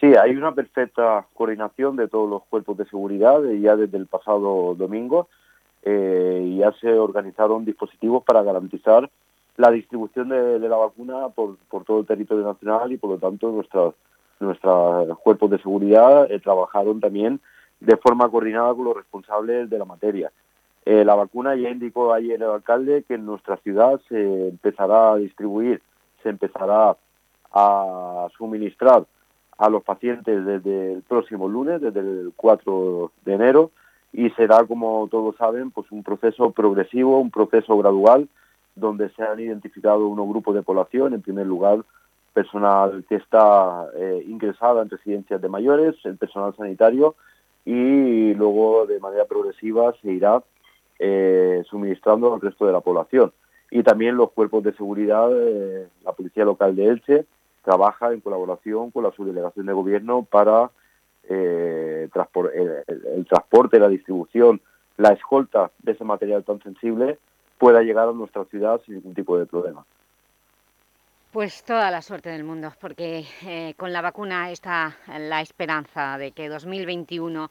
Sí, hay una perfecta coordinación de todos los cuerpos de seguridad eh, ya desde el pasado domingo eh, ya se organizaron dispositivos para garantizar la distribución de, la vacuna por, todo el territorio nacional y por lo tanto nuestros nuestros cuerpos de seguridad trabajaron también de forma coordinada con los responsables de la materia. Eh, la vacuna ya indicó ayer el alcalde que en nuestra ciudad se empezará a distribuir, se empezará a suministrar a los pacientes desde el próximo lunes, desde el 4 de enero, y será, como todos saben, pues un proceso progresivo, un proceso gradual, donde se han identificado unos grupos de población, en primer lugar, personal que está eh, ingresada en residencias de mayores, el personal sanitario, y luego de manera progresiva se irá eh, suministrando al resto de la población. Y también los cuerpos de seguridad, eh, la Policía Local de Elche, trabaja en colaboración con la subdelegación de gobierno para eh, el, transporte, la distribución, la escolta de ese material tan sensible pueda llegar a nuestra ciudad sin ningún tipo de problema. Pues toda la suerte del mundo, porque con la vacuna está la esperanza de que 2021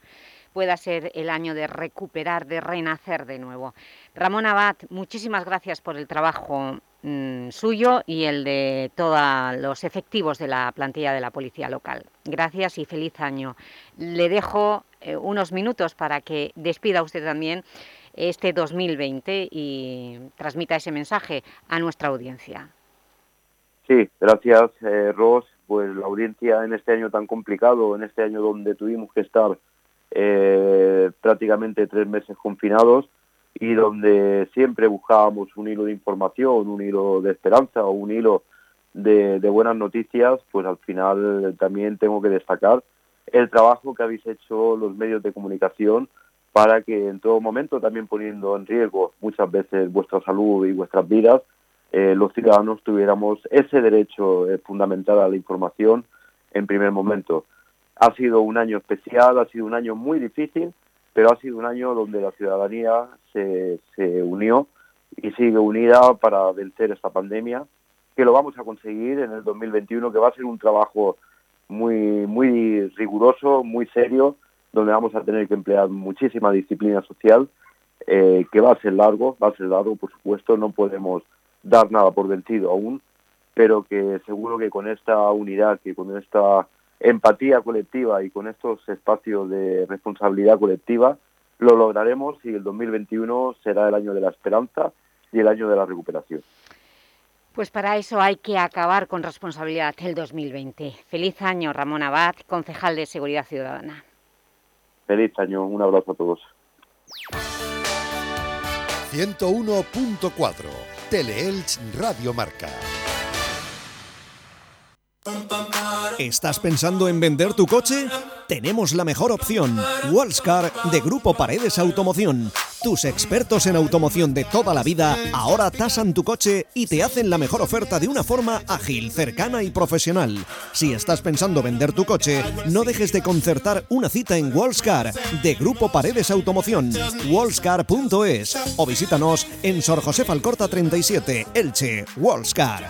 pueda ser el año de recuperar, de renacer de nuevo. Ramón Abad, muchísimas gracias por el trabajo mm, suyo y el de todos los efectivos de la plantilla de la Policía Local. Gracias y feliz año. Le dejo eh, unos minutos para que despida usted también este 2020 y transmita ese mensaje a nuestra audiencia. Sí, gracias, eh, Ros. Pues la audiencia en este año tan complicado, en este año donde tuvimos que estar eh, prácticamente tres meses confinados y donde siempre buscábamos un hilo de información, un hilo de esperanza o un hilo de, buenas noticias, pues al final también tengo que destacar el trabajo que habéis hecho los medios de comunicación para que en todo momento, también poniendo en riesgo muchas veces vuestra salud y vuestras vidas, eh, los ciudadanos tuviéramos ese derecho eh, fundamental a la información en primer momento. Ha sido un año especial, ha sido un año muy difícil, pero ha sido un año donde la ciudadanía se, se unió y sigue unida para vencer esta pandemia, que lo vamos a conseguir en el 2021, que va a ser un trabajo muy, muy riguroso, muy serio, donde vamos a tener que emplear muchísima disciplina social, eh, que va a ser largo, va a ser largo, por supuesto, no podemos dar nada por vencido aún, pero que seguro que con esta unidad, que con esta empatía colectiva y con estos espacios de responsabilidad colectiva lo lograremos y el 2021 será el año de la esperanza y el año de la recuperación. Pues para eso hay que acabar con responsabilidad el 2020. Feliz año, Ramón Abad, concejal de Seguridad Ciudadana. Feliz año, un abrazo a todos. 101.4 Teleelch Radio Marca. ¿Estás pensando en vender tu coche? Tenemos la mejor opción. Wallscar de Grupo Paredes Automoción. Tus expertos en automoción de toda la vida ahora tasan tu coche y te hacen la mejor oferta de una forma ágil, cercana y profesional. Si estás pensando vender tu coche, no dejes de concertar una cita en Wallscar de Grupo Paredes Automoción. Wallscar.es o visítanos en Sor José Falcorta 37, Elche. Wallscar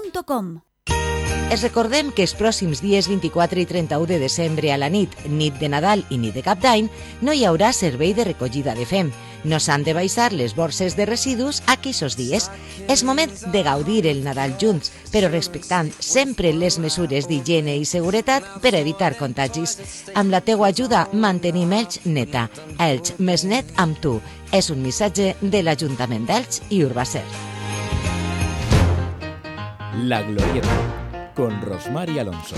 ferreterialallave.com. Es recordem que els pròxims dies 24 i 31 de desembre a la nit, nit de Nadal i nit de Cap d'Any, no hi haurà servei de recollida de fem. No s'han de baixar les borses de residus aquells dies. És moment de gaudir el Nadal junts, però respectant sempre les mesures d'higiene i seguretat per evitar contagis. Amb la teua ajuda mantenim Elx neta. Elx més net amb tu. És un missatge de l'Ajuntament d'Elx i Urbacer. La Glorieta, con Rosmar y Alonso.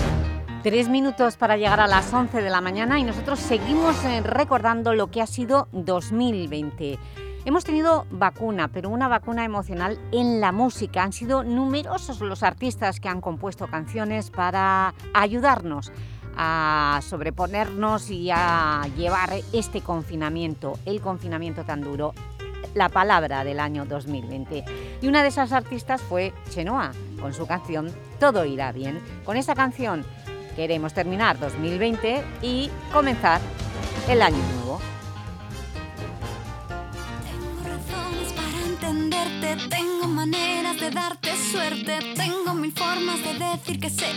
Tres minutos para llegar a las 11 de la mañana y nosotros seguimos eh, recordando lo que ha sido 2020. Hemos tenido vacuna, pero una vacuna emocional en la música. Han sido numerosos los artistas que han compuesto canciones para ayudarnos a sobreponernos y a llevar este confinamiento, el confinamiento tan duro, la palabra del año 2020. Y una de esas artistas fue Chenoa, con su canción Todo irá bien. Con esta canción queremos terminar 2020 y comenzar el año nuevo. razones para entenderte, tengo maneras de darte suerte, tengo mil formas de decir que sé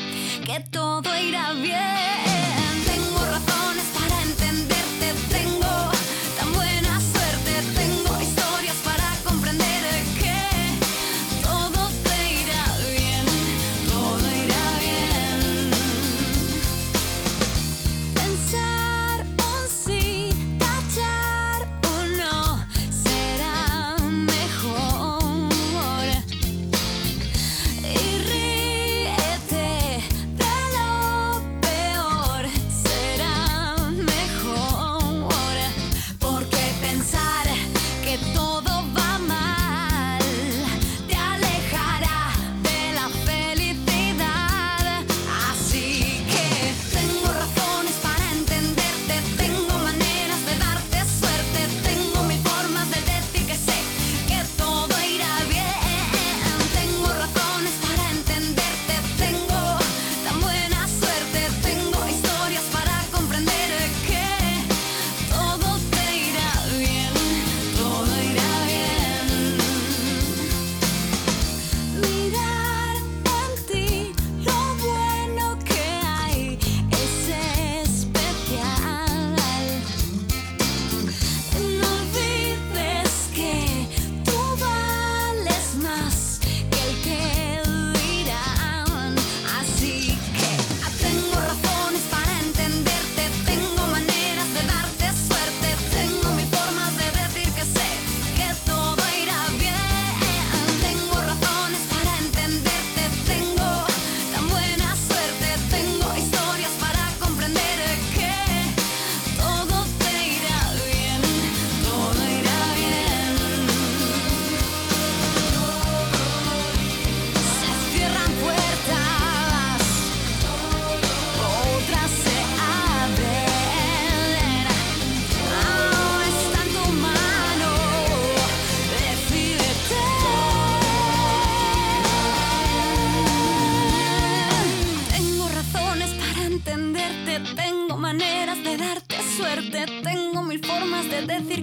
que todo irá bien. Tengo razones para entenderte, tengo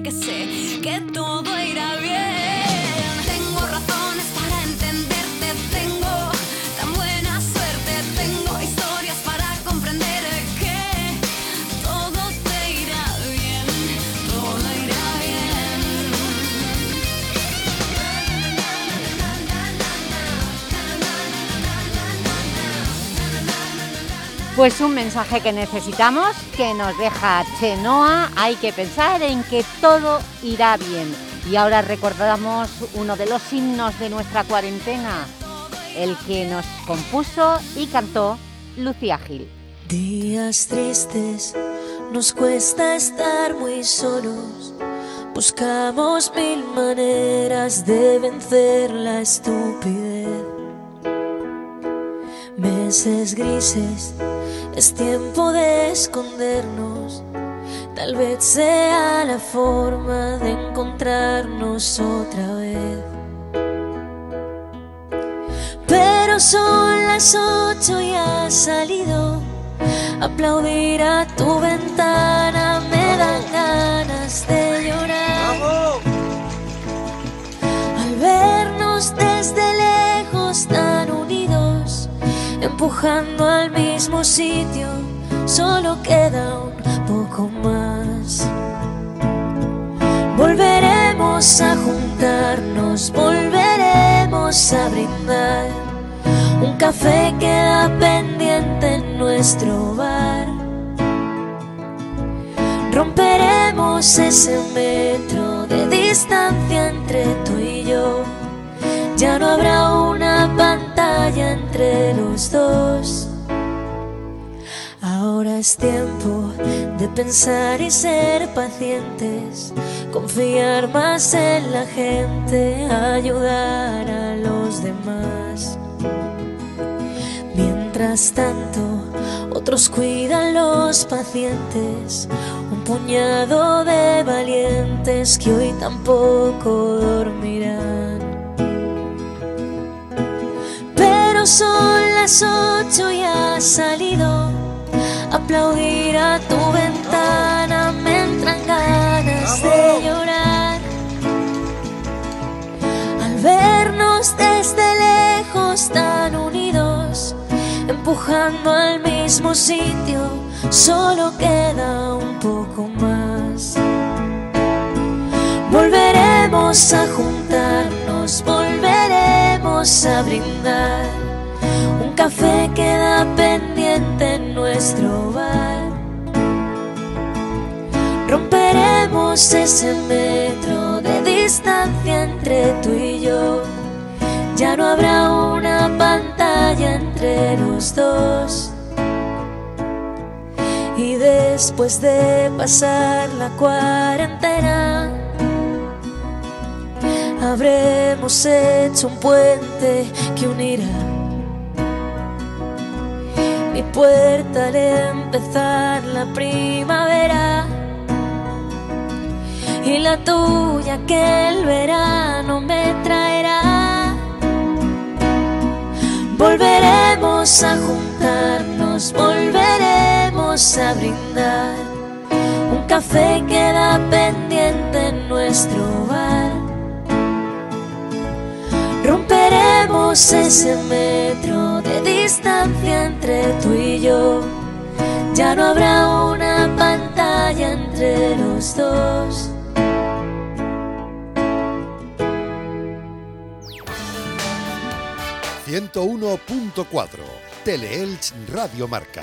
que sé Pues un mensaje que necesitamos, que nos deja Chenoa, hay que pensar en que todo irá bien. Y ahora recordamos uno de los himnos de nuestra cuarentena, el que nos compuso y cantó Lucía Gil. Días tristes, nos cuesta estar muy solos. Buscamos mil maneras de vencer la estupidez. Meses grises Es tiempo de escondernos. Tal vez sea la forma de encontrarnos otra vez. Pero son las ocho y has salido. Aplaudir a tu ventana me dan ganas de empujando al mismo sitio, solo queda un poco más. Volveremos a juntarnos, volveremos a brindar. Un café queda pendiente en nuestro bar. Romperemos ese metro de distancia entre tú y yo. Ya no habrá una pantalla entre los dos. Ahora es tiempo de pensar y ser pacientes, confiar más en la gente, ayudar a los demás. Mientras tanto, otros cuidan los pacientes, un puñado de valientes que hoy tampoco dormirán. Pero son las ocho y has salido. Aplaudir a tu ventana me entran ganas de llorar. Al vernos desde lejos tan unidos, empujando al mismo sitio, solo queda un poco más. Volveremos a juntarnos, volveremos a brindar. Un café queda pendiente en nuestro bar. Romperemos ese metro de distancia entre tú y yo. Ya no habrá una pantalla entre los dos. Y después de pasar la cuarentena, habremos hecho un puente que unirá mi puerta al empezar la primavera y la tuya que el verano me traerá. Volveremos a juntarnos, volveremos a brindar. Un café queda pendiente en nuestro bar. Romperemos ese metro de distancia entre tú y yo. Ya no habrá una pantalla entre los dos. ...101.4... Teleelch Radio Marca.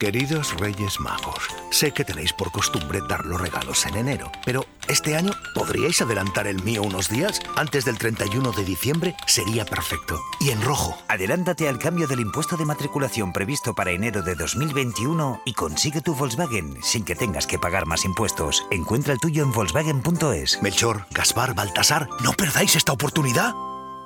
Queridos Reyes Magos, sé que tenéis por costumbre dar los regalos en enero, pero este año podríais adelantar el mío unos días antes del 31 de diciembre, sería perfecto. Y en rojo. Adelántate al cambio del impuesto de matriculación previsto para enero de 2021 y consigue tu Volkswagen sin que tengas que pagar más impuestos. Encuentra el tuyo en Volkswagen.es. Melchor, Gaspar, Baltasar, no perdáis esta oportunidad.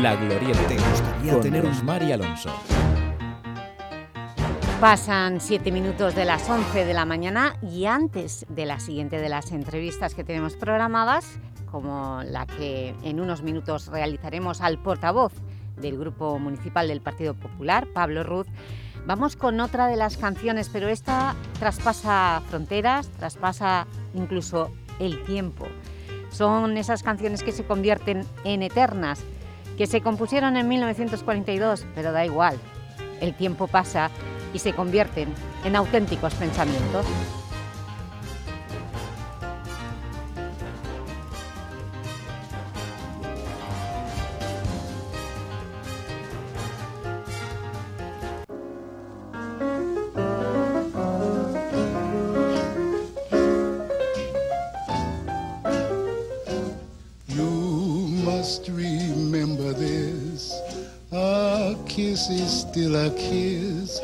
La Glorieta. ¿Te gustaría con tener un- Rosmar y Alonso. Pasan siete minutos de las 11 de la mañana y antes de la siguiente de las entrevistas que tenemos programadas, como la que en unos minutos realizaremos al portavoz del Grupo Municipal del Partido Popular, Pablo Ruz, vamos con otra de las canciones, pero esta traspasa fronteras, traspasa incluso el tiempo. Son esas canciones que se convierten en eternas, que se compusieron en 1942, pero da igual, el tiempo pasa y se convierten en auténticos pensamientos. Is still a kiss.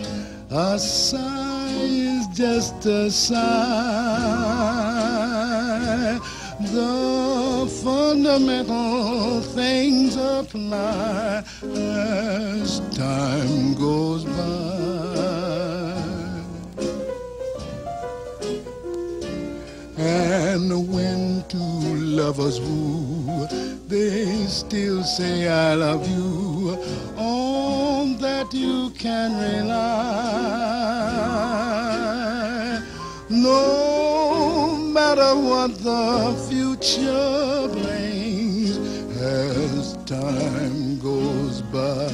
A sigh is just a sigh. The fundamental things apply as time goes by. And when two lovers woo, they still say I love you. On that you can rely. No matter what the future brings as time goes by.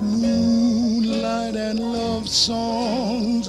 Moonlight and love songs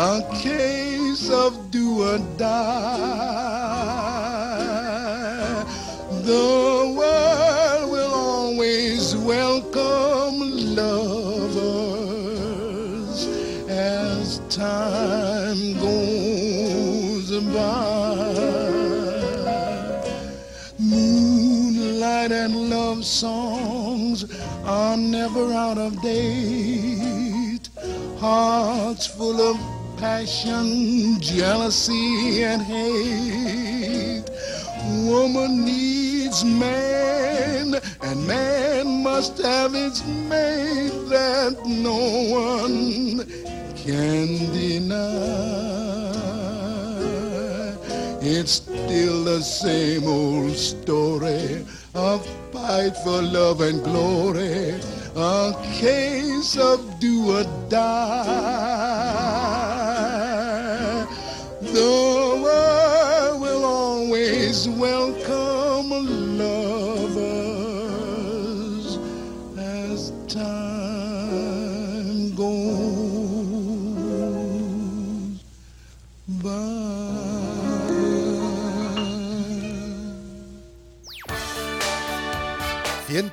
a case of do or die. The world will always welcome lovers as time goes by. Moonlight and love songs are never out of date. Hearts full of passion, jealousy, and hate. Woman needs man, and man must have its mate that no one can deny. It's still the same old story, a fight for love and glory, a case of do or die. The world will always welcome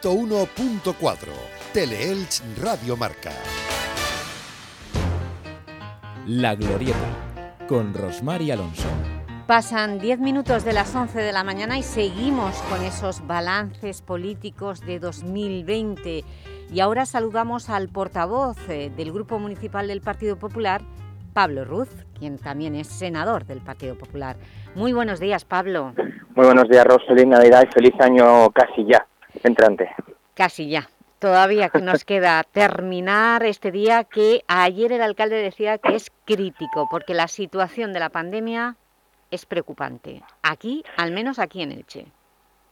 101.4 Teleelch Radio Marca. La Glorieta con Rosmar y Alonso. Pasan 10 minutos de las 11 de la mañana y seguimos con esos balances políticos de 2020 Y ahora saludamos al portavoz eh, del Grupo Municipal del Partido Popular, Pablo Ruz, quien también es senador del Partido Popular. Muy buenos días, Pablo. Muy buenos días, Ros. Feliz Navidad y feliz año casi ya, entrante. Casi ya. Todavía que nos queda terminar este día que ayer el alcalde decía que es crítico porque la situación de la pandemia es preocupante. Aquí, al menos aquí en Elche.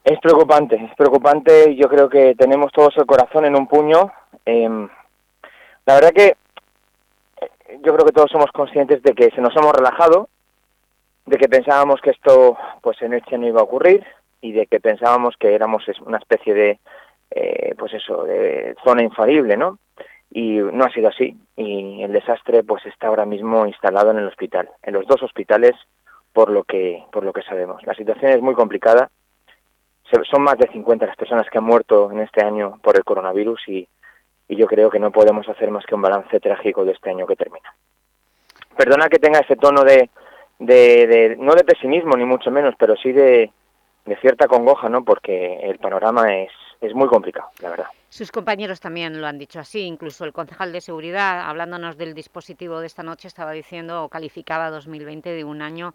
Es preocupante, es preocupante. Yo creo que tenemos todos el corazón en un puño. Eh, la verdad que eh, yo creo que todos somos conscientes de que se nos hemos relajado, de que pensábamos que esto pues en Elche no iba a ocurrir y de que pensábamos que éramos una especie de eh, pues eso, de zona infalible, ¿no? Y no ha sido así. Y el desastre pues está ahora mismo instalado en el hospital, en los dos hospitales, por lo que, por lo que sabemos. La situación es muy complicada. Son más de 50 las personas que han muerto en este año por el coronavirus y, y yo creo que no podemos hacer más que un balance trágico de este año que termina. Perdona que tenga ese tono de, de- no de pesimismo ni mucho menos, pero sí de, de cierta congoja, ¿no? Porque el panorama es, es muy complicado, la verdad. Sus compañeros también lo han dicho así, incluso el concejal de Seguridad, hablándonos del dispositivo de esta noche, estaba diciendo o calificaba 2020 de un año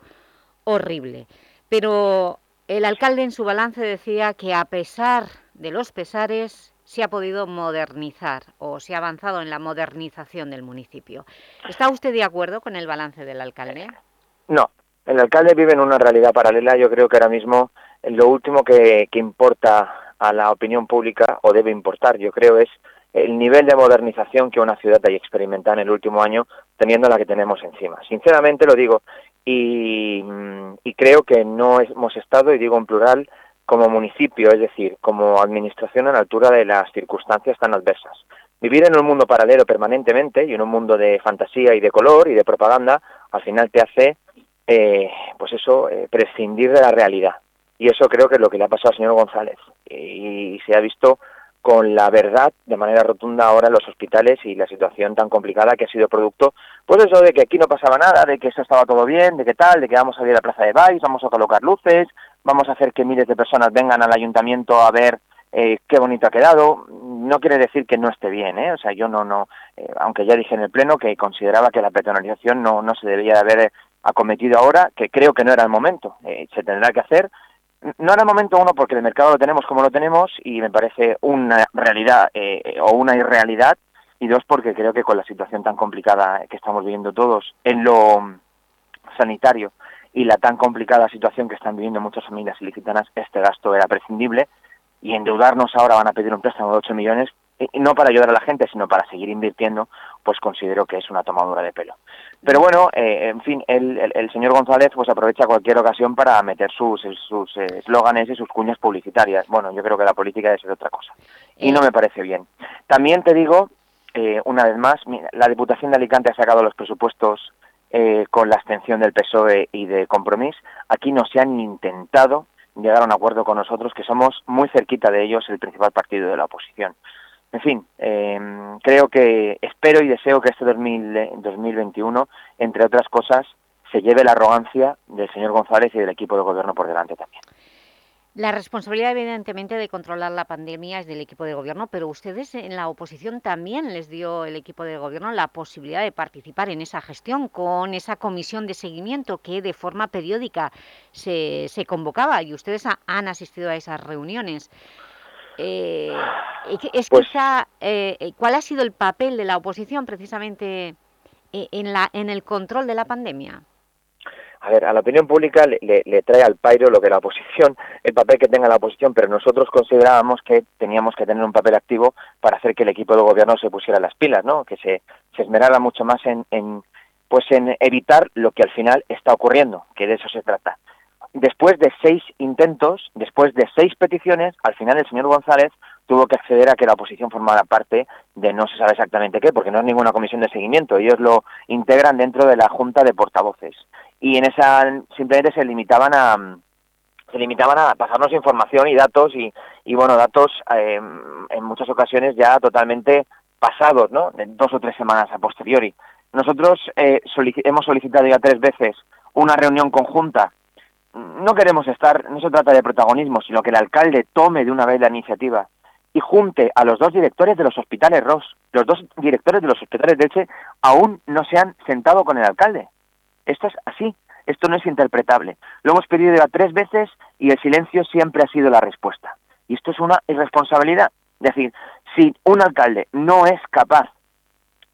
horrible. Pero el alcalde en su balance decía que a pesar de los pesares se ha podido modernizar o se ha avanzado en la modernización del municipio. ¿Está usted de acuerdo con el balance del alcalde? No, el alcalde vive en una realidad paralela. Yo creo que ahora mismo lo último que, que importa a la opinión pública, o debe importar, yo creo, es el nivel de modernización que una ciudad haya experimentado en el último año, teniendo la que tenemos encima. Sinceramente lo digo, y, mm, y creo que no hemos estado, y digo en plural, como municipio, es decir, como administración a la altura de las circunstancias tan adversas. Vivir en un mundo paralelo permanentemente y en un mundo de fantasía y de color y de propaganda, al final te hace, eh, pues eso, eh, prescindir de la realidad. Y eso creo que es lo que le ha pasado al señor González. Y se ha visto con la verdad de manera rotunda ahora en los hospitales y la situación tan complicada que ha sido producto, pues eso de que aquí no pasaba nada, de que eso estaba todo bien, de que tal, de que vamos a ir a la Plaza de Baix, vamos a colocar luces, vamos a hacer que miles de personas vengan al ayuntamiento a ver eh, qué bonito ha quedado. No quiere decir que no esté bien, ¿eh? O sea, yo no, no, eh, aunque ya dije en el Pleno que consideraba que la peatonalización no, no se debía de haber eh, acometido ahora, que creo que no era el momento. Eh, se tendrá que hacer, no era el momento uno porque el mercado lo tenemos como lo tenemos y me parece una realidad eh, o una irrealidad y dos porque creo que con la situación tan complicada que estamos viviendo todos en lo sanitario y la tan complicada situación que están viviendo muchas familias ilicitanas, este gasto era prescindible y endeudarnos ahora van a pedir un préstamo de 8 millones, eh, no para ayudar a la gente, sino para seguir invirtiendo, pues considero que es una tomadura de pelo. Pero bueno, eh, en fin, el, el- el señor González pues aprovecha cualquier ocasión para meter sus sus eh, eslóganes y sus cuñas publicitarias. Bueno, yo creo que la política debe ser otra cosa. Y no me parece bien. También te digo, eh, una vez más, mira, la Diputación de Alicante ha sacado los presupuestos eh, con la abstención del PSOE y de Compromís. Aquí no se han intentado llegar a un acuerdo con nosotros, que somos muy cerquita de ellos, el principal partido de la oposición. En fin, eh, creo que espero y deseo que este 2000, eh, 2021, entre otras cosas, se lleve la arrogancia del señor González y del equipo de gobierno por delante también. La responsabilidad, evidentemente, de controlar la pandemia es del equipo de gobierno, pero ustedes en la oposición también les dio el equipo de gobierno la posibilidad de participar en esa gestión con esa comisión de seguimiento que de forma periódica se, se convocaba y ustedes ha- han asistido a esas reuniones. Eh, es Pues- quizá, eh, eh, ¿Cuál ha sido el papel de la oposición precisamente eh, en, la, en el control de la pandemia? A ver, a la opinión pública le, le- le trae al pairo lo que la oposición, el papel que tenga la oposición, pero nosotros considerábamos que teníamos que tener un papel activo para hacer que el equipo de gobierno se pusiera las pilas, ¿no? Que se, se esmerara mucho más en, en, pues en evitar lo que al final está ocurriendo, que de eso se trata. Después de seis intentos, después de seis peticiones, al final el señor González tuvo que acceder a que la oposición formara parte de no se sabe exactamente qué, porque no es ninguna comisión de seguimiento, ellos lo integran dentro de la Junta de Portavoces. Y en esa simplemente se limitaban a se limitaban a pasarnos información y datos y, y bueno, datos eh, en muchas ocasiones ya totalmente pasados, ¿no? De dos o tres semanas a posteriori. Nosotros eh, hemos solicitado ya tres veces una reunión conjunta no queremos estar, no se trata de protagonismo, sino que el alcalde tome de una vez la iniciativa y junte a los dos directores de los hospitales Ross. Los dos directores de los hospitales de Elche aún no se han sentado con el alcalde. Esto es así, esto no es interpretable. Lo hemos pedido ya tres veces y el silencio siempre ha sido la respuesta. Y esto es una irresponsabilidad. Es decir, si un alcalde no es capaz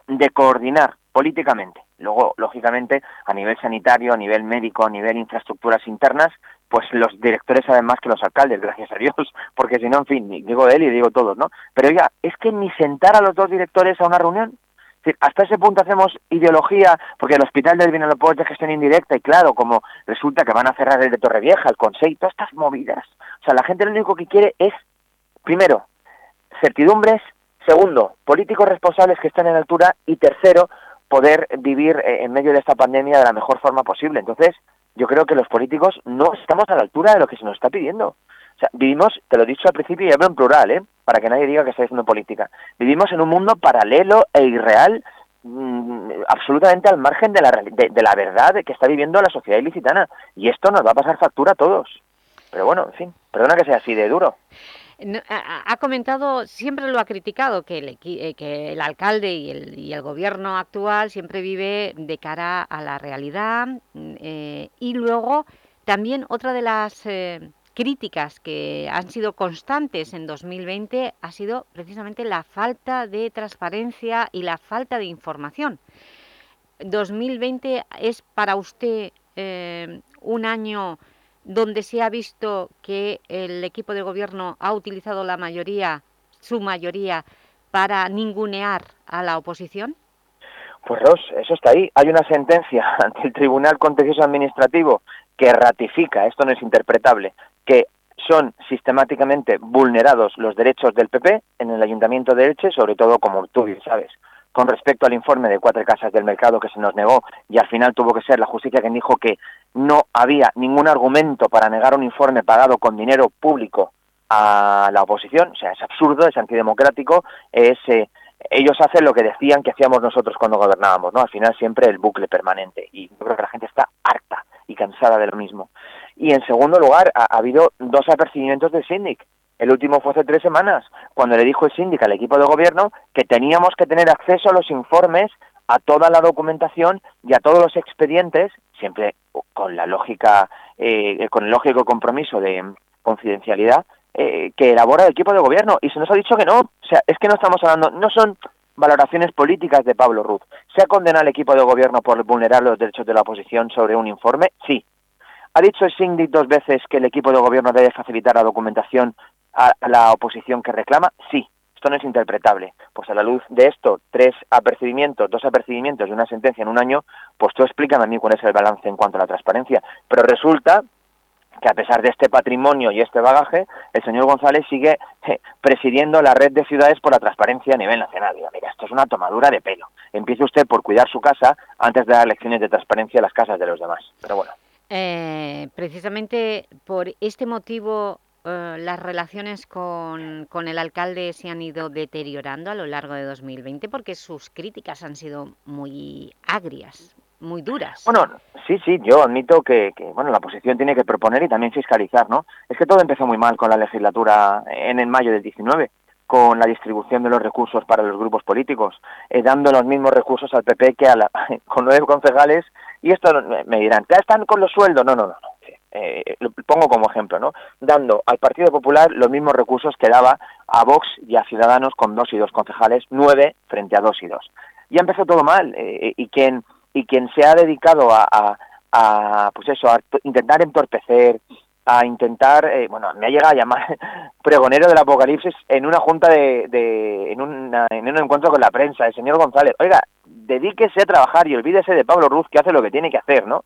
de coordinar políticamente, luego, lógicamente, a nivel sanitario, a nivel médico, a nivel infraestructuras internas, pues los directores saben más que los alcaldes, gracias a Dios, porque si no, en fin, digo él y digo todos, ¿no? Pero oiga, es que ni sentar a los dos directores a una reunión, hasta ese punto hacemos ideología, porque el hospital del Vinalopó es de gestión indirecta y claro, como resulta que van a cerrar el de Torrevieja, el Consejo, todas estas movidas. O sea, la gente lo único que quiere es, primero, certidumbres, segundo, políticos responsables que estén en altura y tercero, poder vivir eh, en medio de esta pandemia de la mejor forma posible. Entonces, yo creo que los políticos no estamos a la altura de lo que se nos está pidiendo. O sea, vivimos, te lo he dicho al principio y hablo en plural, ¿eh? para que nadie diga que estoy haciendo política. Vivimos en un mundo paralelo e irreal, mm, absolutamente al margen de la, de, de la verdad que está viviendo la sociedad ilicitana. Y esto nos va a pasar factura a todos. Pero bueno, en fin, perdona que sea así de duro. Ha, comentado, siempre lo ha criticado, que el, eh, que el alcalde y el, y el gobierno actual siempre vive de cara a la realidad mm, eh, y luego también otra de las eh, críticas que han sido constantes en 2020 ha sido precisamente la falta de transparencia y la falta de información. 2020 es para usted eh, un año donde se ha visto que el equipo de gobierno ha utilizado la mayoría, su mayoría, para ningunear a la oposición? Pues Ros, eso está ahí. Hay una sentencia ante el Tribunal Contencioso Administrativo que ratifica, esto no es interpretable, que son sistemáticamente vulnerados los derechos del PP en el Ayuntamiento de Elche, sobre todo como tú bien sabes, con respecto al informe de cuatro casas del mercado que se nos negó y al final tuvo que ser la justicia quien dijo que no había ningún argumento para negar un informe pagado con dinero público a la oposición, o sea, es absurdo, es antidemocrático, es eh, ellos hacen lo que decían que hacíamos nosotros cuando gobernábamos, ¿no? Al final siempre el bucle permanente y yo creo que la gente está harta y cansada de lo mismo. Y en segundo lugar, ha, ha habido dos apercibimientos del síndic. El último fue hace tres semanas, cuando le dijo el síndic al equipo de gobierno que teníamos que tener acceso a los informes, a toda la documentación y a todos los expedientes, siempre con la lógica, eh, con el lógico compromiso de confidencialidad, eh, que elabora el equipo de gobierno. Y se nos ha dicho que no. O sea, es que no estamos hablando, no son valoraciones políticas de Pablo Ruz. ¿Se ha condenado al equipo de gobierno por vulnerar los derechos de la oposición sobre un informe? Sí. ¿Ha dicho síndic dos veces que el equipo de gobierno debe facilitar la documentación a, la oposición que reclama? Sí. Esto no es interpretable. Pues a la luz de esto, tres apercibimientos, dos apercibimientos y una sentencia en un año, pues tú explícame a mí cuál es el balance en cuanto a la transparencia. Pero resulta que a pesar de este patrimonio y este bagaje, el señor González sigue presidiendo la red de ciudades por la transparencia a nivel nacional. Mira, esto es una tomadura de pelo. Empiece usted por cuidar su casa antes de dar lecciones de transparencia a las casas de los demás. Pero bueno. Eh, precisamente por este motivo eh, las relaciones con, con el alcalde se han ido deteriorando a lo largo de 2020 porque sus críticas han sido muy agrias, muy duras. Bueno, sí, sí, yo admito que, que, bueno, la oposición tiene que proponer y también fiscalizar, ¿no? Es que todo empezó muy mal con la legislatura en el mayo del 19, con la distribución de los recursos para los grupos políticos, eh, dando los mismos recursos al PP que a la, con nueve concejales, y esto me dirán, ¿ya están con los sueldos? No, no, no. Eh, lo pongo como ejemplo, ¿no? Dando al Partido Popular los mismos recursos que daba a Vox y a Ciudadanos con dos y dos concejales, nueve frente a dos y dos. Ya empezó todo mal, eh, y quien y quien se ha dedicado a, a, a, pues eso, a intentar entorpecer, a intentar, eh, bueno, me ha llegado a llamar pregonero del apocalipsis en una junta de, de en, una, en un encuentro con la prensa, el señor González, oiga, dedíquese a trabajar y olvídese de Pablo Ruz que hace lo que tiene que hacer, ¿no?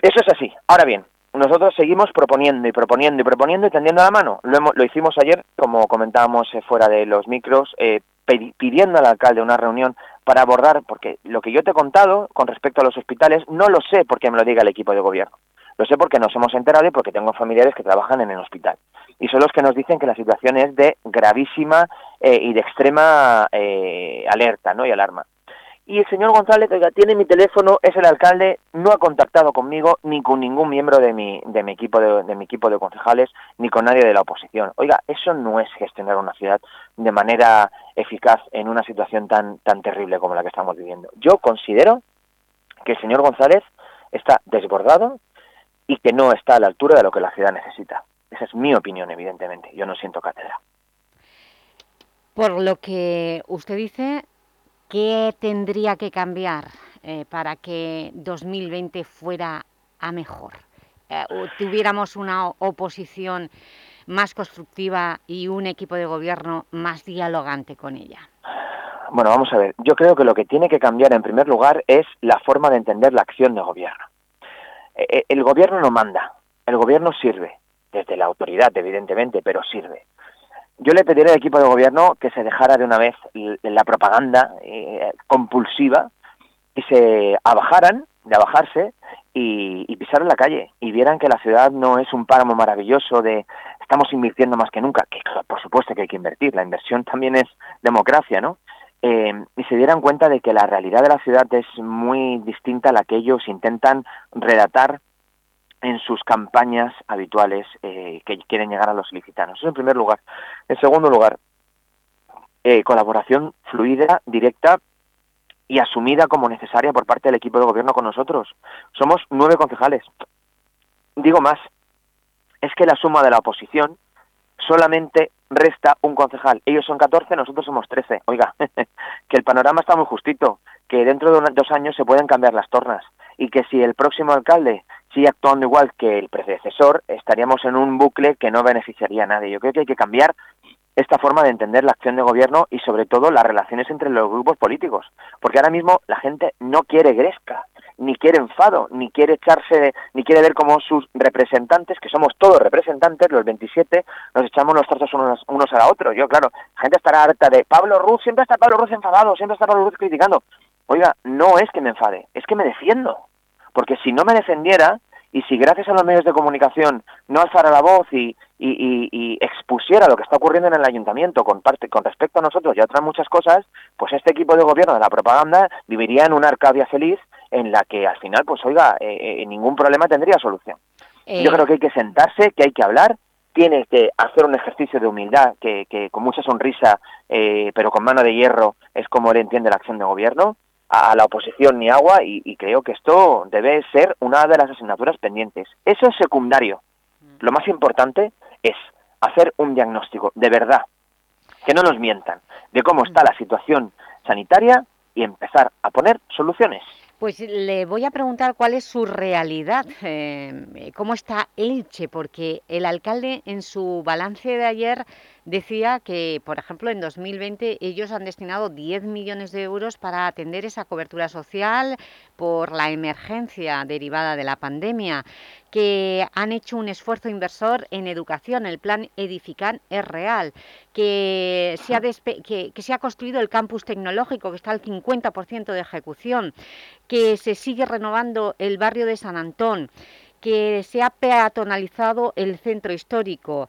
Eso es así. Ahora bien, nosotros seguimos proponiendo y proponiendo y proponiendo y tendiendo la mano. Lo, hemos, lo hicimos ayer, como comentábamos eh, fuera de los micros, eh, pidiendo al alcalde una reunión para abordar, porque lo que yo te he contado con respecto a los hospitales no lo sé porque me lo diga el equipo de gobierno. Lo sé porque nos hemos enterado y porque tengo familiares que trabajan en el hospital. Y son los que nos dicen que la situación es de gravísima eh, y de extrema eh, alerta ¿no? y alarma. y el señor González, oiga, tiene mi teléfono, es el alcalde, no ha contactado conmigo ni con ningún miembro de mi, de mi equipo de, de mi equipo de concejales ni con nadie de la oposición. Oiga, eso no es gestionar una ciudad de manera eficaz en una situación tan tan terrible como la que estamos viviendo. Yo considero que el señor González está desbordado y que no está a la altura de lo que la ciudad necesita. Esa es mi opinión, evidentemente. Yo no siento cátedra. Por lo que usted dice, ¿qué tendría que cambiar eh, para que 2020 fuera a mejor? Eh, o tuviéramos una oposición más constructiva y un equipo de gobierno más dialogante con ella. Bueno, vamos a ver. Yo creo que lo que tiene que cambiar en primer lugar es la forma de entender la acción de gobierno. Eh, El gobierno no manda, el gobierno sirve, desde la autoridad, evidentemente, pero sirve. Yo le pediría al equipo de gobierno que se dejara de una vez la propaganda eh, compulsiva y se abajaran, de abajarse y, y pisaran la calle y vieran que la ciudad no es un páramo maravilloso de estamos invirtiendo más que nunca, que por supuesto que hay que invertir, la inversión también es democracia, ¿no? Eh, y se dieran cuenta de que la realidad de la ciudad es muy distinta a la que ellos intentan relatar en sus campañas habituales eh, que quieren llegar a los ilicitanos. Eso en primer lugar. En segundo lugar, eh, colaboración fluida, directa y asumida como necesaria por parte del equipo de gobierno con nosotros. Somos nueve concejales. Digo más, es que la suma de la oposición solamente resta un concejal. Ellos son 14, nosotros somos 13. Oiga, que el panorama está muy justito, que dentro de dos años se pueden cambiar las tornas y que si el próximo alcalde sigue actuando igual que el predecesor, estaríamos en un bucle que no beneficiaría a nadie. Yo creo que hay que cambiar esta forma de entender la acción de gobierno y sobre todo las relaciones entre los grupos políticos, porque ahora mismo la gente no quiere gresca, ni quiere enfado, ni quiere echarse, ni quiere ver cómo sus representantes, que somos todos representantes, los 27, nos echamos los trozos unos, unos a la otro. Yo, claro, la gente estará harta de Pablo Ruz, siempre está Pablo Ruz enfadado, siempre está Pablo Ruz criticando. Oiga, no es que me enfade, es que me defiendo. Porque si no me defendiera, y si gracias a los medios de comunicación no alzara la voz y, y, y- y expusiera lo que está ocurriendo en el ayuntamiento con, parte, con respecto a nosotros y a otras muchas cosas, pues este equipo de gobierno de la propaganda viviría en una Arcadia feliz en la que al final, pues oiga, eh, eh, ningún problema tendría solución. Eh, Yo creo que hay que sentarse, que hay que hablar, tiene que hacer un ejercicio de humildad, que, que con mucha sonrisa, eh, pero con mano de hierro, es como él entiende la acción de gobierno, a, a la oposición ni agua, y, y creo que esto debe ser una de las asignaturas pendientes. Eso es secundario. Lo más importante es hacer un diagnóstico de verdad, que no nos mientan, de cómo está la situación sanitaria y empezar a poner soluciones. Pues le voy a preguntar cuál es su realidad, eh, cómo está Elche, porque el alcalde en su balance de ayer decía que, por ejemplo, en 2020 ellos han destinado 10 millones de euros para atender esa cobertura social por la emergencia derivada de la pandemia, que han hecho un esfuerzo inversor en educación, el plan Edifican es real, que se ha, que, que se ha construido el campus tecnológico, que está al 50% de ejecución, que se sigue renovando el barrio de San Antón, que se ha peatonalizado el centro histórico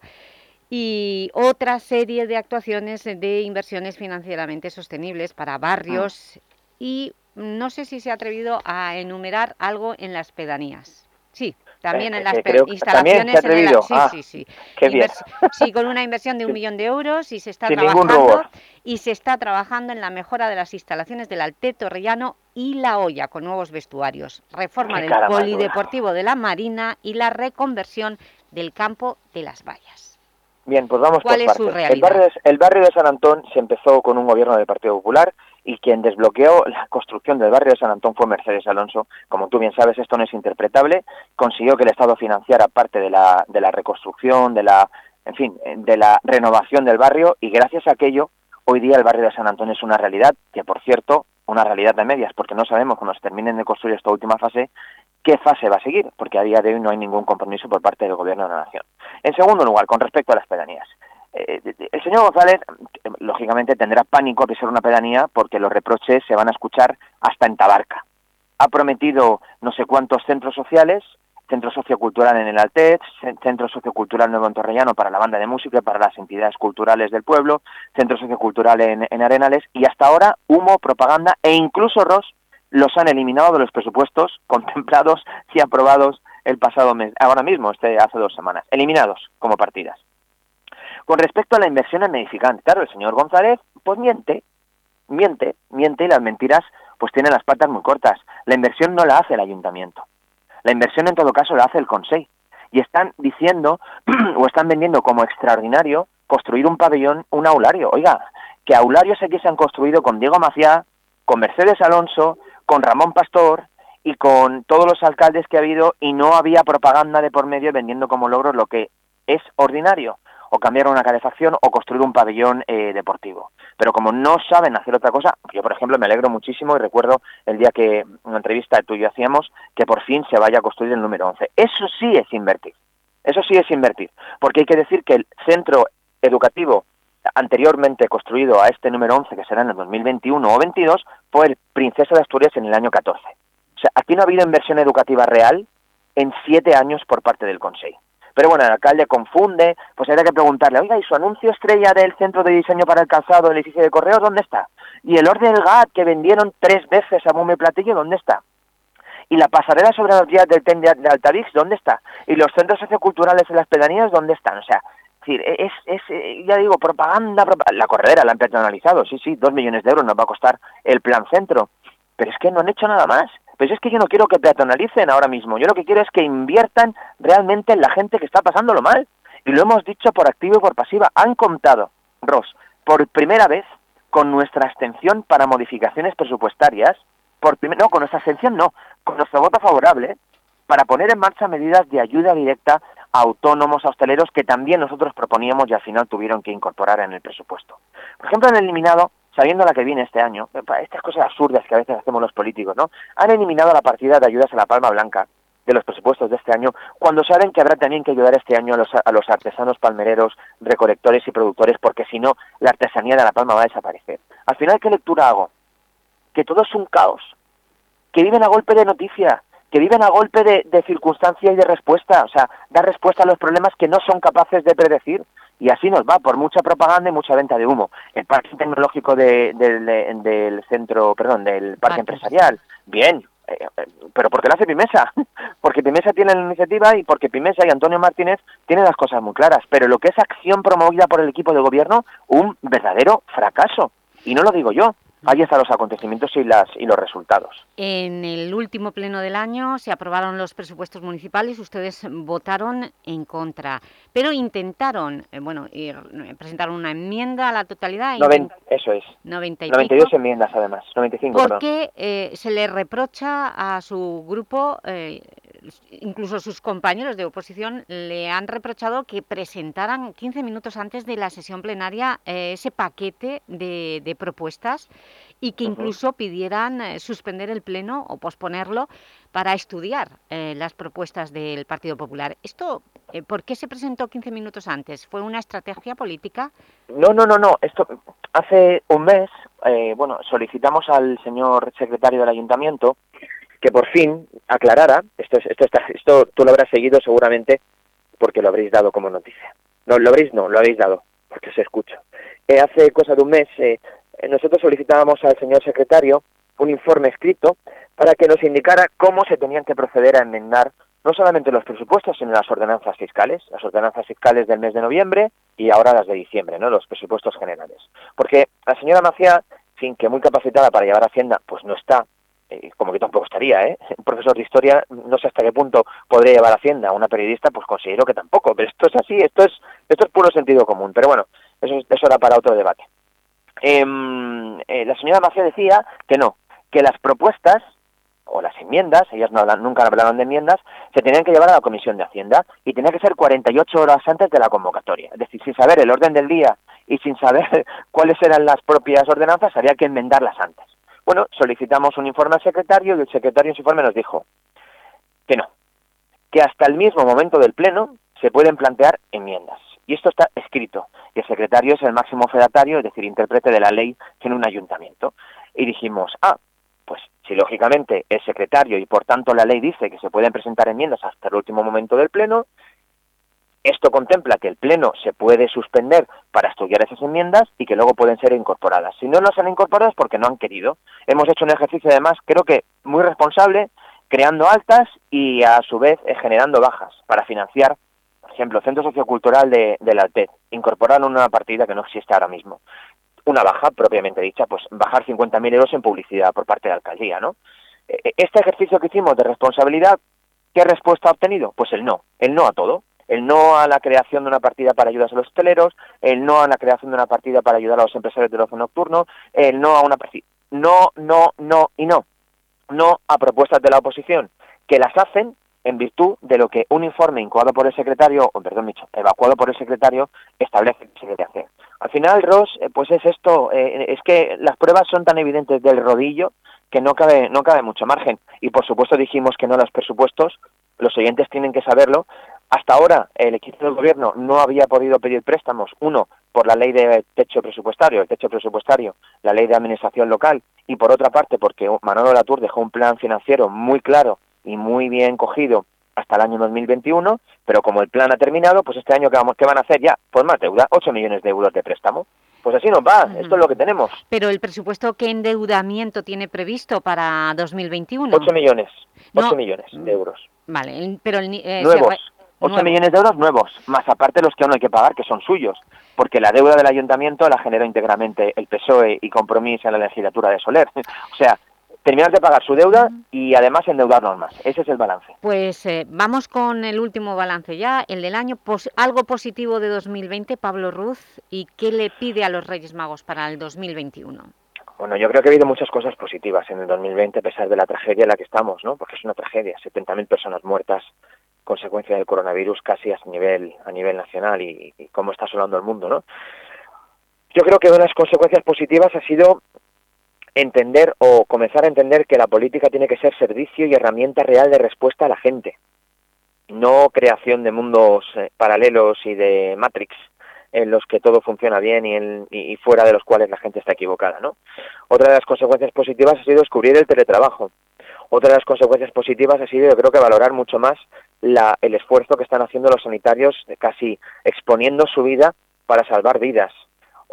y otra serie de actuaciones de inversiones financieramente sostenibles para barrios y no sé si se ha atrevido a enumerar algo en las pedanías. Sí, también Eh, en las eh, ha instalaciones. en el- sí, Ah, sí, sí. qué bien. Invers- Sí, con una inversión de un millón de euros y se está Sin trabajando y se está trabajando en la mejora de las instalaciones del Alteto Rellano y La Hoya con nuevos vestuarios, reforma Qué del polideportivo de la Marina y la reconversión del campo de las vallas. Bien, pues vamos ¿Cuál por es su partes. El realidad? barrio, de, el barrio de San Antón se empezó con un gobierno del Partido Popular y quien desbloqueó la construcción del barrio de San Antón fue Mercedes Alonso. Como tú bien sabes, esto no es interpretable. Consiguió que el Estado financiara parte de la, de la reconstrucción, de la, en fin, de la renovación del barrio y gracias a aquello, hoy día el barrio de San Antón es una realidad que, por cierto, una realidad de medias, porque no sabemos cuando se terminen de construir esta última fase qué fase va a seguir, porque a día de hoy no hay ningún compromiso por parte del Gobierno de la Nación. En segundo lugar, con respecto a las pedanías. Eh, el señor González, eh, lógicamente, tendrá pánico a pisar una pedanía porque los reproches se van a escuchar hasta en Tabarca. Ha prometido no sé cuántos centros sociales, centro sociocultural en el Altez, ce- centro sociocultural Nuevo Entorrellano para la banda de música y para las entidades culturales del pueblo, centro sociocultural en, en Arenales y hasta ahora humo, propaganda e incluso ROS los han eliminado de los presupuestos contemplados y aprobados el pasado mes, ahora mismo, este hace dos semanas, eliminados como partidas. Con respecto a la inversión en edificante, claro, el señor González pues miente, miente, miente y las mentiras pues tienen las patas muy cortas. La inversión no la hace el ayuntamiento. La inversión en todo caso la hace el Consejo. Y están diciendo o están vendiendo como extraordinario construir un pabellón, un aulario. Oiga, que aularios aquí se han construido con Diego Maciá, con Mercedes Alonso, con Ramón Pastor y con todos los alcaldes que ha habido y no había propaganda de por medio vendiendo como logros lo que es ordinario o cambiar una calefacción o construir un pabellón eh, deportivo. Pero como no saben hacer otra cosa, yo por ejemplo me alegro muchísimo y recuerdo el día que una entrevista tú y yo hacíamos que por fin se vaya a construir el número 11. Eso sí es invertir. Eso sí es invertir, porque hay que decir que el centro educativo anteriormente construido a este número 11, que será en el 2021 o 22, fue el Princesa de Asturias en el año 14. O sea, aquí no ha habido inversión educativa real en siete años por parte del Consejo. Pero bueno, el alcalde confunde, pues habría que preguntarle, oiga, ¿y su anuncio estrella del Centro de Diseño para el Calzado del edificio de Correos, dónde está? ¿Y el orden del GAT que vendieron tres veces a Mume Platillo, dónde está? ¿Y la pasarela sobre las vías del tren de de Altavix, dónde está? ¿Y los centros socioculturales en las pedanías, dónde están? O sea, es, decir, es, es, eh, ya digo, propaganda, propa- la corredera la han peatonalizado, sí, sí, dos millones de euros nos va a costar el plan centro, pero es que no han hecho nada más. Pues es que yo no quiero que peatonalicen ahora mismo, yo lo que quiero es que inviertan realmente en la gente que está pasándolo mal. Y lo hemos dicho por activo y por pasiva. Han contado, Ross, por primera vez con nuestra abstención para modificaciones presupuestarias, por no, con nuestra abstención no, con nuestro voto favorable, para poner en marcha medidas de ayuda directa a autónomos, a hosteleros, que también nosotros proponíamos y al final tuvieron que incorporar en el presupuesto. Por ejemplo, han eliminado, sabiendo la que viene este año, eh, estas cosas absurdas que a veces hacemos los políticos, ¿no? Han eliminado la partida de ayudas a la palma blanca de los presupuestos de este año, cuando saben que habrá también que ayudar este año a los, a los artesanos palmereros, recolectores y productores, porque si no, la artesanía de la palma va a desaparecer. Al final, ¿qué lectura hago? Que todo es un caos, que viven a golpe de noticia, que viven a golpe de, de circunstancia y de respuesta, o sea, dar respuesta a los problemas que no son capaces de predecir. Y así nos va, por mucha propaganda y mucha venta de humo. El parque tecnológico de- del- de- del centro, perdón, del parque empresarial, bien, eh, eh, pero porque lo hace Pimesa, porque Pimesa tiene la iniciativa y porque Pimesa y Antonio Martínez tienen las cosas muy claras, pero lo que es acción promovida por el equipo de gobierno, un verdadero fracaso. Y no lo digo yo, ahí están los acontecimientos y, las, y los resultados. En el último pleno del año se aprobaron los presupuestos municipales, ustedes votaron en contra, pero intentaron, eh, bueno, ir- presentaron una enmienda a la totalidad. Noven- eso es. 90 y 92 pico. enmiendas además, 95, ¿Por perdón. qué eh, se le reprocha a su grupo, eh, incluso sus compañeros de oposición, le han reprochado que presentaran 15 minutos antes de la sesión plenaria eh, ese paquete de, de propuestas y que incluso pidieran eh, suspender el pleno o posponerlo para estudiar eh, las propuestas del Partido Popular. ¿Esto por qué se presentó 15 minutos antes? ¿Fue una estrategia política? No, no, no, no. Esto hace un mes, eh, bueno, solicitamos al señor secretario del ayuntamiento que por fin aclarara. Esto, es- esto, esto tú lo habrás seguido seguramente porque lo habréis dado como noticia. No, lo habréis, no, lo habéis dado porque se escucha. Eh, hace cosa de un mes eh, nosotros solicitábamos al señor secretario un informe escrito para que nos indicara cómo se tenían que proceder a enmendar no solamente los presupuestos, sino las ordenanzas fiscales, las ordenanzas fiscales del mes de noviembre y ahora las de diciembre, ¿no? los presupuestos generales. Porque la señora Macía, sin que muy capacitada para llevar Hacienda, pues no está, como que tampoco estaría, ¿eh? Un profesor de historia, no sé hasta qué punto podría llevar Hacienda, una periodista, pues considero que tampoco, pero esto es así, esto es, esto es puro sentido común, pero bueno, eso, es- eso era para otro debate. Em, eh, la señora Macía decía que no, que las propuestas o las enmiendas, ellas no hablan- nunca hablaron de enmiendas, se tenían que llevar a la Comisión de Hacienda y tenía que ser 48 horas antes de la convocatoria. Es decir, sin saber el orden del día y sin saber cuáles eran las propias ordenanzas, había que enmendarlas antes. Bueno, solicitamos un informe al secretario y el secretario en su informe nos dijo que no, que hasta el mismo momento del Pleno se pueden plantear enmiendas. Y esto está escrito. Y el secretario es el máximo fedatario, es decir, intérprete de la ley en un ayuntamiento. Y dijimos, ah, Pues si lógicamente es secretario y por tanto la ley dice que se pueden presentar enmiendas hasta el último momento del Pleno, esto contempla que el Pleno se puede suspender para estudiar esas enmiendas y que luego pueden ser incorporadas. Si no las han incorporado porque no han querido. Hemos hecho un ejercicio además, creo que muy responsable, creando altas y a su vez eh, generando bajas para financiar, por ejemplo, el Centro Sociocultural de, de la ALTED, incorporar una partida que no existe ahora mismo. Una baja, propiamente dicha, pues bajar 50.000 euros en publicidad por parte de la alcaldía, ¿no? Eh, Este ejercicio que hicimos de responsabilidad, ¿qué respuesta ha obtenido? Pues el no, el no a todo. El no a la creación de una partida para ayudas a los hosteleros, el no a la creación de una partida para ayudar a los empresarios del ocio nocturno, el no a una partida. No, no, no y no. No a propuestas de la oposición, que las hacen en virtud de lo que un informe incoado por el secretario, o perdón, dicho, evacuado por el secretario, establece que se debe hacer. Al final, Ross, eh, pues es esto, eh, es que las pruebas son tan evidentes del rodillo que no cabe, no cabe mucho margen. Y por supuesto dijimos que no a los presupuestos, los oyentes tienen que saberlo. Hasta ahora el equipo del gobierno no había podido pedir préstamos, uno, por la ley de techo presupuestario, el techo presupuestario, la ley de administración local, y por otra parte porque Manolo Latour dejó un plan financiero muy claro y muy bien cogido hasta el año 2021, pero como el plan ha terminado, pues este año ¿qué, vamos, qué van a hacer ya? Pues más deuda, 8 millones de euros de préstamo. Pues así nos va, esto es lo que tenemos. Pero el presupuesto, ¿qué endeudamiento tiene previsto para 2021? 8 millones, 8 No. millones de euros. Vale, pero el, eh, nuevos. se 8 nuevo. millones de euros nuevos, más aparte los que aún no hay que pagar, que son suyos, porque la deuda del ayuntamiento la generó íntegramente el PSOE y Compromís en la legislatura de Soler. o sea, terminar de pagar su deuda y además endeudarnos más. Ese es el balance. Pues eh, vamos con el último balance ya, el del año. Pos- algo positivo de 2020, Pablo Ruz, ¿y qué le pide a los Reyes Magos para el 2021? Bueno, yo creo que ha habido muchas cosas positivas en el 2020 a pesar de la tragedia en la que estamos, ¿no? Porque es una tragedia, 70.000 personas muertas, consecuencia del coronavirus casi a nivel a nivel nacional y, y cómo está asolando el mundo, ¿no? Yo creo que una de las consecuencias positivas ha sido entender o comenzar a entender que la política tiene que ser servicio y herramienta real de respuesta a la gente, no creación de mundos eh, paralelos y de Matrix en los que todo funciona bien y, en- y fuera de los cuales la gente está equivocada, ¿no? Otra de las consecuencias positivas ha sido descubrir el teletrabajo. Otra de las consecuencias positivas ha sido, yo creo que valorar mucho más la- el esfuerzo que están haciendo los sanitarios, casi exponiendo su vida para salvar vidas.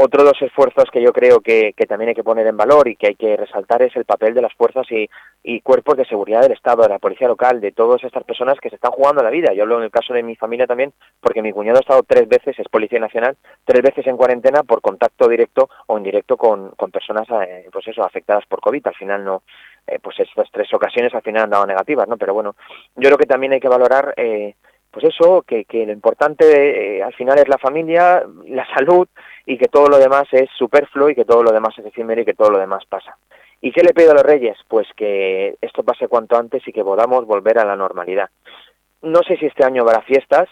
Otro de los esfuerzos que yo creo que, también hay que poner en valor y que hay que resaltar es el papel de las fuerzas y, y cuerpos de seguridad del Estado, de la policía local, de todas estas personas que se están jugando la vida. Yo hablo en el caso de mi familia también, porque mi cuñado ha estado tres veces, es policía nacional, tres veces en cuarentena por contacto directo o indirecto con, con personas eh, pues eso, afectadas por COVID. Al final no, eh, pues estas tres ocasiones al final han dado negativas, ¿no? Pero bueno, yo creo que también hay que valorar, eh, pues eso, que, que lo importante eh, al final es la familia, la salud y que todo lo demás es superfluo y que todo lo demás es efímero y que todo lo demás pasa. ¿Y qué le pido a los reyes? Pues que esto pase cuanto antes y que podamos volver a la normalidad. No sé si este año habrá fiestas,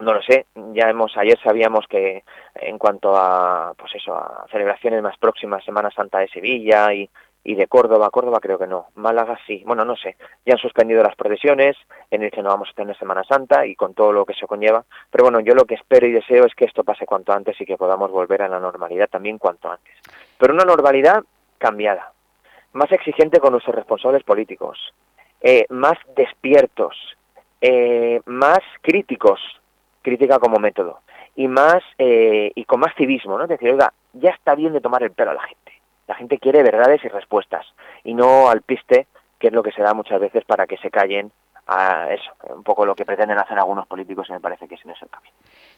no lo sé. Ya hemos ayer sabíamos que en cuanto a pues eso a celebraciones más próximas, Semana Santa de Sevilla y, y de Córdoba, Córdoba creo que no, Málaga sí. Bueno, no sé. Ya han suspendido las procesiones, en el que no vamos a tener Semana Santa y con todo lo que se conlleva. Pero bueno, yo lo que espero y deseo es que esto pase cuanto antes y que podamos volver a la normalidad también cuanto antes. Pero una normalidad cambiada, más exigente con nuestros responsables políticos, eh, más despiertos, eh, más críticos, crítica como método, y más eh, y con más civismo, ¿no? Es decir, oiga, ya está bien de tomar el pelo a la gente. La gente quiere verdades y respuestas, y no al piste, que es lo que se da muchas veces para que se callen a eso, un poco lo que pretenden hacer algunos políticos y me parece que ese no es el camino.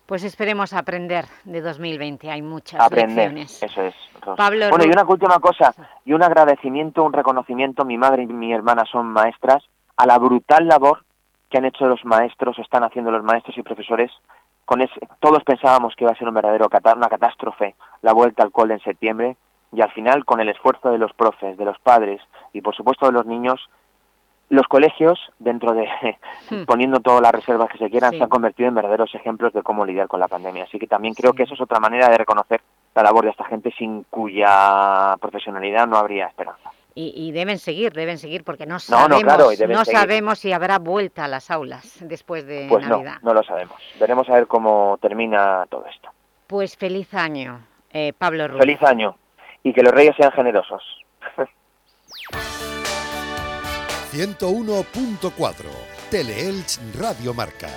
Pues esperemos aprender de 2020, hay muchas Aprender, lecciones. eso es. Pablo bueno, y una última cosa, y un agradecimiento, un reconocimiento, mi madre y mi hermana son maestras, a la brutal labor que han hecho los maestros, o están haciendo los maestros y profesores. Con ese, todos pensábamos que iba a ser un verdadero una catástrofe la vuelta al cole en septiembre, y al final, con el esfuerzo de los profes, de los padres y por supuesto de los niños, los colegios, dentro de Hmm. poniendo todas las reservas que se quieran, Sí. se han convertido en verdaderos ejemplos de cómo lidiar con la pandemia. Así que también creo que eso es otra manera de reconocer la labor de esta gente sin cuya profesionalidad no habría esperanza. Y, y deben seguir, deben seguir, porque no No, no, sabemos, claro, no seguir. sabemos si habrá vuelta a las aulas después de Pues no, Navidad. no lo sabemos. Veremos a ver cómo termina todo esto. Pues feliz año, eh, Pablo Ruz. Feliz año y que los reyes sean generosos. 101.4 Teleelch Radio Marca.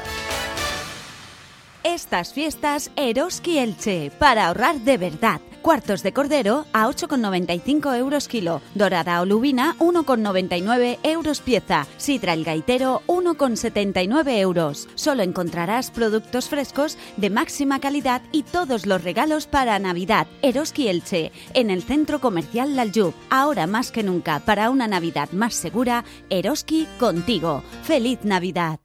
Estas fiestas Eroski Elche, para ahorrar de verdad. Cuartos de cordero a 8,95 euros kilo. Dorada o lubina 1,99 euros pieza. Sidra el gaitero 1,79 euros. Solo encontrarás productos frescos de máxima calidad y todos los regalos para Navidad. Eroski Elche, en el centro comercial Laljub. Ahora más que nunca, para una Navidad más segura, Eroski contigo. ¡Feliz Navidad!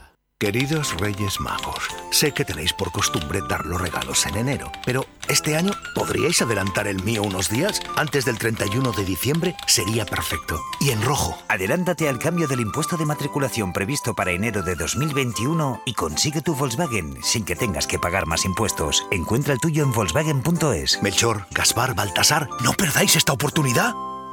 Queridos Reyes Magos, sé que tenéis por costumbre dar los regalos en enero, pero este año podríais adelantar el mío unos días antes del 31 de diciembre, sería perfecto. Y en rojo. Adelántate al cambio del impuesto de matriculación previsto para enero de 2021 y consigue tu Volkswagen sin que tengas que pagar más impuestos. Encuentra el tuyo en Volkswagen.es. Melchor, Gaspar, Baltasar, no perdáis esta oportunidad.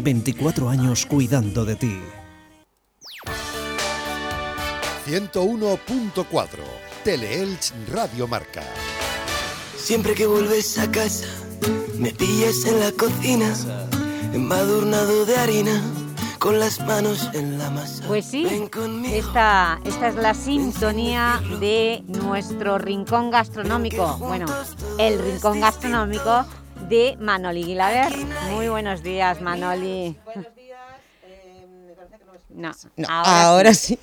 24 años cuidando de ti. 101.4 Teleelch Radio Marca. Siempre que vuelves a casa, me pillas en la cocina, embadurnado de harina, con las manos en la masa. Pues sí, esta, esta es la sintonía de nuestro rincón gastronómico. Bueno, el rincón gastronómico de Manoli Guilaber. Muy buenos días, Manoli. No, No, ahora ahora, sí.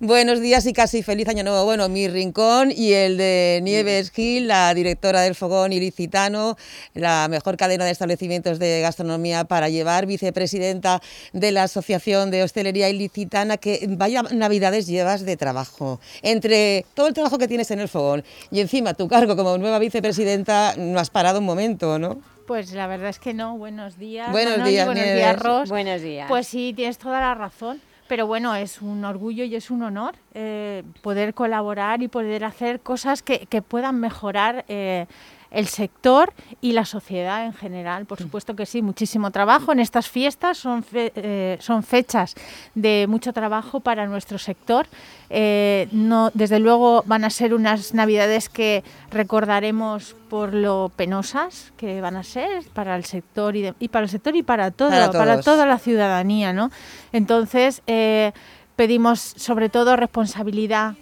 Buenos días y casi feliz año nuevo. Bueno, mi rincón y el de Nieves Gil, la directora del Fogón Ilicitano, la mejor cadena de establecimientos de gastronomía para llevar, vicepresidenta de la Asociación de Hostelería Ilicitana, que vaya navidades llevas de trabajo. Entre todo el trabajo que tienes en el Fogón y encima tu cargo como nueva vicepresidenta, no has parado un momento, ¿no? Pues la verdad es que no. Buenos días. Buenos Manoli, días, buenos días, Ros. Buenos días. Pues sí, tienes toda la razón. Pero bueno, es un orgullo y es un honor eh, poder colaborar y poder hacer cosas que, que puedan mejorar eh, el sector y la sociedad en general. Por supuesto que sí, muchísimo trabajo. En estas fiestas son, fe- eh, son fechas de mucho trabajo para nuestro sector. Eh, no, desde luego van a ser unas navidades que recordaremos por lo penosas que van a ser para el sector y, de- y para el sector y para todo, Para toda la ciudadanía, ¿no? Entonces eh, pedimos sobre todo responsabilidad.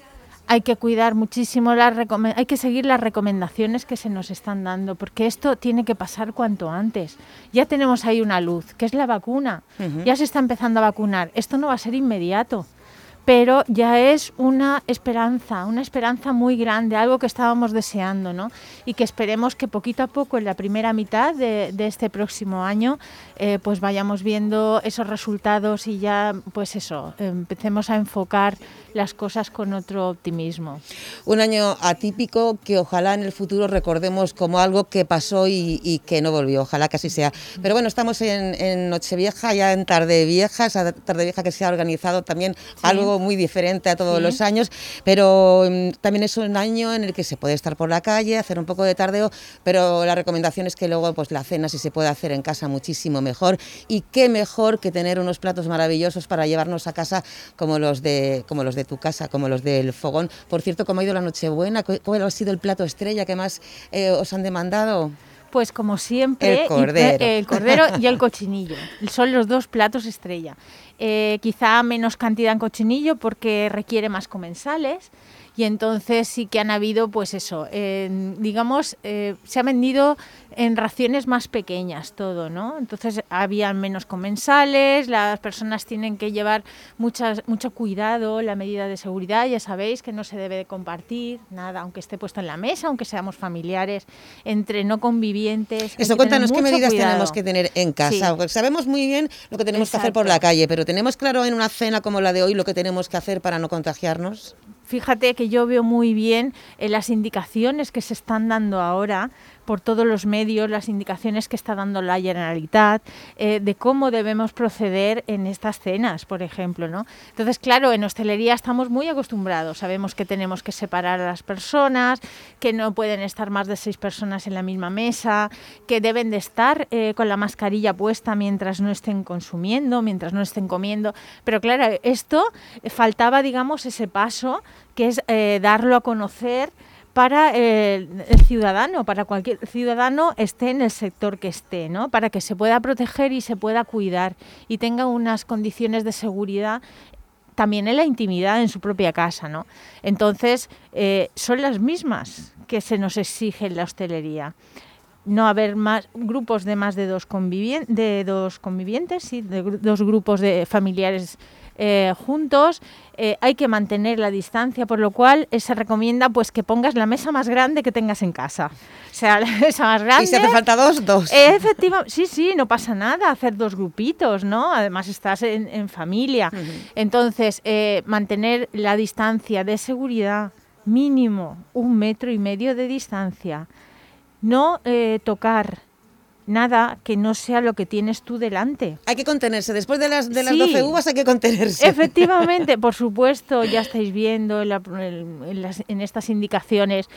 Hay que cuidar muchísimo las hay que seguir las recomendaciones que se nos están dando, porque esto tiene que pasar cuanto antes. Ya tenemos ahí una luz, que es la vacuna. Ya se está empezando a vacunar. Esto no va a ser inmediato, pero ya es una esperanza, una esperanza muy grande, algo que estábamos deseando, ¿no? Y que esperemos que poquito a poco, en la primera mitad de, de este próximo año, eh, pues vayamos viendo esos resultados y ya, pues eso, empecemos a enfocar las cosas con otro optimismo. Un año atípico que ojalá en el futuro recordemos como algo que pasó y, y que no volvió. Ojalá que así sea. Pero bueno, estamos en, en Nochevieja, ya en Tarde Vieja, esa Tarde Vieja que se ha organizado también algo muy diferente a todos Sí. los años, pero mm, también es un año en el que se puede estar por la calle, hacer un poco de tardeo, pero la recomendación es que luego pues la cena si se puede hacer en casa muchísimo mejor y qué mejor que tener unos platos maravillosos para llevarnos a casa como los de como los de tu casa, como los del fogón. Por cierto, ¿cómo ha ido la Nochebuena? ¿Cu- ¿Cuál ha sido el plato estrella que más eh, os han demandado? Pues como siempre, El y- cordero. eh, el cordero y el cochinillo. Son los dos platos estrella. eh, quizá menos cantidad en cochinillo porque requiere más comensales y entonces sí que han habido, pues eso, digamos, eh, se ha vendido en raciones más pequeñas todo, ¿no? Entonces habían menos comensales, las personas tienen que llevar muchas, mucho cuidado, la medida de seguridad, ya sabéis que no se debe de compartir nada, aunque esté puesto en la mesa, aunque seamos familiares, entre no convivientes. Eso, que cuéntanos qué medidas cuidado. tenemos que tener en casa. Sí. Porque sabemos muy bien lo que tenemos que hacer por la calle, pero ¿tenemos claro en una cena como la de hoy lo que tenemos que hacer para no contagiarnos? Fíjate que yo veo muy bien eh, las indicaciones que se están dando ahora por todos los medios, las indicaciones que está dando la Generalitat, eh, de cómo debemos proceder en estas cenas, por ejemplo. ¿no? Entonces, claro, en hostelería estamos muy acostumbrados, sabemos que tenemos que separar a las personas, que no pueden estar más de seis personas en la misma mesa, que deben de estar eh, con la mascarilla puesta mientras no estén consumiendo, mientras no estén comiendo. Pero claro, esto eh, faltaba, digamos, ese paso que es darlo a conocer para el ciudadano, para cualquier ciudadano esté en el sector que esté, ¿no? Para que se pueda proteger y se pueda cuidar y tenga unas condiciones de seguridad también en la intimidad en su propia casa, ¿no? Entonces, eh, son las mismas que se nos exige en la hostelería. No haber más grupos de más de dos, convivien- de dos convivientes, sí, de dos grupos de familiares eh, juntos. Eh, hay que mantener la distancia, por lo cual eh, se recomienda pues que pongas la mesa más grande que tengas en casa. O sea, la mesa más grande. Y si hace falta dos, dos. Efectivamente, sí, sí, no pasa nada hacer dos grupitos, ¿no? Además estás en, en familia. Entonces, mantener la distancia de seguridad mínimo un metro y medio de distancia. No tocar nada que no sea lo que tienes tú delante. Hay que contenerse. Después de las, de las Sí. 12 uvas hay que contenerse. Efectivamente, por supuesto, ya estáis viendo en, la- en- las- en estas indicaciones,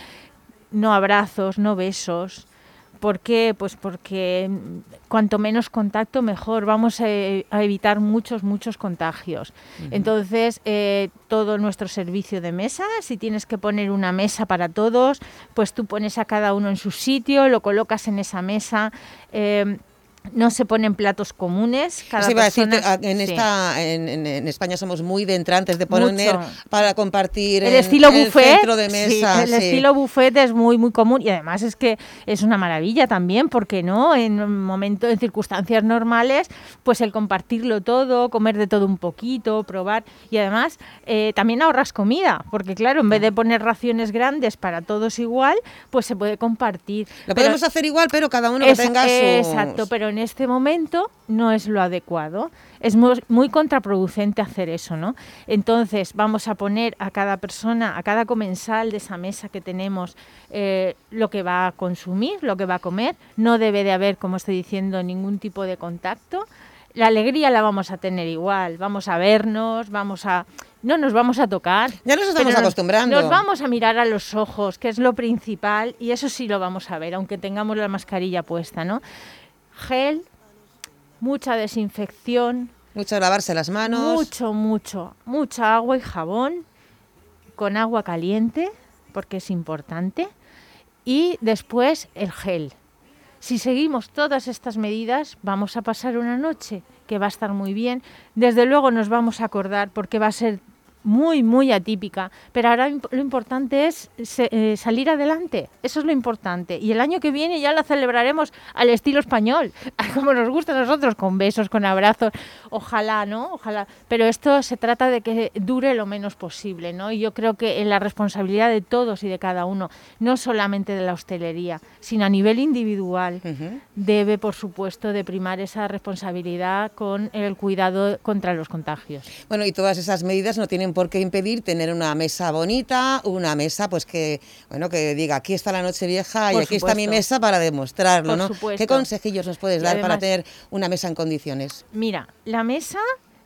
no abrazos, no besos. ¿Por qué? Pues porque mm, cuanto menos contacto mejor. Vamos a, e- a evitar muchos, muchos contagios. Entonces, eh, todo nuestro servicio de mesa, si tienes que poner una mesa para todos, pues tú pones a cada uno en su sitio, lo colocas en esa mesa. eh, no se ponen platos comunes. Cada a decir en, sí. esta, en, en- en España somos muy de entrantes, de poner Mucho. para compartir el estilo el buffet, centro de sí, mesa. el sí. estilo buffet es muy muy común y además es que es una maravilla también, porque no, en un momento, en circunstancias normales, pues el compartirlo todo, comer de todo un poquito, probar y además eh, también ahorras comida, porque claro, en vez de poner raciones grandes para todos igual, pues se puede compartir. Lo Pero- podemos hacer igual, pero cada uno que tenga su... Exacto, pero en este momento no es lo adecuado. Es muy, muy contraproducente hacer eso, ¿no? Entonces vamos a poner a cada persona, a cada comensal de esa mesa que tenemos, eh, lo que va a consumir, lo que va a comer. No debe de haber, como estoy diciendo, ningún tipo de contacto. La alegría la vamos a tener igual, vamos a vernos, vamos a... No nos vamos a tocar. Ya nos estamos pero acostumbrando. Nos vamos a mirar a los ojos, que es lo principal, y eso sí lo vamos a ver, aunque tengamos la mascarilla puesta, ¿no? Gel, mucha desinfección. Mucho lavarse las manos. Mucho, mucho. Mucha agua y jabón con agua caliente, porque es importante. Y después el gel. Si seguimos todas estas medidas, vamos a pasar una noche que va a estar muy bien. Desde luego nos vamos a acordar porque va a ser muy, muy atípica, pero ahora lo importante es se- eh, salir adelante, eso es lo importante. Y el año que viene ya la celebraremos al estilo español, como nos gusta a nosotros, con besos, con abrazos, ojalá, ¿no? Ojalá. Pero esto se trata de que dure lo menos posible, ¿no? Y yo creo que en la responsabilidad de todos y de cada uno, no solamente de la hostelería, sino a nivel individual, debe, por supuesto, de primar esa responsabilidad con el cuidado contra los contagios. Bueno, y todas esas medidas no tienen por qué impedir tener una mesa bonita, una mesa pues que, bueno, que diga, aquí está la noche vieja y Por aquí está mi mesa para demostrarlo, Por ¿no? supuesto. ¿Qué consejillos nos puedes Y dar para tener una mesa en condiciones? Mira, la mesa,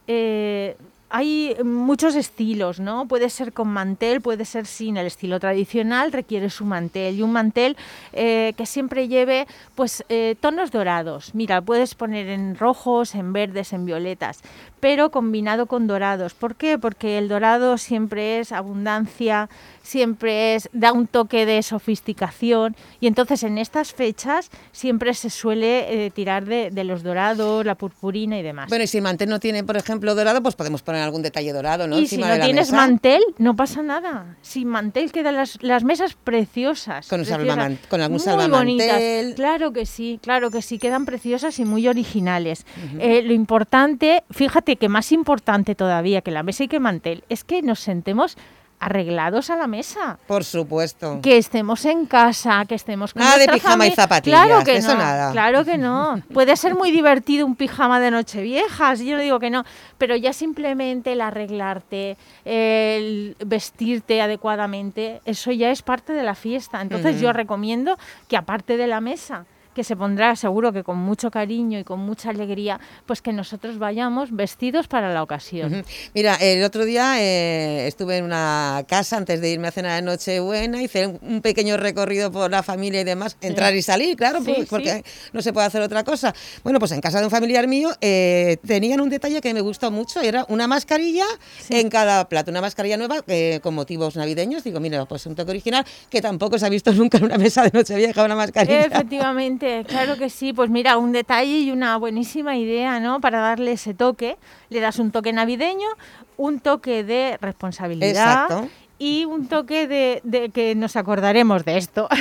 eh, hay muchos estilos, ¿no? Puede ser con mantel, puede ser sin. El estilo tradicional requiere su mantel y un mantel eh, que siempre lleve pues eh, tonos dorados. Mira, puedes poner en rojos, en verdes, en violetas, pero combinado con dorados. ¿Por qué? Porque el dorado siempre es abundancia, siempre es da un toque de sofisticación y entonces en estas fechas siempre se suele eh, tirar de, de los dorados, la purpurina y demás. Bueno, y si el mantel no tiene, por ejemplo, dorado, pues podemos poner algún detalle dorado, ¿no? Y si no de la tienes mesa. mantel, no pasa nada. Sin mantel quedan las, las mesas preciosas. Con un preciosas, con algún muy bonitas. Claro que sí, claro que sí, quedan preciosas y muy originales. Eh, lo importante, fíjate que más importante todavía que la mesa y que el mantel, es que nos sentemos arreglados a la mesa. Por supuesto. Que estemos en casa, que estemos con Nada de pijama y zapatillas, Claro que eso no, nada. claro que no. Puede ser muy divertido un pijama de Nocheviejas, yo no digo que no, pero ya simplemente el arreglarte, el vestirte adecuadamente, eso ya es parte de la fiesta. Entonces yo recomiendo que aparte de la mesa, que se pondrá seguro que con mucho cariño y con mucha alegría, pues que nosotros vayamos vestidos para la ocasión. Mira, el otro día eh, estuve en una casa antes de irme a cenar de Nochebuena, hice un, pequeño recorrido por la familia y demás, entrar y salir, claro, Sí, pues, porque sí. no se puede hacer otra cosa. Bueno, pues en casa de un familiar mío eh, tenían un detalle que me gustó mucho, era una mascarilla en cada plato, una mascarilla nueva eh, con motivos navideños. Digo, mira, pues un toque original que tampoco se ha visto nunca en una mesa de Nochevieja, una mascarilla. Efectivamente, claro que sí. Pues mira, un detalle y una buenísima idea, ¿no? Para darle ese toque. Le das un toque navideño, un toque de responsabilidad. Exacto. Y un toque de, de que nos acordaremos de esto.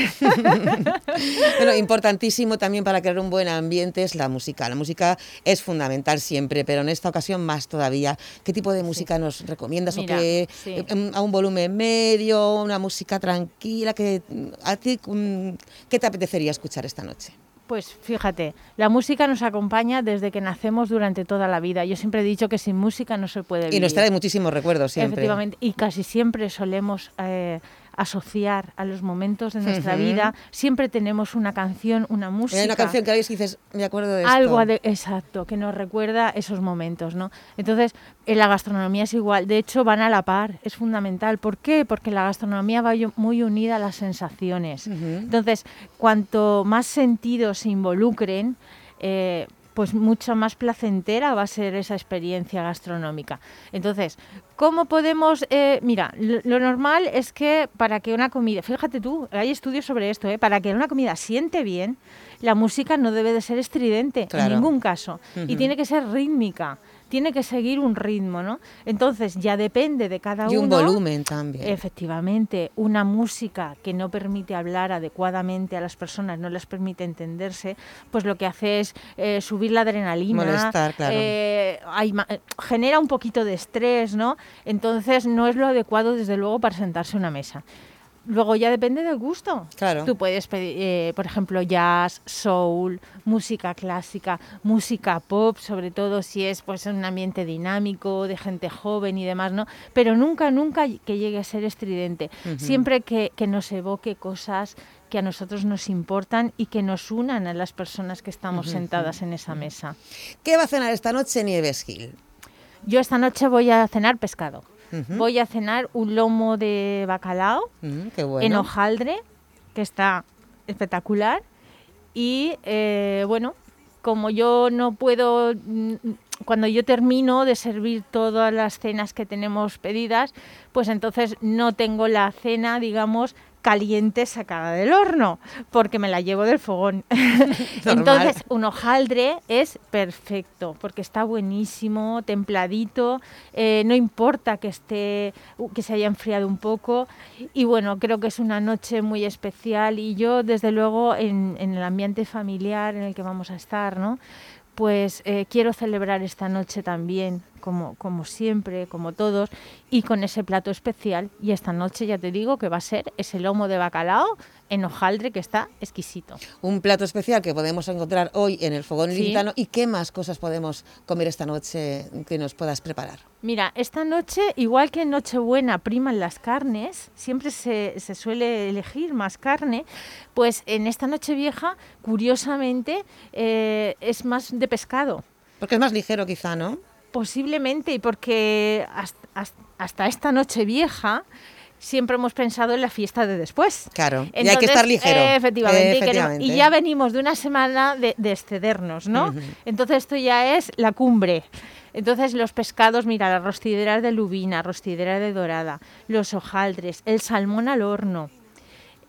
Bueno, importantísimo también para crear un buen ambiente es la música. La música es fundamental siempre, pero en esta ocasión más todavía. ¿Qué tipo de música nos recomiendas? Mira, ¿O qué, sí. eh, em, a un volumen medio, una música tranquila? Que, ¿A ti mm, qué te apetecería escuchar esta noche? Pues fíjate, la música nos acompaña desde que nacemos durante toda la vida. Yo siempre he dicho que sin música no se puede vivir. Y nos trae muchísimos recuerdos siempre. Efectivamente, y casi siempre solemos eh, asociar a los momentos de nuestra vida, siempre tenemos una canción, una música. Hay una canción que a veces dices, me acuerdo de algo ade- exacto que nos recuerda esos momentos no entonces en la gastronomía es igual. De hecho van a la par es fundamental. ¿por qué? porque la gastronomía va muy unida a las sensaciones. Entonces cuanto más sentidos se involucren eh, pues mucho más placentera va a ser esa experiencia gastronómica. Entonces, ¿cómo podemos...? eh, mira, lo, lo normal es que para que una comida... Fíjate tú, hay estudios sobre esto, ¿eh? para que una comida siente bien, la música no debe de ser estridente Claro. en ningún caso. Y tiene que ser rítmica, tiene que seguir un ritmo, ¿no? Entonces, ya depende de cada Y uno... un volumen también. Efectivamente, una música que no permite hablar adecuadamente a las personas, no les permite entenderse, pues lo que hace es eh, subir la adrenalina, Molestar, claro. eh, hay eh, genera un poquito de estrés, ¿no? Entonces no es lo adecuado, desde luego, para sentarse a una mesa. Luego ya depende del gusto. Claro. Tú puedes pedir, eh, por ejemplo, jazz, soul, música clásica, música pop, sobre todo si es pues en un ambiente dinámico, de gente joven y demás, ¿no? Pero nunca, nunca que llegue a ser estridente. Siempre que, que nos evoque cosas que a nosotros nos importan y que nos unan a las personas que estamos sentadas en esa mesa. ¿Qué va a cenar esta noche Nieves Gil? Yo esta noche voy a cenar pescado. Voy a cenar un lomo de bacalao Mm, qué bueno. en hojaldre, que está espectacular. Y eh, bueno, como yo no puedo, mm, cuando yo termino de servir todas las cenas que tenemos pedidas, pues entonces no tengo la cena, digamos, caliente sacada del horno, porque me la llevo del fogón. Entonces, un hojaldre es perfecto, porque está buenísimo, templadito, eh, no importa que esté, que se haya enfriado un poco. Y bueno, creo que es una noche muy especial y yo, desde luego, en, en el ambiente familiar en el que vamos a estar, ¿no? Pues eh, quiero celebrar esta noche también, como, como siempre, como todos, y con ese plato especial. Y esta noche ya te digo que va a ser ese lomo de bacalao en hojaldre que está exquisito. Un plato especial que podemos encontrar hoy en el Fogón Sí. ¿Y qué más cosas podemos comer esta noche que nos puedas preparar? Mira, esta noche, igual que en Nochebuena priman las carnes, siempre se, se suele elegir más carne, pues en esta noche vieja, curiosamente, eh, es más de pescado. Porque es más ligero quizá, ¿no? Posiblemente, y porque hasta, hasta esta noche vieja siempre hemos pensado en la fiesta de después. Claro, y hay que estar ligero. eh, efectivamente, y, queremos- Efectivamente. y ya venimos de una semana de, de excedernos, ¿no? Entonces esto ya es la cumbre. Entonces los pescados, mira, la rostidera de lubina, rostidera de dorada, los hojaldres, el salmón al horno.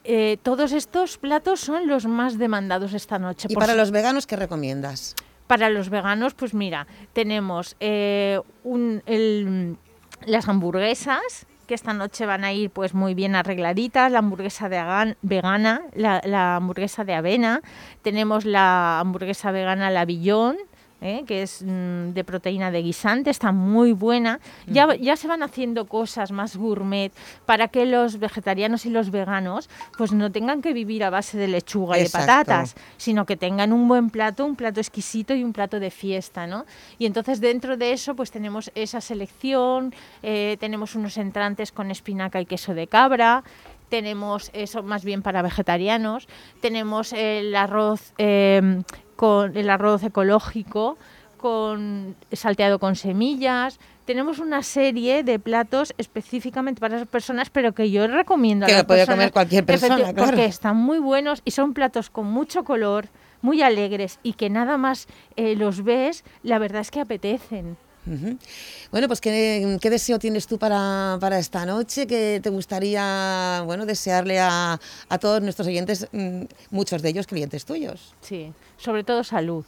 Eh, todos estos platos son los más demandados esta noche. ¿Y para los veganos qué recomiendas? Para los veganos, pues mira, tenemos eh, un- el- las hamburguesas, que esta noche van a ir pues muy bien arregladitas, la hamburguesa de agan- vegana, la, la hamburguesa de avena, tenemos la hamburguesa vegana La Billón, ¿eh? que es mm, de proteína de guisante, está muy buena. Ya, ya se van haciendo cosas más gourmet para que los vegetarianos y los veganos pues no tengan que vivir a base de lechuga y de patatas, sino que tengan un buen plato, un plato exquisito y un plato de fiesta, ¿no? Y entonces dentro de eso pues tenemos esa selección, eh, tenemos unos entrantes con espinaca y queso de cabra, tenemos eso más bien para vegetarianos, tenemos el arroz eh, con el arroz ecológico con salteado con semillas. Tenemos una serie de platos específicamente para esas personas, pero que yo recomiendo a Que las lo puede personas, comer cualquier persona, claro. Porque están muy buenos y son platos con mucho color, muy alegres y que nada más eh, los ves, la verdad es que apetecen. Bueno, pues ¿qué, qué deseo tienes tú para, para esta noche? ¿Qué te gustaría bueno, desearle a, a todos nuestros oyentes, mm, muchos de ellos clientes tuyos? Sí, sobre todo salud.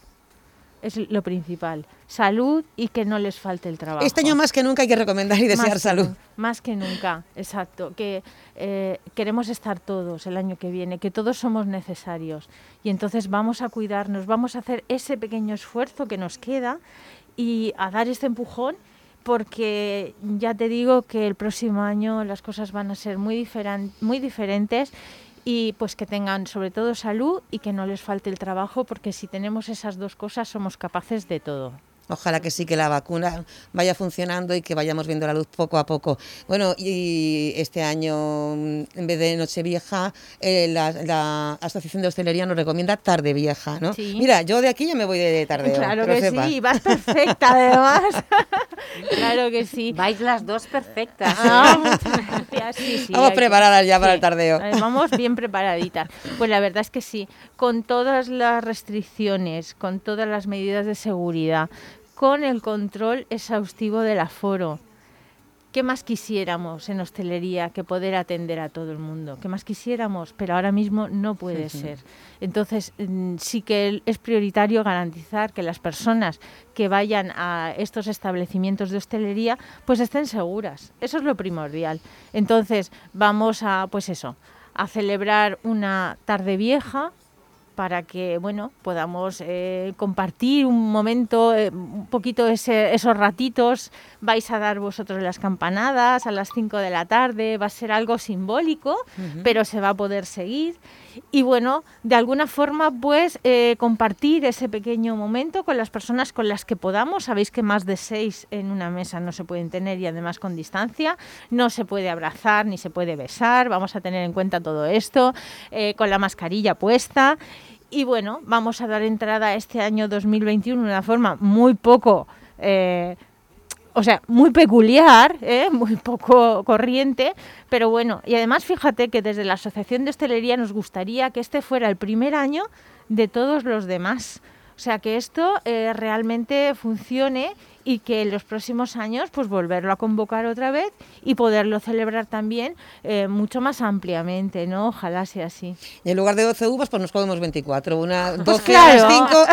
Es lo principal. Salud y que no les falte el trabajo. Este año más que nunca hay que recomendar y desear Más salud. Más que nunca, exacto. Que eh, queremos estar todos el año que viene, que todos somos necesarios. Y entonces vamos a cuidarnos, vamos a hacer ese pequeño esfuerzo que nos queda y a dar este empujón porque ya te digo que el próximo año las cosas van a ser muy, diferan- muy diferentes y pues que tengan sobre todo salud y que no les falte el trabajo porque si tenemos esas dos cosas somos capaces de todo. Ojalá que sí, que la vacuna vaya funcionando y que vayamos viendo la luz poco a poco. Bueno, y este año, mm, en vez de Nochevieja, eh, la, la Asociación de Hostelería nos recomienda Tarde Vieja, ¿no? Sí. Mira, yo de aquí ya me voy de tardeo. Claro que sí, vas perfecta además. claro que sí. Vais las dos perfectas. Ah, muchas gracias. Sí, sí, Vamos preparadas ya para sí, el tardeo. eh, Vamos bien preparaditas. Pues la verdad es que sí, con todas las restricciones, con todas las medidas de seguridad, con el control exhaustivo del aforo. ¿Qué más quisiéramos en hostelería que poder atender a todo el mundo? ¿Qué más quisiéramos? Pero ahora mismo no puede ser. Entonces, mm, sí que es prioritario garantizar que las personas que vayan a estos establecimientos de hostelería pues estén seguras. Eso es lo primordial. Entonces, vamos a, pues eso, a celebrar una tarde vieja para que bueno podamos eh, compartir un momento eh, un poquito ese- esos ratitos. Vais a dar vosotros las campanadas a las 5 de la tarde va a ser algo simbólico pero se va a poder seguir y bueno de alguna forma pues eh, compartir ese pequeño momento con las personas con las que podamos. Sabéis que más de seis en una mesa no se pueden tener y además con distancia. No se puede abrazar ni se puede besar. Vamos a tener en cuenta todo esto eh, con la mascarilla puesta. Y bueno, vamos a dar entrada a este año 2021 de una forma muy poco, eh, o sea, muy peculiar, ¿eh? muy poco corriente, pero bueno, y además fíjate que desde la Asociación de Hostelería nos gustaría que este fuera el primer año de todos los demás. O sea, que esto eh, realmente funcione y que en los próximos años pues volverlo a convocar otra vez y poderlo celebrar también eh, mucho más ampliamente, ¿no? Ojalá sea así. Y en lugar de 12 uvas, pues nos comemos 24. Una 12 Pues a claro. las 5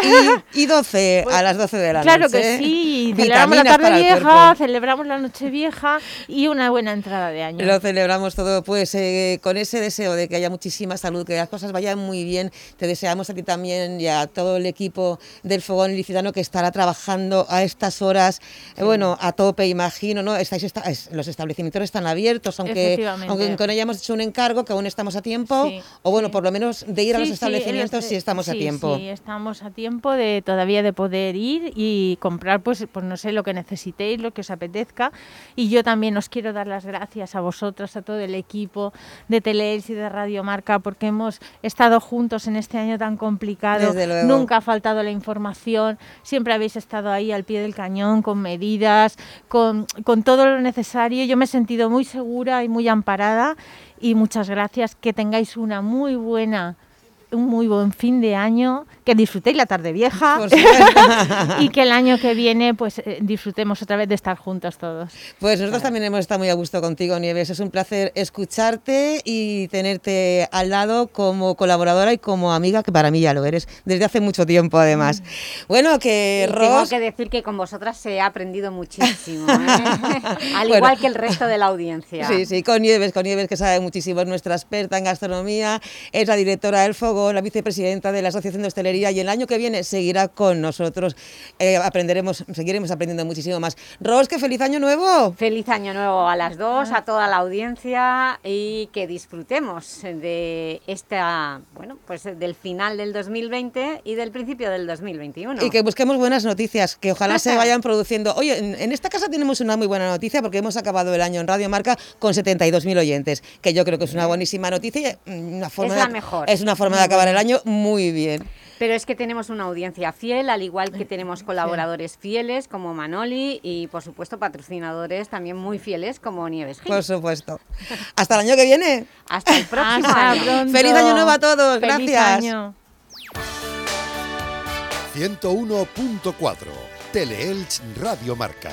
y, y 12 a las 12 de la Claro noche. que sí, celebramos la tarde vieja, celebramos la noche vieja y una buena entrada de año. Lo celebramos todo, pues eh, con ese deseo de que haya muchísima salud, que las cosas vayan muy bien. Te deseamos a ti también y a todo el equipo del Fogón Ilicitano que estará trabajando a estas horas, eh, bueno, a tope, imagino, ¿no? Estáis esta- es- los establecimientos están abiertos, aunque, aunque con hayamos hecho un encargo, que aún estamos a tiempo, Sí, o bueno, por lo menos de ir a los establecimientos si estamos a tiempo. Sí, estamos a tiempo de todavía de poder ir y comprar, pues, pues no sé, lo que necesitéis, lo que os apetezca. Y yo también os quiero dar las gracias a vosotros, a todo el equipo de Teleels y de Radio Marca, porque hemos estado juntos en este año tan complicado. Nunca ha faltado la información, siempre habéis estado ahí al pie del cañón con medidas, con, con todo lo necesario. Yo me he sentido muy segura y muy amparada y muchas gracias. Que tengáis una muy buena un muy buen fin de año, que disfrutéis la tarde vieja y que el año que viene pues eh, disfrutemos otra vez de estar juntos todos. Pues nosotros también hemos estado muy a gusto contigo, Nieves. Es un placer escucharte y tenerte al lado como colaboradora y como amiga, que para mí ya lo eres, desde hace mucho tiempo además. Bueno, que Y tengo Ros... que decir que con vosotras se ha aprendido muchísimo, ¿eh? al Bueno. igual que el resto de la audiencia. Sí, sí, con Nieves, con Nieves que sabe muchísimo, es nuestra experta en gastronomía, es la directora del Fogón, la vicepresidenta de la Asociación de Hostelería y el año que viene seguirá con nosotros. Eh, aprenderemos, seguiremos aprendiendo muchísimo más. Ros, que feliz año nuevo. Feliz año nuevo a las dos, a toda la audiencia y que disfrutemos de esta, bueno, pues del final del 2020 y del principio del 2021. Y que busquemos buenas noticias, que ojalá se vayan produciendo. Oye, en, en esta casa tenemos una muy buena noticia porque hemos acabado el año en Radio Marca con 72.000 oyentes, que yo creo que es una buenísima noticia. y Una forma Es la de- mejor. Es una forma de acabar el año muy bien. Pero es que tenemos una audiencia fiel, al igual que tenemos colaboradores fieles como Manoli y, por supuesto, patrocinadores también muy fieles como Nieves Gil. Por supuesto. Hasta el año que viene. Hasta el próximo Hasta año. pronto. Feliz año nuevo a todos. Feliz Gracias. año. 101.4 Teleelch Radio Marca.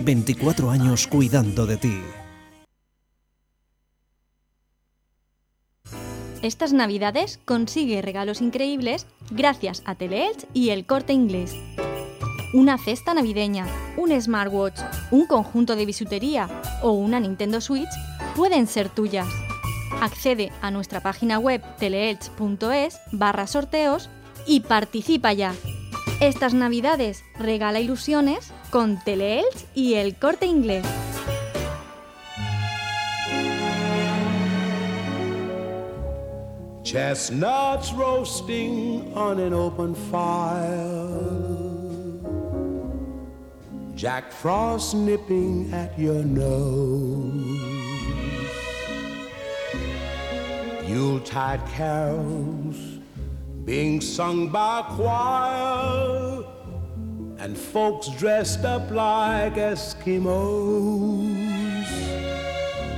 24 años cuidando de ti. Estas navidades consigue regalos increíbles gracias a Teleelch y el Corte Inglés. Una cesta navideña, un smartwatch, un conjunto de bisutería o una Nintendo Switch pueden ser tuyas. Accede a nuestra página web teleelch.es barra sorteos y participa ya. Estas navidades regala ilusiones con Teleelch y el Corte Inglés. Chestnuts roasting on an open fire. Jack Frost nipping at your nose. Yuletide carols being sung by a choir. And folks dressed up like Eskimos.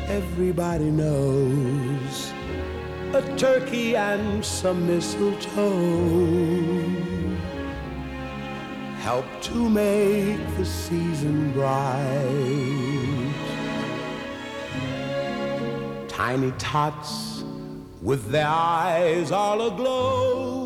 Everybody knows a turkey and some mistletoe help to make the season bright. Tiny tots with their eyes all aglow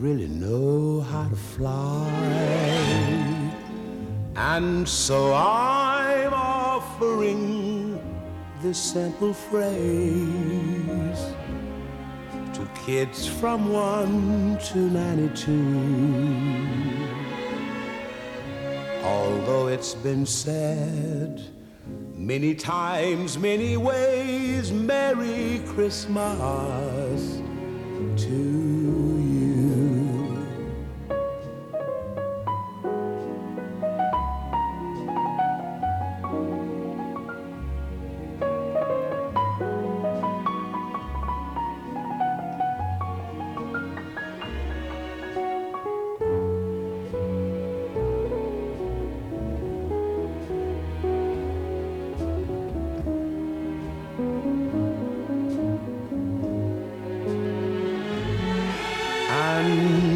really know how to fly. And so I'm offering this simple phrase to kids from 1 to 92. Although it's been said many times, many ways, Merry Christmas to you.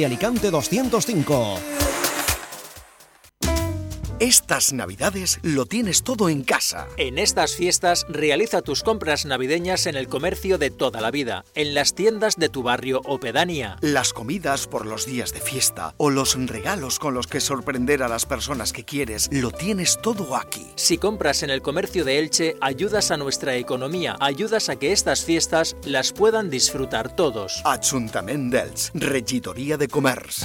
de Alicante 205. Estas navidades lo tienes todo en casa. En estas fiestas realiza tus compras navideñas en el comercio de toda la vida, en las tiendas de tu barrio o pedánea. Las comidas por los días de fiesta o los regalos con los que sorprender a las personas que quieres, lo tienes todo aquí. Si compras en el comercio de Elche, ayudas a nuestra economía, ayudas a que estas fiestas las puedan disfrutar todos. Ajuntament d'Elx, regidoria de comerç.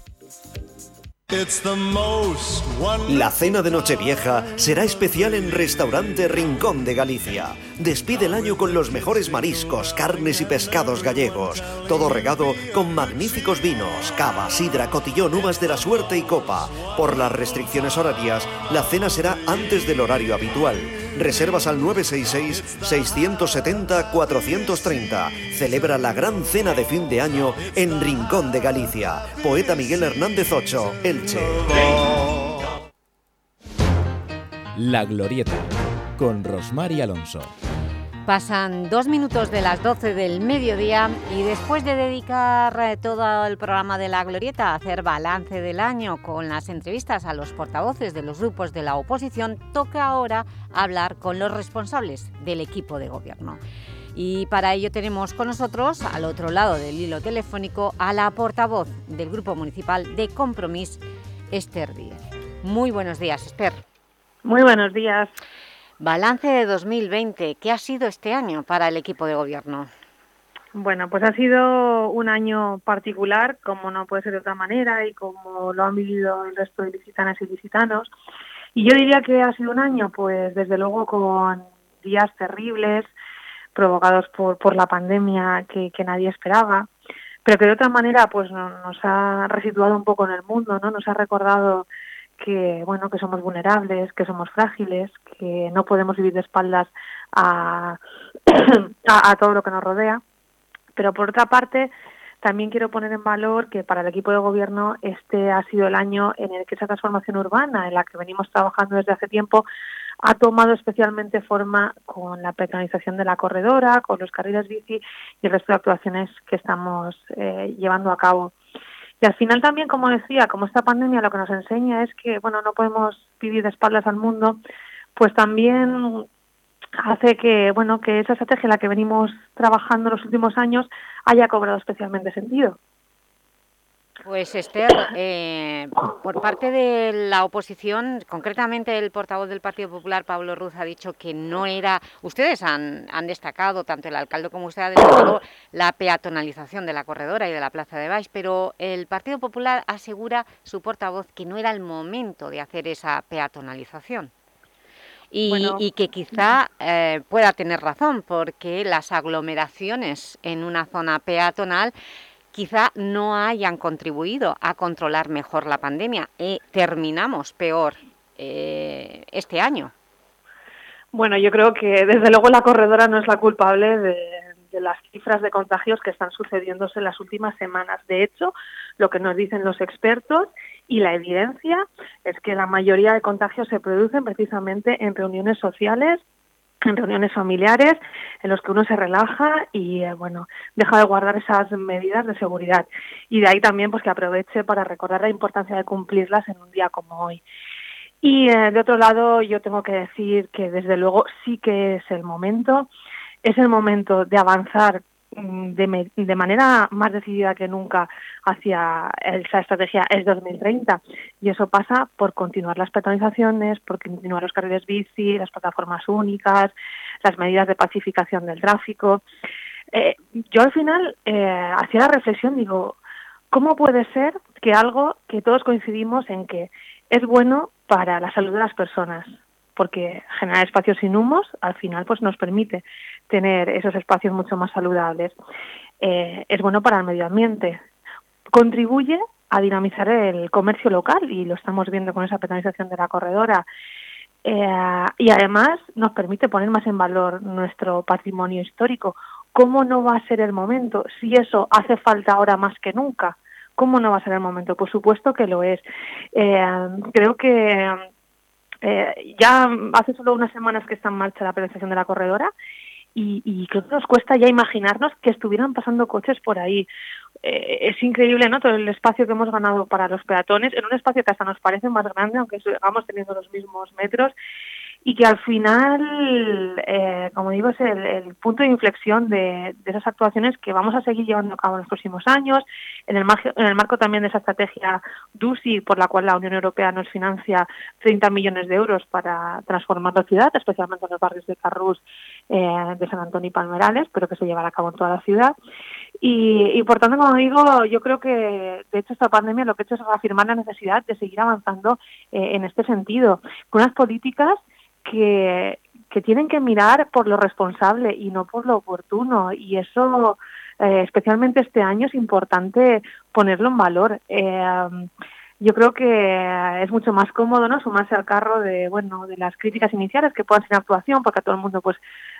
La cena de Nochevieja será especial en Restaurante Rincón de Galicia. Despide el año con los mejores mariscos, carnes y pescados gallegos. Todo regado con magníficos vinos, cava, sidra, cotillón, uvas de la suerte y copa. Por las restricciones horarias, la cena será antes del horario habitual. Reservas al 966-670-430. Celebra la gran cena de fin de año en Rincón de Galicia. Poeta Miguel Hernández Ocho, Elche. La Glorieta, con Rosmar y Alonso. Pasan dos minutos de las 12 del mediodía y después de dedicar eh, todo el programa de La Glorieta a hacer balance del año con las entrevistas a los portavoces de los grupos de la oposición, toca ahora hablar con los responsables del equipo de gobierno. Y para ello tenemos con nosotros, al otro lado del hilo telefónico, a la portavoz del Grupo Municipal de Compromís, Esther Díez. Muy buenos días, Esther. Muy buenos días. Balance de 2020. ¿Qué ha sido este año para el equipo de gobierno? Bueno, pues ha sido un año particular, como no puede ser de otra manera y como lo han vivido el resto de licitanas y licitanos. Y yo diría que ha sido un año, pues desde luego con días terribles provocados por, por la pandemia que, que nadie esperaba, pero que de otra manera pues no- nos ha resituado un poco en el mundo, ¿no? Nos ha recordado que bueno que somos vulnerables, que somos frágiles, que no podemos vivir de espaldas a, a, todo lo que nos rodea. Pero por otra parte, también quiero poner en valor que para el equipo de gobierno este ha sido el año en el que esa transformación urbana, en la que venimos trabajando desde hace tiempo, ha tomado especialmente forma con la peatonalización de la corredora, con los carriles bici y el resto de actuaciones que estamos eh, llevando a cabo. Y al final también, como decía, como esta pandemia lo que nos enseña es que, bueno, no podemos vivir de espaldas al mundo, pues también hace que, bueno, que esa estrategia en la que venimos trabajando los últimos años haya cobrado especialmente sentido. Pues Esther, eh, por parte de la oposición, concretamente el portavoz del Partido Popular, Pablo Ruz, ha dicho que no era... Ustedes han, han destacado, tanto el alcalde como usted ha destacado, la peatonalización de la corredora y de la Plaza de Baix, pero el Partido Popular asegura, su portavoz, que no era el momento de hacer esa peatonalización. Y, Bueno. y que quizá eh, pueda tener razón, porque las aglomeraciones en una zona peatonal quizá no hayan contribuido a controlar mejor la pandemia y terminamos peor eh, este año. Bueno, yo creo que desde luego la corredora no es la culpable de, de las cifras de contagios que están sucediéndose en las últimas semanas. De hecho, lo que nos dicen los expertos y la evidencia es que la mayoría de contagios se producen precisamente en reuniones sociales en reuniones familiares en los que uno se relaja y eh, bueno deja de guardar esas medidas de seguridad. Y de ahí también pues que aproveche para recordar la importancia de cumplirlas en un día como hoy. Y eh, de otro lado yo tengo que decir que desde luego sí que es el momento. Es el momento de avanzar de, de, manera más decidida que nunca hacia esa estrategia es 2030 y eso pasa por continuar las peatonalizaciones, por continuar los carriles bici, las plataformas únicas, las medidas de pacificación del tráfico. Eh, yo al final eh, hacía la reflexión, digo, ¿cómo puede ser que algo que todos coincidimos en que es bueno para la salud de las personas, porque generar espacios sin humos al final pues nos permite tener esos espacios mucho más saludables. Eh, es bueno para el medio ambiente, contribuye a dinamizar el comercio local y lo estamos viendo con esa penalización de la corredora. Eh, y además nos permite poner más en valor nuestro patrimonio histórico. ¿Cómo no va a ser el momento? Si eso hace falta ahora más que nunca, ¿cómo no va a ser el momento? Por supuesto que lo es. Eh, creo que eh, ya hace solo unas semanas que está en marcha la penalización de la corredora y, y, creo que nos cuesta ya imaginarnos que estuvieran pasando coches por ahí. Eh, es increíble ¿no? todo el espacio que hemos ganado para los peatones, en un espacio que hasta nos parece más grande, aunque sigamos teniendo los mismos metros, y que al final, eh, como digo, es el, punto de inflexión de, esas actuaciones que vamos a seguir llevando a cabo en los próximos años, en el, en el marco también de esa estrategia DUSI, por la cual la Unión Europea nos financia 30 millones de euros para transformar la ciudad, especialmente en los barrios de Carrús, eh, de San Antonio y Palmerales, pero que se llevará a cabo en toda la ciudad. Y, por tanto, como digo, yo creo que de hecho esta pandemia lo que ha hecho es reafirmar la necesidad de seguir avanzando eh, en este sentido, con unas políticas que, que tienen que mirar por lo responsable y no por lo oportuno. Y eso, eh, especialmente este año, es importante ponerlo en valor. Eh, yo creo que es mucho más cómodo no sumarse al carro de bueno de las críticas iniciales que puedan ser actuación porque a todo el mundo pues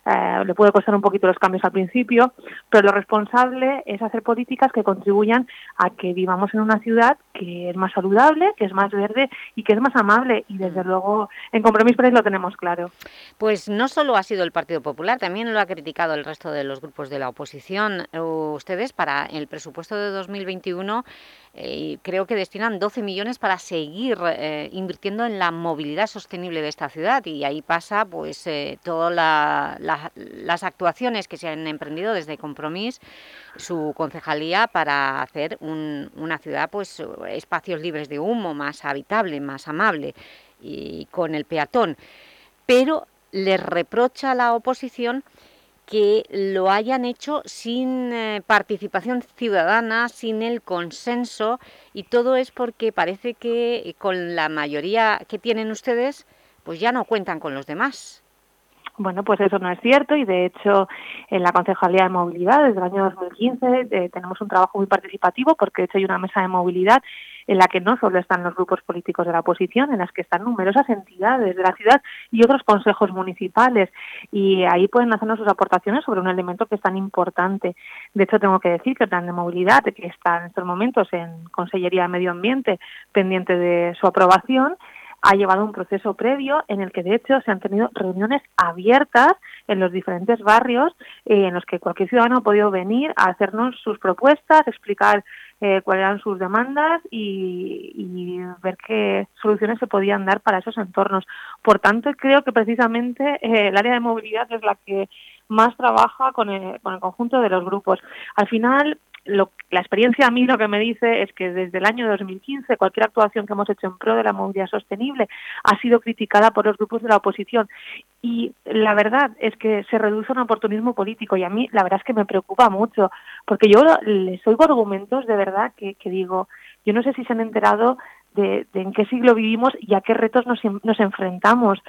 eh, le puede costar un poquito los cambios al principio pero lo responsable es hacer políticas que contribuyan a que vivamos en una ciudad que es más saludable que es más verde y que es más amable y desde mm. luego en Compromís Press lo tenemos claro. Pues no solo ha sido el Partido Popular también lo ha criticado el resto de los grupos de la oposición. Ustedes para el presupuesto de 2021 eh, creo que destinan 12 millones para seguir eh, invirtiendo en la movilidad sostenible de esta ciudad y ahí pasa pues eh, todas las actuaciones que se han emprendido desde Compromís, su concejalía para hacer una ciudad pues espacios libres de humo, más habitable, más amable y con el peatón. Pero le reprocha a la oposición que lo hayan hecho sin eh, participación ciudadana, sin el consenso, y todo es porque parece que eh, con la mayoría que tienen ustedes, pues ya no cuentan con los demás. Bueno, pues eso no es cierto y de hecho en la Concejalía de Movilidad desde el año 2015 eh, tenemos un trabajo muy participativo porque de hecho hay una mesa de movilidad en la que no solo están los grupos políticos de la oposición, en las que están numerosas entidades de la ciudad y otros consejos municipales. Y ahí pueden hacernos sus aportaciones sobre un elemento que es tan importante. De hecho, tengo que decir que el plan de movilidad, que está en estos momentos en Consellería de Medio Ambiente, pendiente de su aprobación, ha llevado un proceso previo en el que de hecho se han tenido reuniones abiertas en los diferentes barrios eh, en los que cualquier ciudadano ha podido venir a hacernos sus propuestas, explicar eh, cuáles eran sus demandas y, ver qué soluciones se podían dar para esos entornos. Por tanto, creo que precisamente eh, el área de movilidad es la que más trabaja con el, con el conjunto de los grupos. Al final, lo, la experiencia a mí lo que me dice es que desde el año 2015 cualquier actuación que hemos hecho en pro de la movilidad sostenible ha sido criticada por los grupos de la oposición. Y la verdad es que se reduce un oportunismo político y a mí la verdad es que me preocupa mucho porque yo les oigo argumentos de verdad que, que digo, yo no sé si se han enterado de, en qué siglo vivimos y a qué retos nos, nos enfrentamos.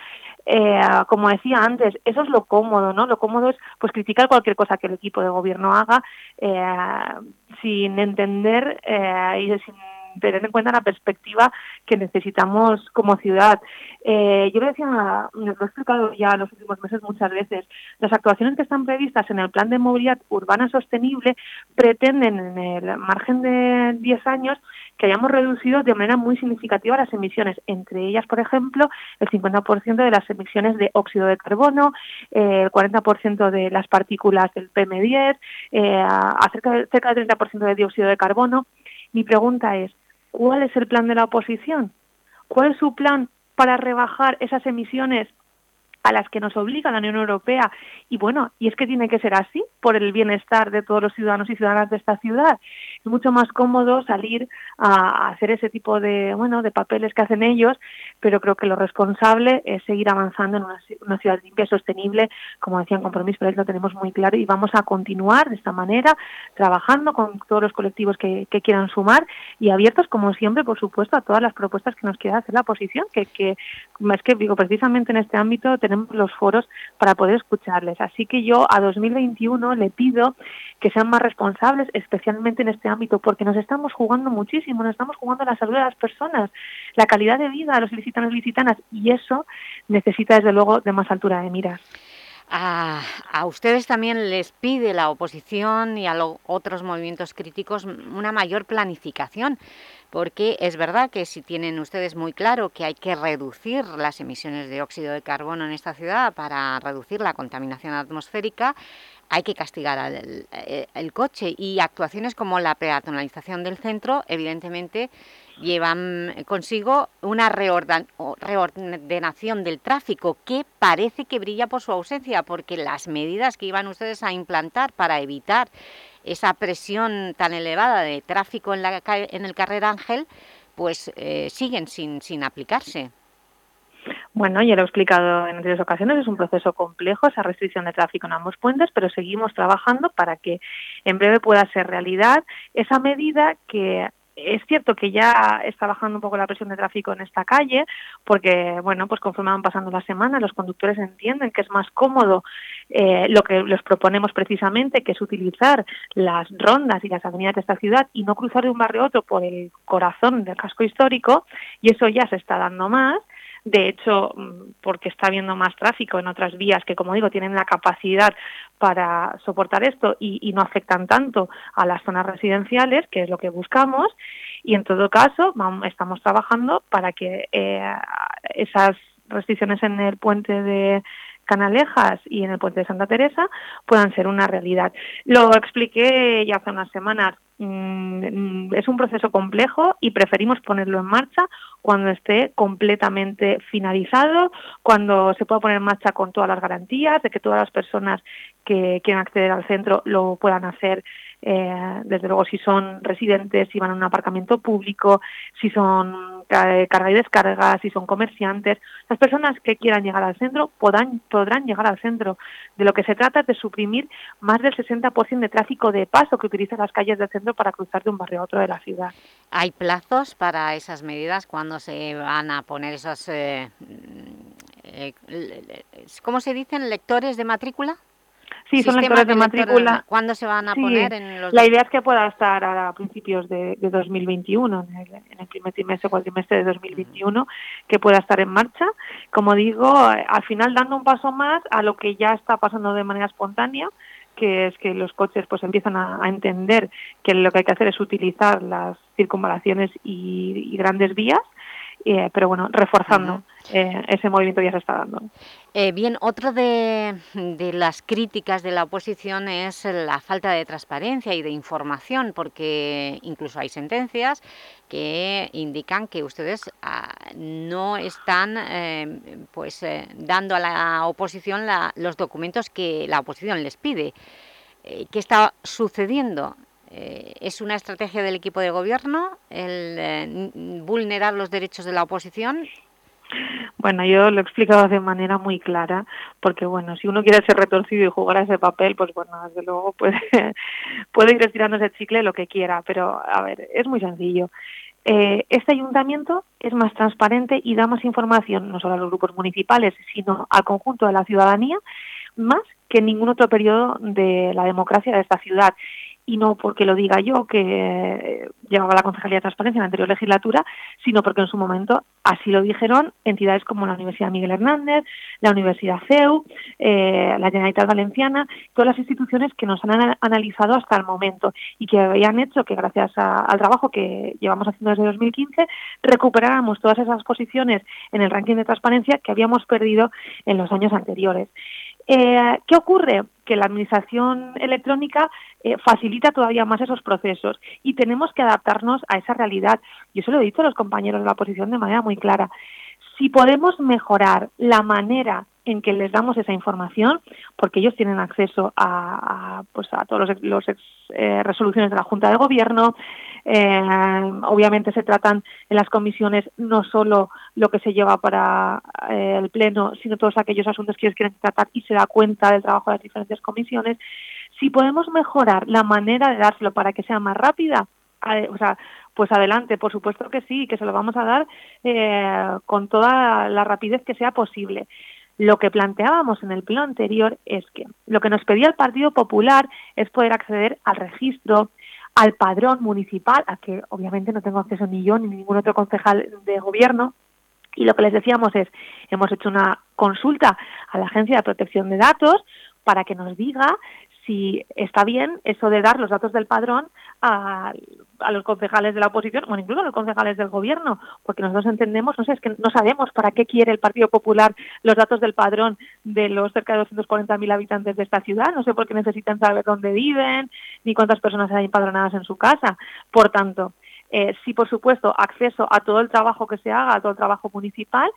Eh, como decía antes, eso es lo cómodo, ¿no? Lo cómodo es pues criticar cualquier cosa que el equipo de gobierno haga eh, sin entender eh, y sin tener en cuenta la perspectiva que necesitamos como ciudad. Eh, yo lo decía, lo he explicado ya en los últimos meses muchas veces, las actuaciones que están previstas en el Plan de Movilidad Urbana Sostenible pretenden en el margen de 10 años que hayamos reducido de manera muy significativa las emisiones, entre ellas, por ejemplo, el 50% de las emisiones de óxido de carbono, eh, el 40% de las partículas del PM10, eh, cerca, cerca del 30% de dióxido de carbono. Mi pregunta es, ¿cuál es el plan de la oposición? ¿Cuál es su plan para rebajar esas emisiones a las que nos obliga la Unión Europea. Y bueno, y es que tiene que ser así por el bienestar de todos los ciudadanos y ciudadanas de esta ciudad. Es mucho más cómodo salir a hacer ese tipo de, bueno, de papeles que hacen ellos, pero creo que lo responsable es seguir avanzando en una, ciudad limpia y sostenible, como decían compromiso, pero lo tenemos muy claro y vamos a continuar de esta manera, trabajando con todos los colectivos que, quieran sumar y abiertos, como siempre, por supuesto, a todas las propuestas que nos quiera hacer la oposición, que, que es que digo, precisamente en este ámbito tenemos los foros para poder escucharles. Así que yo a 2021 le pido que sean más responsables, especialmente en este ámbito, porque nos estamos jugando muchísimo, nos estamos jugando la salud de las personas, la calidad de vida de los licitanos y licitanas, y eso necesita desde luego de más altura de miras. A, a, ustedes también les pide la oposición y a los otros movimientos críticos una mayor planificación porque es verdad que si tienen ustedes muy claro que hay que reducir las emisiones de óxido de carbono en esta ciudad para reducir la contaminación atmosférica, hay que castigar al eh, el, coche. Y actuaciones como la peatonalización del centro, evidentemente, llevan consigo una reordenación del tráfico que parece que brilla por su ausencia, porque las medidas que iban ustedes a implantar para evitar esa presión tan elevada de tráfico en, la, en el Carrer Ángel, pues eh, siguen sin, sin aplicarse. Bueno, ya lo he explicado en anteriores ocasiones, es un proceso complejo esa restricción de tráfico en ambos puentes, pero seguimos trabajando para que en breve pueda ser realidad esa medida que es cierto que ya está bajando un poco la presión de tráfico en esta calle, porque, bueno, pues conforme van pasando las semanas, los conductores entienden que es más cómodo eh, lo que les proponemos precisamente, que es utilizar las rondas y las avenidas de esta ciudad y no cruzar de un barrio a otro por el corazón del casco histórico, y eso ya se está dando más. De hecho, mm, porque está habiendo más tráfico en otras vías que, como digo, tienen la capacidad para soportar esto y, no afectan tanto a las zonas residenciales, que es lo que buscamos. Y en todo caso, vamos, estamos trabajando para que eh, esas restricciones en el puente de Canalejas y en el puente de Santa Teresa puedan ser una realidad. Lo expliqué ya hace unas semanas. Mm, es un proceso complejo y preferimos ponerlo en marcha cuando esté completamente finalizado, cuando se pueda poner en marcha con todas las garantías de que todas las personas que quieran acceder al centro lo puedan hacer eh, desde luego si son residentes, si van a un aparcamiento público, si son carga y descarga, si son comerciantes, las personas que quieran llegar al centro podrán, llegar al centro. De lo que se trata es de suprimir más del 60% de tráfico de paso que utiliza las calles del centro para cruzar de un barrio a otro de la ciudad. ¿Hay plazos para esas medidas? cuando se van a poner esos, eh, eh, ¿cómo se dicen? ¿Lectores de matrícula? Sí, son lectores de, matrícula. ¿Cuándo se van a poner en los...? La idea es que pueda estar a principios de, 2021, en el, en el, primer trimestre o cuatrimestre de 2021, que pueda estar en marcha. Como digo, al final dando un paso más a lo que ya está pasando de manera espontánea, que es que los coches pues empiezan a, entender que lo que hay que hacer es utilizar las circunvalaciones y grandes vías eh, pero bueno, reforzando eh, ese movimiento ya se está dando. Eh, bien, otro de, las críticas de la oposición es la falta de transparencia y de información, porque incluso hay sentencias que indican que ustedes ah, no están pues dando a la oposición los documentos que la oposición les pide. ¿Qué está sucediendo? Eh, ¿Es una estrategia del equipo de gobierno el eh, vulnerar los derechos de la oposición? Bueno, yo lo he explicado de manera muy clara, porque bueno, si uno quiere ser retorcido y jugar a ese papel, pues bueno, desde luego puede, puede ir estirando ese chicle lo que quiera, pero a ver, es muy sencillo. Eh, este ayuntamiento es más transparente y da más información, no solo a los grupos municipales, sino al conjunto de la ciudadanía, más que en ningún otro periodo de la democracia de esta ciudad y no porque lo diga yo, que llevaba la Concejalía de Transparencia en la anterior legislatura, sino porque en su momento así lo dijeron entidades como la Universidad Miguel Hernández, la Universidad CEU, eh, la Generalitat Valenciana, todas las instituciones que nos han analizado hasta el momento y que habían hecho que gracias al trabajo que llevamos haciendo desde 2015 recuperáramos todas esas posiciones en el ranking de transparencia que habíamos perdido en los años anteriores. Eh, ¿Qué ocurre? Que la administración electrónica eh, facilita todavía más esos procesos y tenemos que adaptarnos a esa realidad. Yo se lo he dicho a los compañeros de la oposición de manera muy clara. Si podemos mejorar la manera en que les damos esa información, porque ellos tienen acceso a, pues a todas las eh, resoluciones de la Junta de Gobierno, eh, obviamente se tratan en las comisiones no solo lo que se lleva para eh, el Pleno, sino todos aquellos asuntos que ellos quieren tratar y se da cuenta del trabajo de las diferentes comisiones. Si podemos mejorar la manera de dárselo para que sea más rápida, o sea, pues adelante, por supuesto que sí, que se lo vamos a dar eh, con toda la rapidez que sea posible. Lo que planteábamos en el pleno anterior es que lo que nos pedía el Partido Popular es poder acceder al registro, al padrón municipal, a que obviamente no tengo acceso ni yo ni ningún otro concejal de gobierno. Y lo que les decíamos es, hemos hecho una consulta a la Agencia de Protección de Datos para que nos diga si está bien eso de dar los datos del padrón a, a, los concejales de la oposición o incluso a los concejales del gobierno, porque nosotros entendemos, no sé, es que no sabemos para qué quiere el Partido Popular los datos del padrón de los cerca de 240.000 habitantes de esta ciudad, no sé por qué necesitan saber dónde viven ni cuántas personas hay empadronadas en su casa. Por tanto, eh, sí, por supuesto, acceso a todo el trabajo que se haga, a todo el trabajo municipal,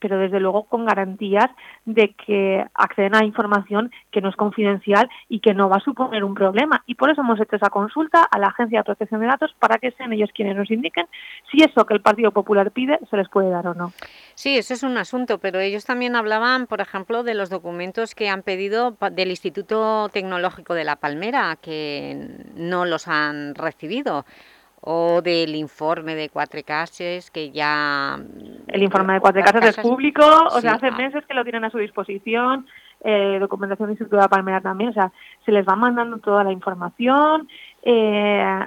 pero desde luego con garantías de que acceden a información que no es confidencial y que no va a suponer un problema. Y por eso hemos hecho esa consulta a la Agencia de Protección de Datos para que sean ellos quienes nos indiquen si eso que el Partido Popular pide se les puede dar o no. Sí, eso es un asunto, pero ellos también hablaban, por ejemplo, de los documentos que han pedido del Instituto Tecnológico de La Palmera, que no los han recibido o del informe de Cuatro Cases, que ya... El informe de Cuatro Casas, es público, o sea, hace ah. meses que lo tienen a su disposición, eh, documentación del Instituto de la Palmera también, o sea, se les va mandando toda la información, eh,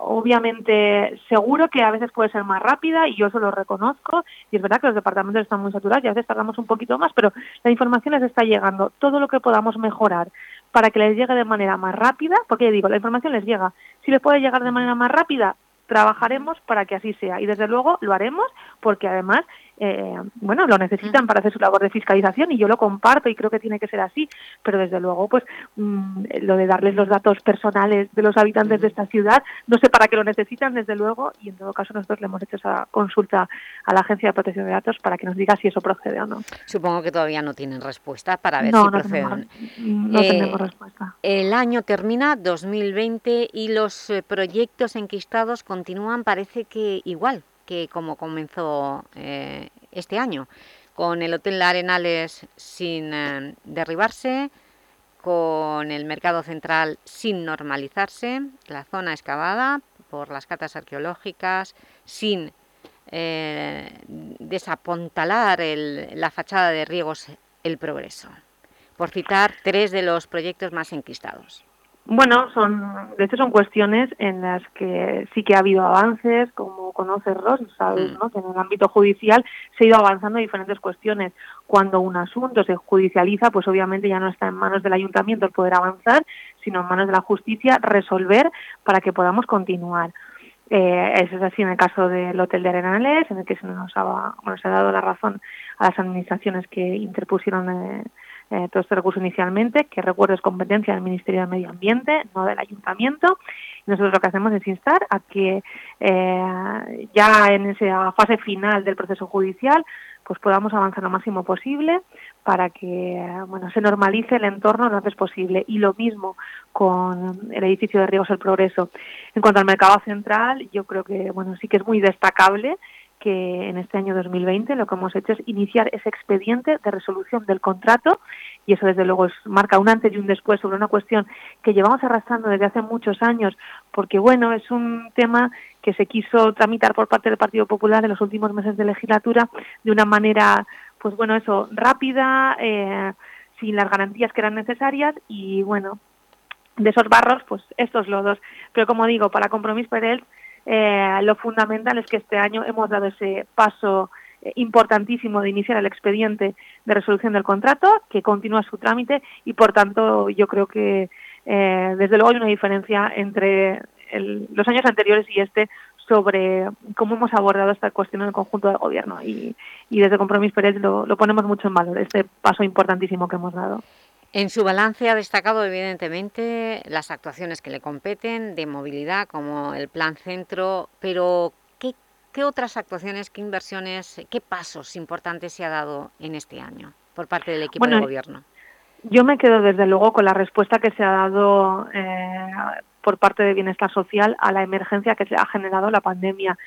obviamente seguro que a veces puede ser más rápida y yo eso lo reconozco y es verdad que los departamentos están muy saturados y a veces tardamos un poquito más, pero la información les está llegando, todo lo que podamos mejorar para que les llegue de manera más rápida, porque ya digo, la información les llega. Si les puede llegar de manera más rápida, trabajaremos para que así sea y desde luego lo haremos porque además eh, bueno, lo necesitan para hacer su labor de fiscalización y yo lo comparto y creo que tiene que ser así, pero desde luego, pues mm, lo de darles los datos personales de los habitantes de esta ciudad, no sé para qué lo necesitan, desde luego, y en todo caso nosotros le hemos hecho esa consulta a la Agencia de Protección de Datos para que nos diga si eso procede o no. Supongo que todavía no tienen respuesta para ver si no proceden. no eh, tenemos respuesta. El año termina 2020 y los eh, proyectos enquistados continúan, parece que igual que como comenzó eh, este año, con el Hotel Arenales sin eh, derribarse, con el mercado central sin normalizarse, la zona excavada por las catas arqueológicas, sin eh, desapontalar la fachada de riegos El Progreso, por citar tres de los proyectos más enquistados. Bueno, son, de hecho son cuestiones en las que sí que ha habido avances, como conoce Ross, sabes, mm. ¿no? que en el ámbito judicial se ha ido avanzando en diferentes cuestiones. Cuando un asunto se judicializa, pues obviamente ya no está en manos del ayuntamiento el poder avanzar, sino en manos de la justicia resolver para que podamos continuar. Eh, eso es así en el caso del Hotel de Arenales, en el que se nos ha, bueno, se ha dado la razón a las administraciones que interpusieron eh, eh, todo este recurso inicialmente, que recuerdo es competencia del Ministerio de Medio Ambiente, no del Ayuntamiento. nosotros lo que hacemos es instar a que eh, ya en esa fase final del proceso judicial pues podamos avanzar lo máximo posible para que bueno se normalice el entorno lo antes posible y lo mismo con el edificio de Riegos el Progreso. En cuanto al mercado central, yo creo que bueno sí que es muy destacable que en este año 2020 lo que hemos hecho es iniciar ese expediente de resolución del contrato y eso desde luego marca un antes y un después sobre una cuestión que llevamos arrastrando desde hace muchos años porque bueno, es un tema que se quiso tramitar por parte del Partido Popular en los últimos meses de legislatura de una manera pues bueno, eso, rápida, eh, sin las garantías que eran necesarias y bueno, de esos barros, pues estos lodos. Pero como digo, para Compromís Perel eh, lo fundamental es que este año hemos dado ese paso eh, importantísimo de iniciar el expediente de resolución del contrato, que continúa su trámite y por tanto yo creo que eh, desde luego hay una diferencia entre los años anteriores y este sobre cómo hemos abordado esta cuestión en el conjunto del gobierno y, desde Compromís Pérez lo ponemos mucho en valor, este paso importantísimo que hemos dado. En su balance ha destacado evidentemente las actuaciones que le competen de movilidad como el Plan Centro, pero ¿qué, qué otras actuaciones, qué inversiones, qué pasos importantes se ha dado en este año por parte del equipo de gobierno? Yo me quedo desde luego con la respuesta que se ha dado eh, por parte de Bienestar Social a la emergencia que se ha generado la pandemia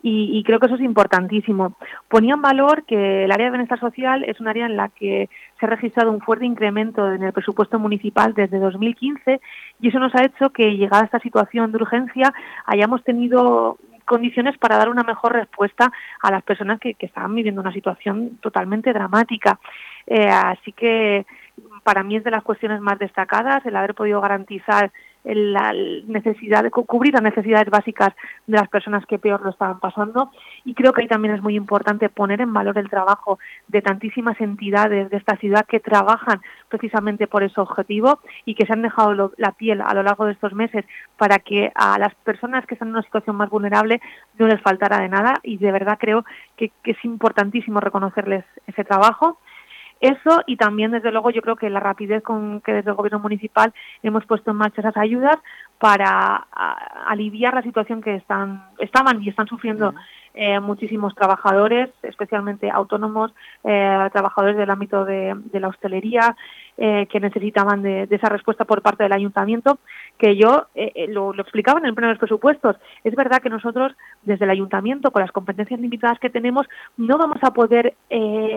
y, creo que eso es importantísimo. Ponía en valor que el área de bienestar social es un área en la que se ha registrado un fuerte incremento en el presupuesto municipal desde 2015 y eso nos ha hecho que, llegada esta situación de urgencia, hayamos tenido condiciones para dar una mejor respuesta a las personas que, estaban viviendo una situación totalmente dramática. Eh, así que para mí es de las cuestiones más destacadas el haber podido garantizar la necesidad de cubrir las necesidades básicas de las personas que peor lo estaban pasando. Y creo que ahí también es muy importante poner en valor el trabajo de tantísimas entidades de esta ciudad que trabajan precisamente por ese objetivo y que se han dejado la piel a lo largo de estos meses para que a las personas que están en una situación más vulnerable no les faltara de nada. Y de verdad creo que es importantísimo reconocerles ese trabajo eso y también, desde luego, yo creo que la rapidez con que desde el Gobierno municipal hemos puesto en marcha esas ayudas para aliviar la situación que están, estaban y están sufriendo eh, muchísimos trabajadores, especialmente autónomos, eh, trabajadores del ámbito de, de la hostelería, eh, que necesitaban de, esa respuesta por parte del ayuntamiento, que yo eh, eh, lo, explicaba en el pleno de los presupuestos. Es verdad que nosotros, desde el ayuntamiento, con las competencias limitadas que tenemos, no vamos a poder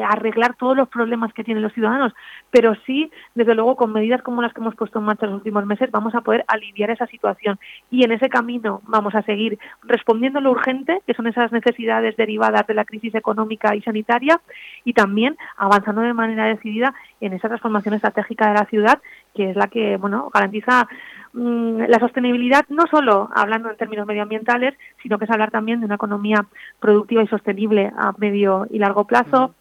arreglar todos los problemas que tienen los ciudadanos, pero sí, desde luego, con medidas como las que hemos puesto en marcha en los últimos meses, vamos a poder aliviar esa situación. Y en ese camino vamos a seguir respondiendo lo urgente, que son esas necesidades derivadas de la crisis económica y sanitaria, y también avanzando de manera decidida en esa transformación estratégica de la ciudad, que es la que bueno garantiza mm, la sostenibilidad, no solo hablando en términos medioambientales, sino que es hablar también de una economía productiva y sostenible a medio y largo plazo.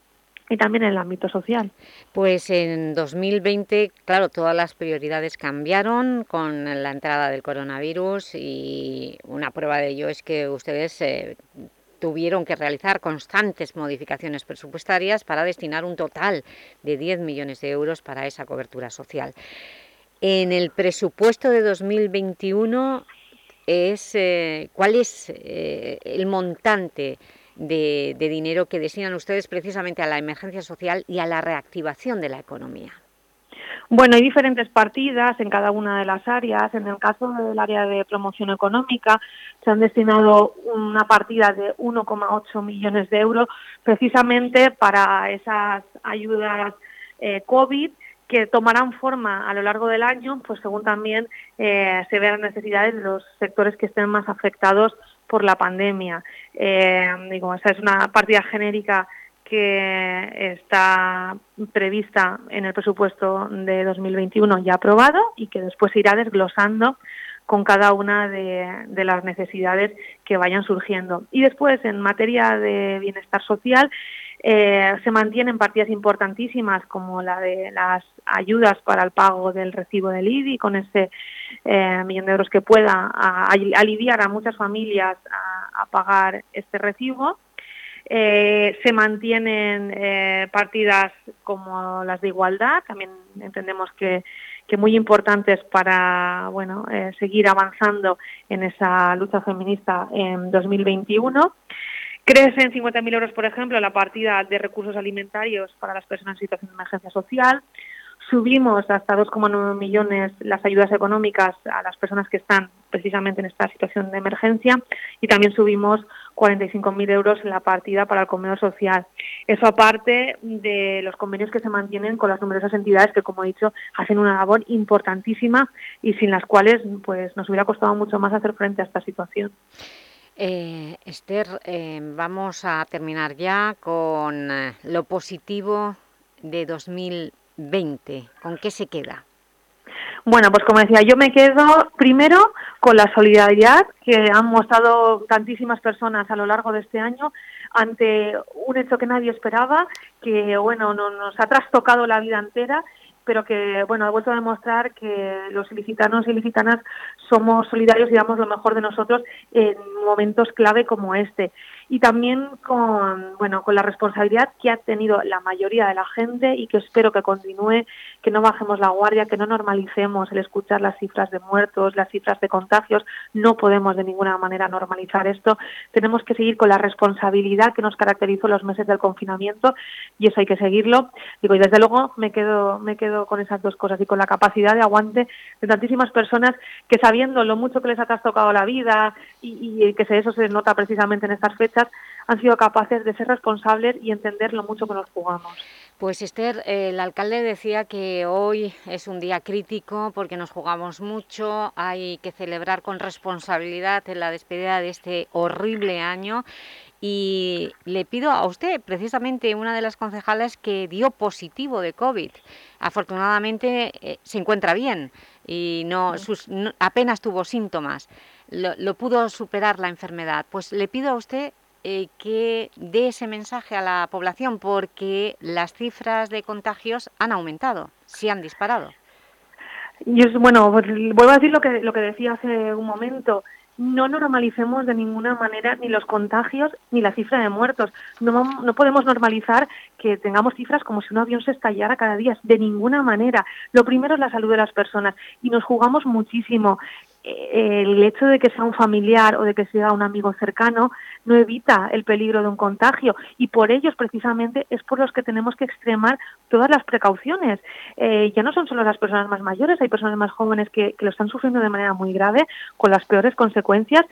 y también en el ámbito social. Pues en 2020, claro, todas las prioridades cambiaron con la entrada del coronavirus y una prueba de ello es que ustedes eh, tuvieron que realizar constantes modificaciones presupuestarias para destinar un total de 10 millones de euros para esa cobertura social. En el presupuesto de 2021, es, eh, ¿cuál es eh, el montante de dinero que destinan ustedes precisamente a la emergencia social y a la reactivación de la economía? Bueno, hay diferentes partidas en cada una de las áreas. En el caso del área de promoción económica se han destinado una partida de 1,8 millones de euros precisamente para esas ayudas eh, COVID que tomarán forma a lo largo del año, pues según también eh, se vean necesidades de los sectores que estén más afectados por la pandemia. Eh, digo, esa es una partida genérica que está prevista en el presupuesto de 2021 ya aprobado y que después se irá desglosando con cada una de, las necesidades que vayan surgiendo. Y después, en materia de bienestar social, eh, se mantienen partidas importantísimas como la de las ayudas para el pago del recibo del IDI, con ese eh, millón de euros que pueda aliviar a muchas familias a pagar este recibo eh, se mantienen eh, partidas como las de igualdad, también entendemos que, muy importantes para bueno, eh, seguir avanzando en esa lucha feminista en 2021. Crece en 50.000 euros, por ejemplo, la partida de recursos alimentarios para las personas en situación de emergencia social. Subimos hasta 2,9 millones las ayudas económicas a las personas que están precisamente en esta situación de emergencia y también subimos 45.000 euros en la partida para el comedor social. Eso aparte de los convenios que se mantienen con las numerosas entidades que, como he dicho, hacen una labor importantísima y sin las cuales pues nos hubiera costado mucho más hacer frente a esta situación. Eh, Esther, eh, vamos a terminar ya con eh, lo positivo de 2020. ¿Con qué se queda? Bueno, pues como decía, yo me quedo primero con la solidaridad que han mostrado tantísimas personas a lo largo de este año ante un hecho que nadie esperaba, que bueno, nos ha trastocado la vida entera pero que bueno ha vuelto a demostrar que los ilicitanos y ilicitanas somos solidarios y damos lo mejor de nosotros en momentos clave como este. Y también con bueno con la responsabilidad que ha tenido la mayoría de la gente y que espero que continúe que no bajemos la guardia que no normalicemos el escuchar las cifras de muertos las cifras de contagios. No podemos de ninguna manera normalizar esto. Tenemos que seguir con la responsabilidad que nos caracterizó los meses del confinamiento y eso hay que seguirlo. Digo y desde luego me quedo me quedo con esas dos cosas y con la capacidad de aguante de tantísimas personas que sabiendo lo mucho que les ha trastocado la vida y, y que eso se nota precisamente en estas fechas han sido capaces de ser responsables y entender lo mucho que nos jugamos. Pues Esther, el alcalde decía que hoy es un día crítico porque nos jugamos mucho, hay que celebrar con responsabilidad la despedida de este horrible año y le pido a usted, precisamente una de las concejales que dio positivo de COVID, afortunadamente eh, se encuentra bien y no, sus, apenas tuvo síntomas, lo, lo pudo superar la enfermedad, pues le pido a usted eh, que dé ese mensaje a la población porque las cifras de contagios han aumentado, se han disparado. Y es, bueno, pues, vuelvo a decir lo que, lo que decía hace un momento no normalicemos de ninguna manera ni los contagios ni la cifra de muertos. No, no, podemos normalizar que tengamos cifras como si un avión se estallara cada día, de ninguna manera. Lo primero es la salud de las personas y nos jugamos muchísimo el hecho de que sea un familiar o de que sea un amigo cercano no evita el peligro de un contagio y por ellos precisamente es por los que tenemos que extremar todas las precauciones. Eh, ya no son solo las personas más mayores, hay personas más jóvenes que, lo están sufriendo de manera muy grave con las peores consecuencias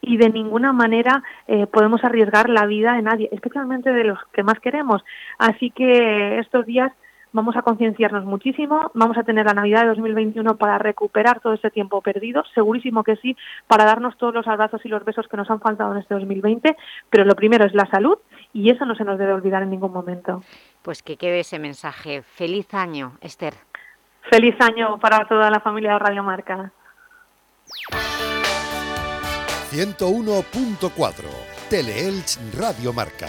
y de ninguna manera eh, podemos arriesgar la vida de nadie, especialmente de los que más queremos. Así que estos días Vamos a concienciarnos muchísimo, vamos a tener la Navidad de 2021 para recuperar todo ese tiempo perdido, segurísimo que sí, para darnos todos los abrazos y los besos que nos han faltado en este 2020, pero lo primero es la salud y eso no se nos debe olvidar en ningún momento. Pues que quede ese mensaje. Feliz año, Esther. Feliz año para toda la familia de Radio Marca. 101.4 Teleelch Radio Marca.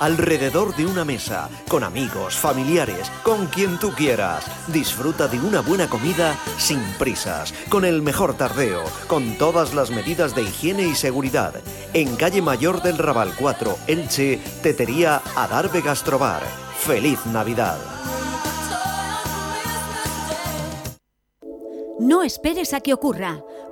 alrededor de una mesa, con amigos, familiares, con quien tú quieras. Disfruta de una buena comida sin prisas, con el mejor tardeo, con todas las medidas de higiene y seguridad. En calle Mayor del Raval 4, Elche, Tetería Adarve Gastrobar. ¡Feliz Navidad! No esperes a que ocurra.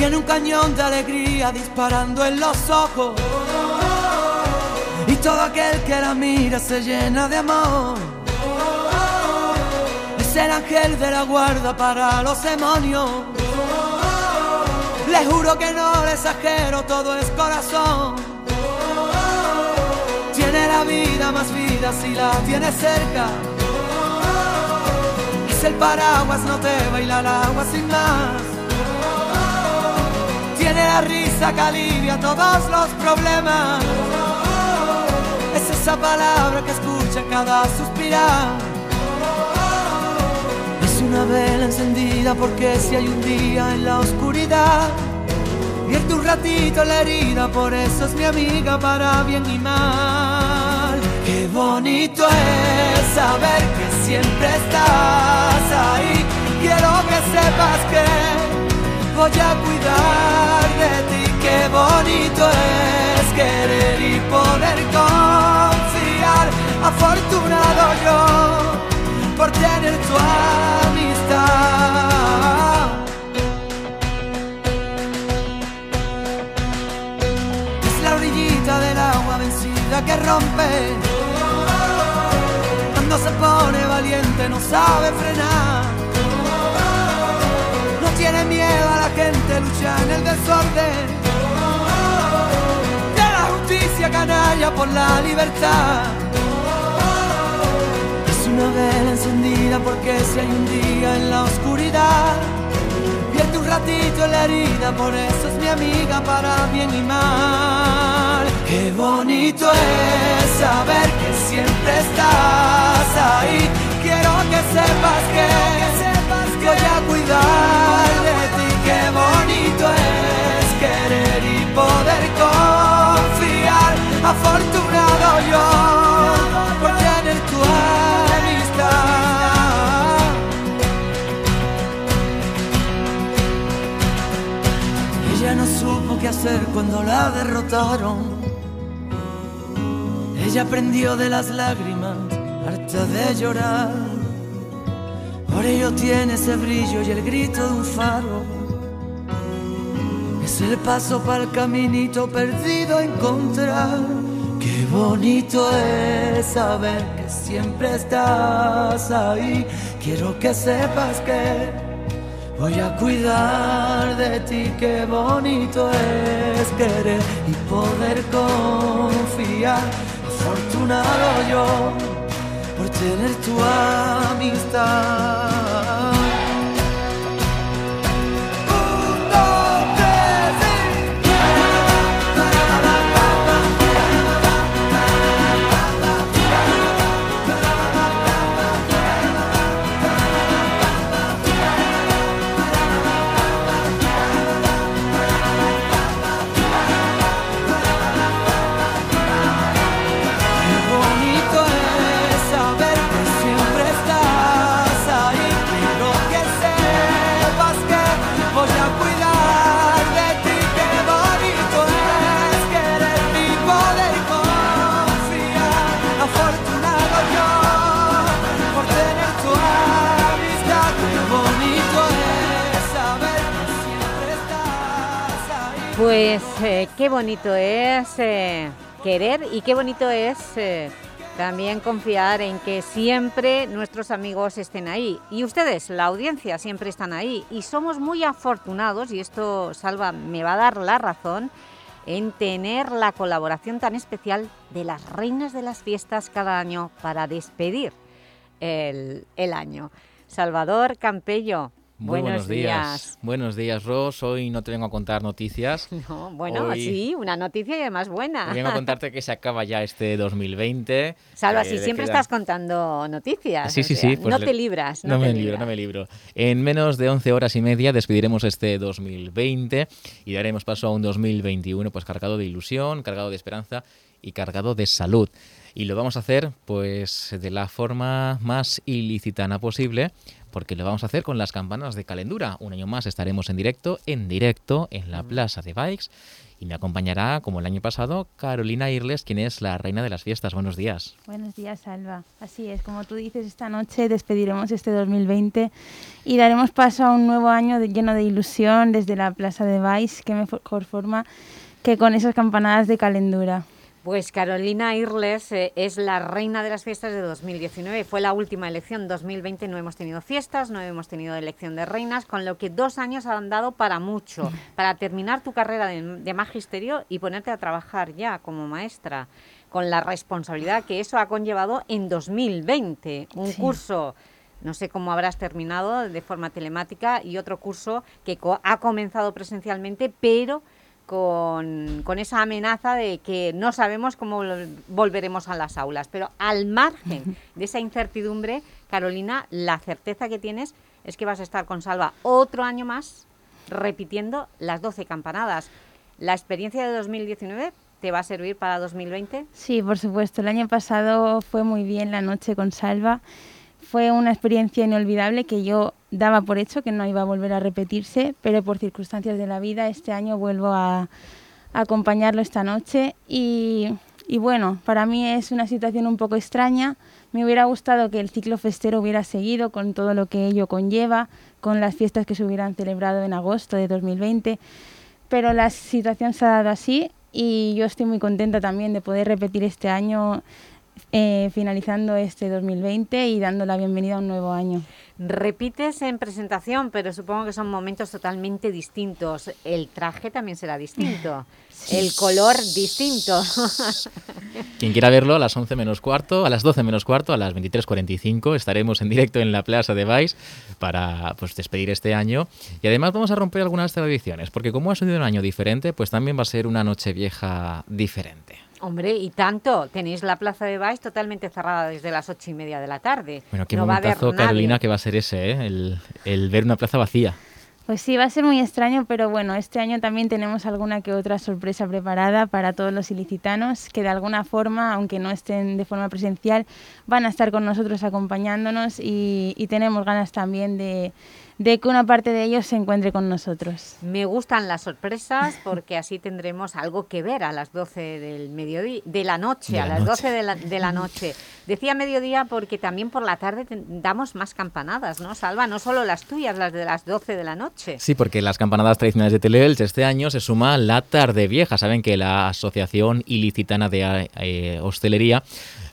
Tiene un cañón de alegría disparando en los ojos. Y todo aquel que la mira se llena de amor. Es el ángel de la guarda para los demonios. Le juro que no le exagero, todo es corazón. Tiene la vida más vida si la tiene cerca si el paraguas no te baila el agua sin más. Tiene la risa que alivia todos los problemas. Es esa palabra que escucha cada suspirar. Es una vela encendida porque si hay un día en la oscuridad, vierte un ratito la herida, por eso es mi amiga para bien y mal. Qué bonito es saber que siempre estás ahí. Quiero que sepas que voy a cuidar de ti. Qué bonito es querer y poder confiar. Afortunado yo por tener tu amistad. Es la orillita del agua vencida que rompe cuando se pone valiente no sabe frenar. No tiene miedo a la gente, lucha en el desorden. De la justicia canalla por la libertad. Es una vela encendida porque si hay un día en la oscuridad, pierde un ratito en la herida, por eso es mi amiga para bien y mal. Qué bonito es saber que siempre estás ahí. Quiero que sepas que, voy a cuidar cuando la derrotaron. Ella aprendió de las lágrimas, harta de llorar. Por ello tiene ese brillo y el grito de un faro. Es el paso para el caminito perdido a encontrar. Qué bonito es saber que siempre estás ahí. Quiero que sepas que voy a cuidar de ti. Qué bonito es querer y poder confiar afortunado yo por tener tu amistad. Pues eh, qué bonito es eh, querer y qué bonito es eh, también confiar en que siempre nuestros amigos estén ahí. Y ustedes, la audiencia, siempre están ahí. Y somos muy afortunados, y esto Salva me va a dar la razón, en tener la colaboración tan especial de las reinas de las fiestas cada año para despedir el, el año. Salvador Campello, muy buenos, días. Buenos días, Ros. Hoy no te vengo a contar noticias. No, bueno, sí, una noticia y además buena. Vengo a contarte que se acaba ya este 2020. Salva, si siempre estás contando noticias. Sí, sí, sí. Pues no te libras. No, me libro, no me libro. En menos de 11 horas y media despediremos este 2020 y daremos paso a un 2021 pues cargado de ilusión, cargado de esperanza y cargado de salud. Y lo vamos a hacer pues de la forma más ilicitana posible porque lo vamos a hacer con las campanas de Calendura. Un año más estaremos en directo, en directo, en la Plaza de Bikes. Y me acompañará, como el año pasado, Carolina Irles, quien es la reina de las fiestas. Buenos días. Buenos días, Alba. Así es, como tú dices, esta noche despediremos este 2020 y daremos paso a un nuevo año lleno de ilusión desde la Plaza de Bikes, que mejor forma que con esas campanadas de Calendura. Pues Carolina Irles eh, es la reina de las fiestas de 2019. Fue la última elección. 2020 no hemos tenido fiestas, no hemos tenido elección de reinas, con lo que dos años han dado para mucho, para terminar tu carrera de, magisterio y ponerte a trabajar ya como maestra, con la responsabilidad que eso ha conllevado en 2020. Un curso no sé cómo habrás terminado de forma telemática y otro curso que ha comenzado presencialmente, pero con, con, esa amenaza de que no sabemos cómo volveremos a las aulas. Pero al margen de esa incertidumbre, Carolina, la certeza que tienes es que vas a estar con Salva otro año más repitiendo las 12 campanadas. ¿La experiencia de 2019 te va a servir para 2020? Sí, por supuesto. El año pasado fue muy bien la noche con Salva. Fue una experiencia inolvidable que yo daba por hecho que no iba a volver a repetirse, pero por circunstancias de la vida este año vuelvo a, acompañarlo esta noche y, y bueno, para mí es una situación un poco extraña. Me hubiera gustado que el ciclo festero hubiera seguido con todo lo que ello conlleva, con las fiestas que se hubieran celebrado en agosto de 2020, pero la situación se ha dado así y yo estoy muy contenta también de poder repetir este año eh, finalizando este 2020 y dando la bienvenida a un nuevo año. Repites en presentación, pero supongo que son momentos totalmente distintos. El traje también será distinto, el color distinto. Quien quiera verlo, a las 11 menos cuarto, a las 12 menos cuarto, a las 23.45 estaremos en directo en la Plaza de Vice para pues, despedir este año. Y además vamos a romper algunas tradiciones, porque como ha sido un año diferente, pues también va a ser una noche vieja diferente. Hombre, y tanto, tenéis la Plaza de Baix totalmente cerrada desde las ocho y media de la tarde. Bueno, qué momentazo, Carolina, que va a ser ese, ¿eh? el, el ver una plaza vacía. Pues sí, va a ser muy extraño, pero bueno, este año también tenemos alguna que otra sorpresa preparada para todos los ilicitanos que de alguna forma, aunque no estén de forma presencial, van a estar con nosotros acompañándonos y, y tenemos ganas también de, de que una parte de ellos se encuentre con nosotros. Me gustan las sorpresas porque así tendremos algo que ver a las 12 del mediodía, de la noche, a las 12 de la, de la, noche. Decía mediodía porque también por la tarde damos más campanadas, ¿no, Salva? No solo las tuyas, las de las 12 de la noche. Sí, porque las campanadas tradicionales de Teleelch este año se suma la tarde vieja. Saben que la Asociación Ilicitana de eh, Hostelería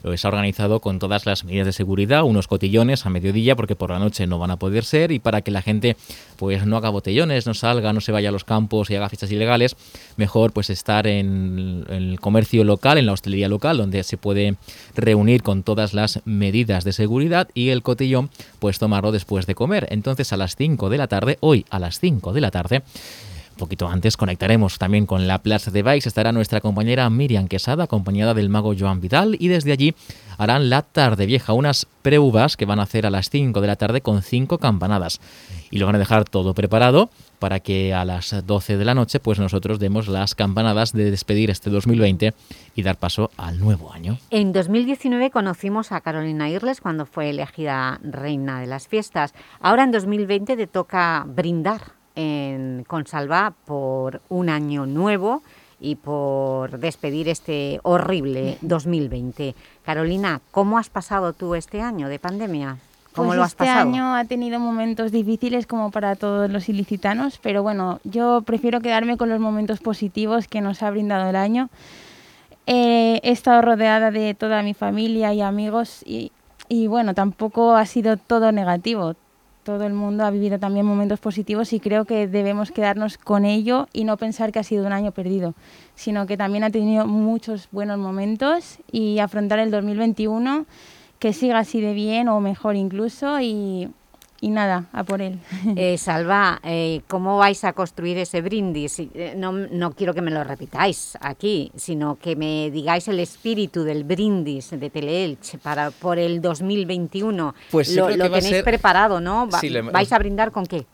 se ha organizado con todas las medidas de seguridad, unos cotillones a mediodía porque por la noche no van a poder ser y para que la gente pues no haga botellones, no salga, no se vaya a los campos y haga fiestas ilegales, mejor pues estar en, el comercio local, en la hostelería local, donde se puede reunir con todas las medidas de seguridad y el cotillón pues tomarlo después de comer. Entonces a las 5 de la tarde, hoy a las 5 de la tarde, poquito antes conectaremos también con la Plaza de Baix. Estará nuestra compañera Miriam Quesada, acompañada del mago Joan Vidal, y desde allí harán la tarde vieja, unas preuvas que van a hacer a las 5 de la tarde con 5 campanadas. Y lo van a dejar todo preparado para que a las 12 de la noche pues nosotros demos las campanadas de despedir este 2020 y dar paso al nuevo año. En 2019 conocimos a Carolina Irles cuando fue elegida reina de las fiestas. Ahora en 2020 te toca brindar en Consalva por un año nuevo y por despedir este horrible 2020. Carolina, ¿cómo has pasado tú este año de pandemia? ¿Cómo pues lo has este año ha tenido momentos difíciles como para todos los ilicitanos, pero bueno, yo prefiero quedarme con los momentos positivos que nos ha brindado el año. Eh, he estado rodeada de toda mi familia y amigos y, y bueno, tampoco ha sido todo negativo todo el mundo ha vivido también momentos positivos y creo que debemos quedarnos con ello y no pensar que ha sido un año perdido, sino que también ha tenido muchos buenos momentos y afrontar el 2021 que siga así de bien o mejor incluso y, y nada, a por él. Eh, Salva, eh, ¿cómo vais a construir ese brindis? Eh, no, no, quiero que me lo repitáis aquí, sino que me digáis el espíritu del brindis de Teleelch para, por el 2021. Pues lo, lo tenéis preparado, ¿no? ¿Vais a brindar con qué?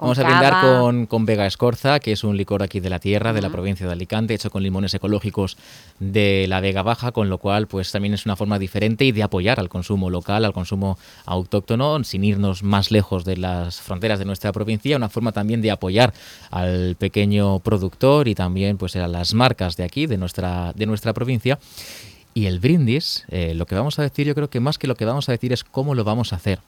Vamos a brindar con, con, Vega Escorza, que es un licor aquí de la tierra, de la provincia de Alicante, hecho con limones ecológicos de la Vega Baja, con lo cual pues también es una forma diferente y de apoyar al consumo local, al consumo autóctono, sin irnos más lejos de las fronteras de nuestra provincia, una forma también de apoyar al pequeño productor y también pues a las marcas de aquí, de nuestra, de nuestra provincia. Y el brindis, eh, lo que vamos a decir, yo creo que más que lo que vamos a decir es cómo lo vamos a hacer.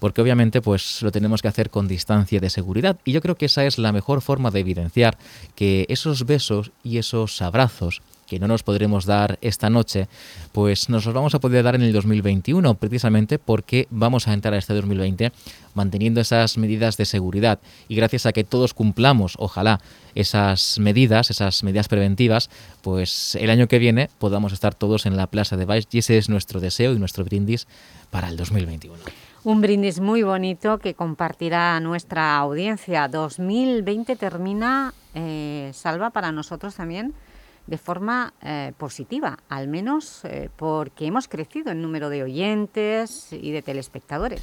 Porque obviamente pues lo tenemos que hacer con distancia de seguridad. Y yo creo que esa es la mejor forma de evidenciar que esos besos y esos abrazos que no nos podremos dar esta noche, pues nos los vamos a poder dar en el 2021, precisamente porque vamos a entrar a este 2020 manteniendo esas medidas de seguridad y gracias a que todos cumplamos, ojalá, esas medidas, esas medidas preventivas, pues el año que viene podamos estar todos en la Plaza de Baix y ese es nuestro deseo y nuestro brindis para el 2021. Un brindis muy bonito que compartirá nuestra audiencia. 2020 termina, eh, Salva, para nosotros también de forma eh, positiva, al menos eh, porque hemos crecido en número de oyentes y de telespectadores.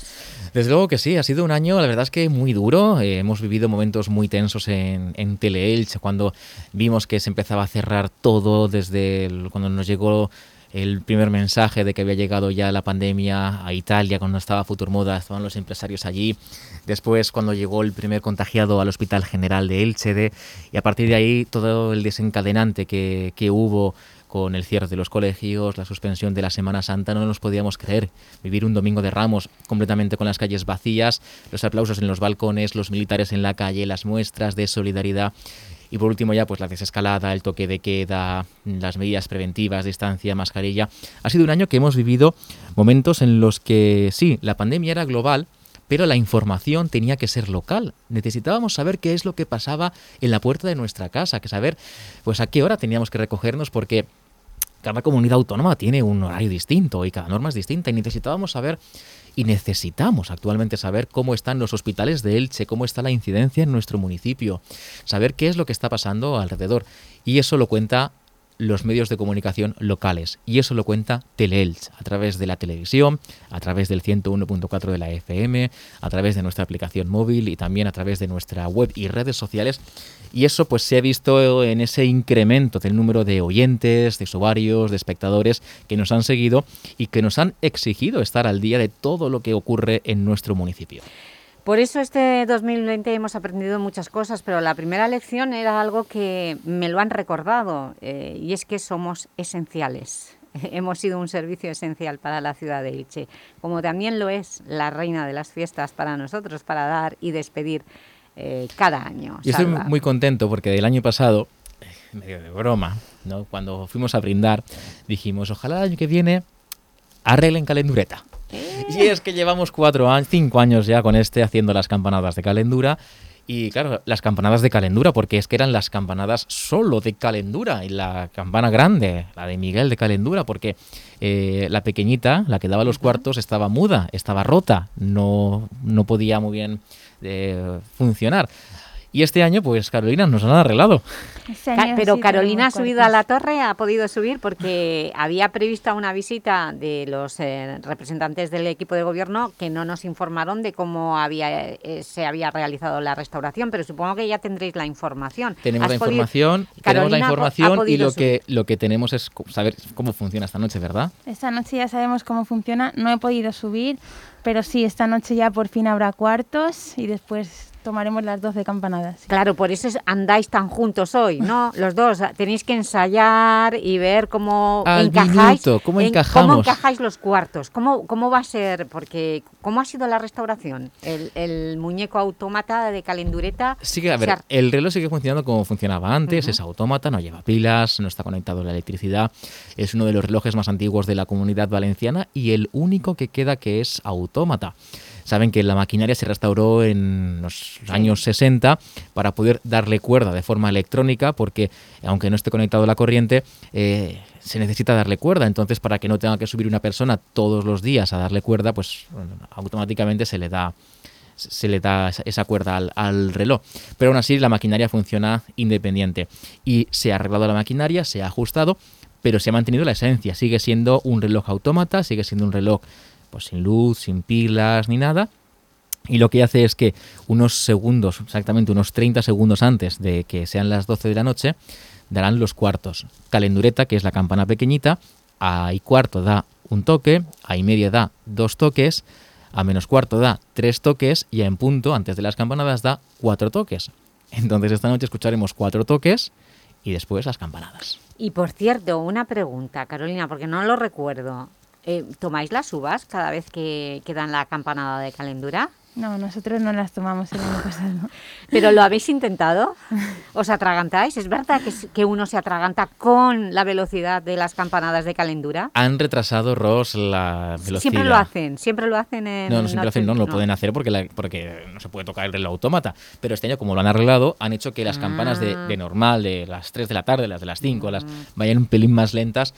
Desde luego que sí, ha sido un año, la verdad es que muy duro. Eh, hemos vivido momentos muy tensos en, en Teleelch, cuando vimos que se empezaba a cerrar todo desde cuando nos llegó el primer mensaje de que había llegado ya la pandemia a Italia, cuando estaba Futurmoda, estaban los empresarios allí. Después, cuando llegó el primer contagiado al Hospital General de Elche, y a partir de ahí todo el desencadenante que, que hubo con el cierre de los colegios, la suspensión de la Semana Santa, no nos podíamos creer. Vivir un domingo de Ramos completamente con las calles vacías, los aplausos en los balcones, los militares en la calle, las muestras de solidaridad. Y por último ya pues la desescalada, el toque de queda, las medidas preventivas, distancia, mascarilla. Ha sido un año que hemos vivido momentos en los que sí, la pandemia era global, pero la información tenía que ser local. Necesitábamos saber qué es lo que pasaba en la puerta de nuestra casa, que saber pues a qué hora teníamos que recogernos porque cada comunidad autónoma tiene un horario distinto y cada norma es distinta y necesitábamos saber y necesitamos actualmente saber cómo están los hospitales de Elche, cómo está la incidencia en nuestro municipio, saber qué es lo que está pasando alrededor. Y eso lo cuenta los medios de comunicación locales. Y eso lo cuenta Teleelch, a través de la televisión, a través del 101.4 de la FM, a través de nuestra aplicación móvil y también a través de nuestra web y redes sociales. Y eso pues se ha visto en ese incremento del número de oyentes, de usuarios, de espectadores que nos han seguido y que nos han exigido estar al día de todo lo que ocurre en nuestro municipio. Por eso este 2020 hemos aprendido muchas cosas, pero la primera lección era algo que me lo han recordado eh, y es que somos esenciales. hemos sido un servicio esencial para la ciudad de Elche, como también lo es la reina de las fiestas para nosotros, para dar y despedir eh, cada año. Yo estoy muy contento porque del año pasado, eh, medio de broma, ¿no? cuando fuimos a brindar, dijimos, ojalá el año que viene arreglen calendureta. Y es que llevamos cuatro años, cinco años ya con este haciendo las campanadas de calendura. Y claro, las campanadas de calendura, porque es que eran las campanadas solo de calendura. Y la campana grande, la de Miguel de calendura, porque eh, la pequeñita, la que daba los cuartos, estaba muda, estaba rota, no, no podía muy bien eh, funcionar. Y este año, pues Carolina, nos han arreglado. pero Carolina ha subido a la torre, ha podido subir porque había prevista una visita de los eh, representantes del equipo de gobierno que no nos informaron de cómo había, eh, se había realizado la restauración, pero supongo que ya tendréis la información. Tenemos la información, tenemos la información y lo que, lo que tenemos es saber cómo funciona esta noche, ¿verdad? Esta noche ya sabemos cómo funciona, no he podido subir, pero sí, esta noche ya por fin habrá cuartos y después tomaremos las 12 campanadas. Claro, por eso andáis tan juntos hoy, ¿no? Los dos, tenéis que ensayar y ver cómo encajáis, ¿cómo, encajamos? cómo encajáis los cuartos, cómo, cómo va a ser, porque ¿cómo ha sido la restauración? El, muñeco autómata de calendureta... Sí a ver, el reloj sigue funcionando como funcionaba antes, es autómata, no lleva pilas, no está conectado a la electricidad, es uno de los relojes más antiguos de la comunidad valenciana y el único que queda que es autómata. Saben que la maquinaria se restauró en los años 60 para poder darle cuerda de forma electrónica, porque aunque no esté conectado a la corriente, eh, se necesita darle cuerda. Entonces, para que no tenga que subir una persona todos los días a darle cuerda, pues automáticamente se le da se le da esa cuerda al, al, reloj. Pero aún así la maquinaria funciona independiente. Y se ha arreglado la maquinaria, se ha ajustado, pero se ha mantenido la esencia. Sigue siendo un reloj autómata, sigue siendo un reloj pues sin luz, sin pilas ni nada. Y lo que hace es que unos segundos, exactamente unos 30 segundos antes de que sean las 12 de la noche, darán los cuartos. Calendureta, que es la campana pequeñita, a y cuarto da un toque, a y media da dos toques, a menos cuarto da tres toques y a en punto, antes de las campanadas, da cuatro toques. Entonces esta noche escucharemos cuatro toques y después las campanadas. Y por cierto, una pregunta, Carolina, porque no lo recuerdo. Eh, ¿Tomáis las uvas cada vez que, quedan la campanada de calendura? No, nosotros no las tomamos el año pasado. ¿Pero lo habéis intentado? ¿Os atragantáis? ¿Es verdad que, uno se atraganta con la velocidad de las campanadas de calendura? Han retrasado, Ross, la velocidad. Siempre lo hacen, siempre lo hacen en... No, no siempre lo hacen, no, lo pueden hacer porque, porque no se puede tocar el reloj autómata. Pero este año, como lo han arreglado, han hecho que las campanas de, de, ah. normal, de las 3 de la tarde, las de las 5, las mm. vayan un pelín más lentas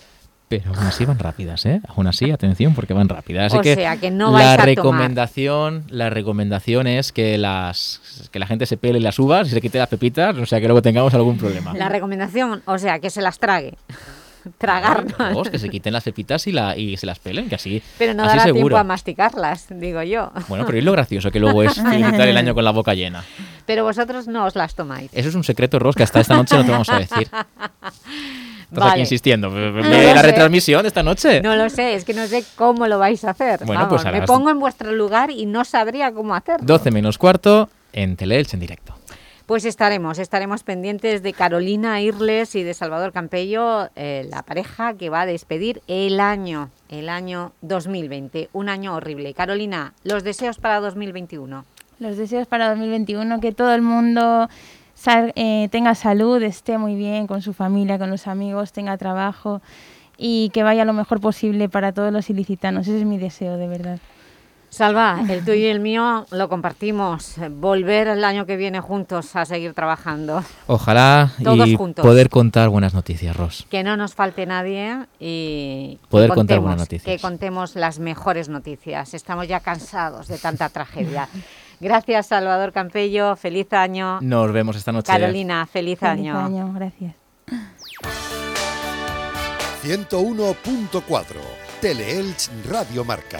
Pero aún así van rápidas, ¿eh? Aún así, atención, porque van rápidas. Así O que sea, que no la vais a tomar. recomendación, la recomendación es que las que la gente se pele las uvas y se quite las pepitas, o sea que luego tengamos algún problema. La recomendación, o sea, que se las trague. Tragarlas. Vamos, que se quiten las pepitas y, la, y se las pelen, que así, Pero no así dará seguro. tiempo a masticarlas, digo yo. Bueno, pero es lo gracioso que luego es felicitar el año con la boca llena. Pero vosotros no os las tomáis. Eso es un secreto, Ros, que hasta esta noche no te vamos a decir. Estás Vale. aquí insistiendo. No ¿Ve lo la sé. retransmisión de esta noche? No lo sé, es que no sé cómo lo vais a hacer. Bueno, Vamos, pues a me pongo en vuestro lugar y no sabría cómo hacerlo. 12 menos cuarto en Teleelch en directo. Pues estaremos, estaremos pendientes de Carolina Irles y de Salvador Campello, eh, la pareja que va a despedir el año, el año 2020, un año horrible. Carolina, los deseos para 2021. Los deseos para 2021, que todo el mundo sal- eh, tenga salud, esté muy bien con su familia, con los amigos, tenga trabajo y que vaya lo mejor posible para todos los ilicitanos. Ese es mi deseo, de verdad. Salva, el tuyo y el mío lo compartimos. Volver el año que viene juntos a seguir trabajando. Ojalá Todos y juntos. poder contar buenas noticias, Ros. Que no nos falte nadie y Poder contar buenas noticias. que contemos las mejores noticias. Estamos ya cansados de tanta tragedia. Gracias, Salvador Campello. Feliz año. Nos vemos esta noche. Carolina, feliz, Feliz año. año, gracias. 101.4 Teleelch Radio Marca.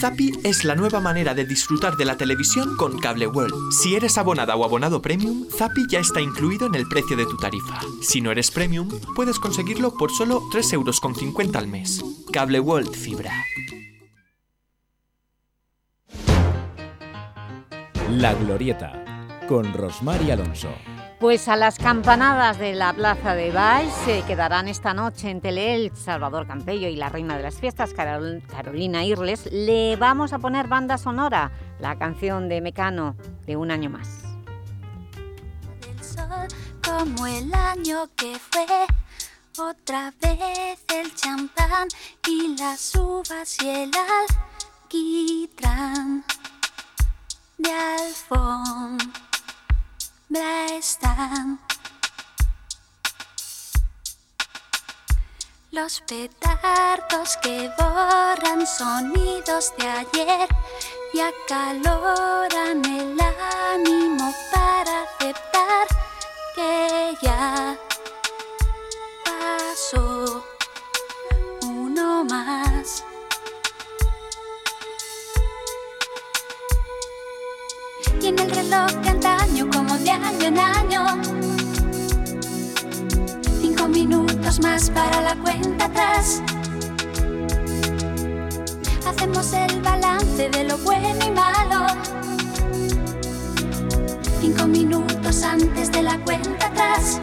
Zappi es la nueva manera de disfrutar de la televisión con Cable World. Si eres abonada o abonado premium, Zappi ya está incluido en el precio de tu tarifa. Si no eres premium, puedes conseguirlo por solo 3,50 euros al mes. Cable World Fibra. La Glorieta, con Rosmar y Alonso. Pues a las campanadas de la Plaza de Baix se quedarán esta noche en Teleelch Salvador Campello y la reina de las fiestas Carol- Carolina Irles. Le vamos a poner banda sonora, la canción de Mecano de Un Año Más. sol como el año que fue. Otra vez el champán y las uvas y el alquitrán de alfombra están. Los petardos que borran sonidos de ayer y acaloran el ánimo para aceptar que ya pasó uno más. Y en el reloj de como de año en año, cinco minutos más para la cuenta atrás. Hacemos el balance de lo bueno y malo. Cinco minutos antes de la cuenta atrás.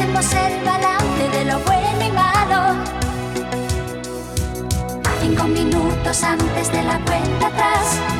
Hacemos el balance de lo bueno y malo. Cinco minutos antes de la cuenta atrás.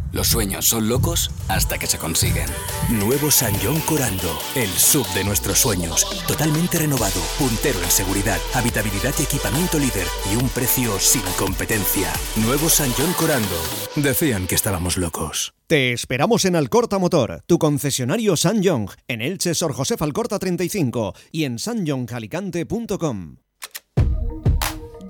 Los sueños son locos hasta que se consiguen. Nuevo San John Corando, el sub de nuestros sueños. Totalmente renovado, puntero en seguridad, habitabilidad y equipamiento líder y un precio sin competencia. Nuevo San John Corando. Decían que estábamos locos. Te esperamos en Alcorta Motor, tu concesionario San John, en Elche Sor José Alcorta 35 y en sanjohncalicante.com.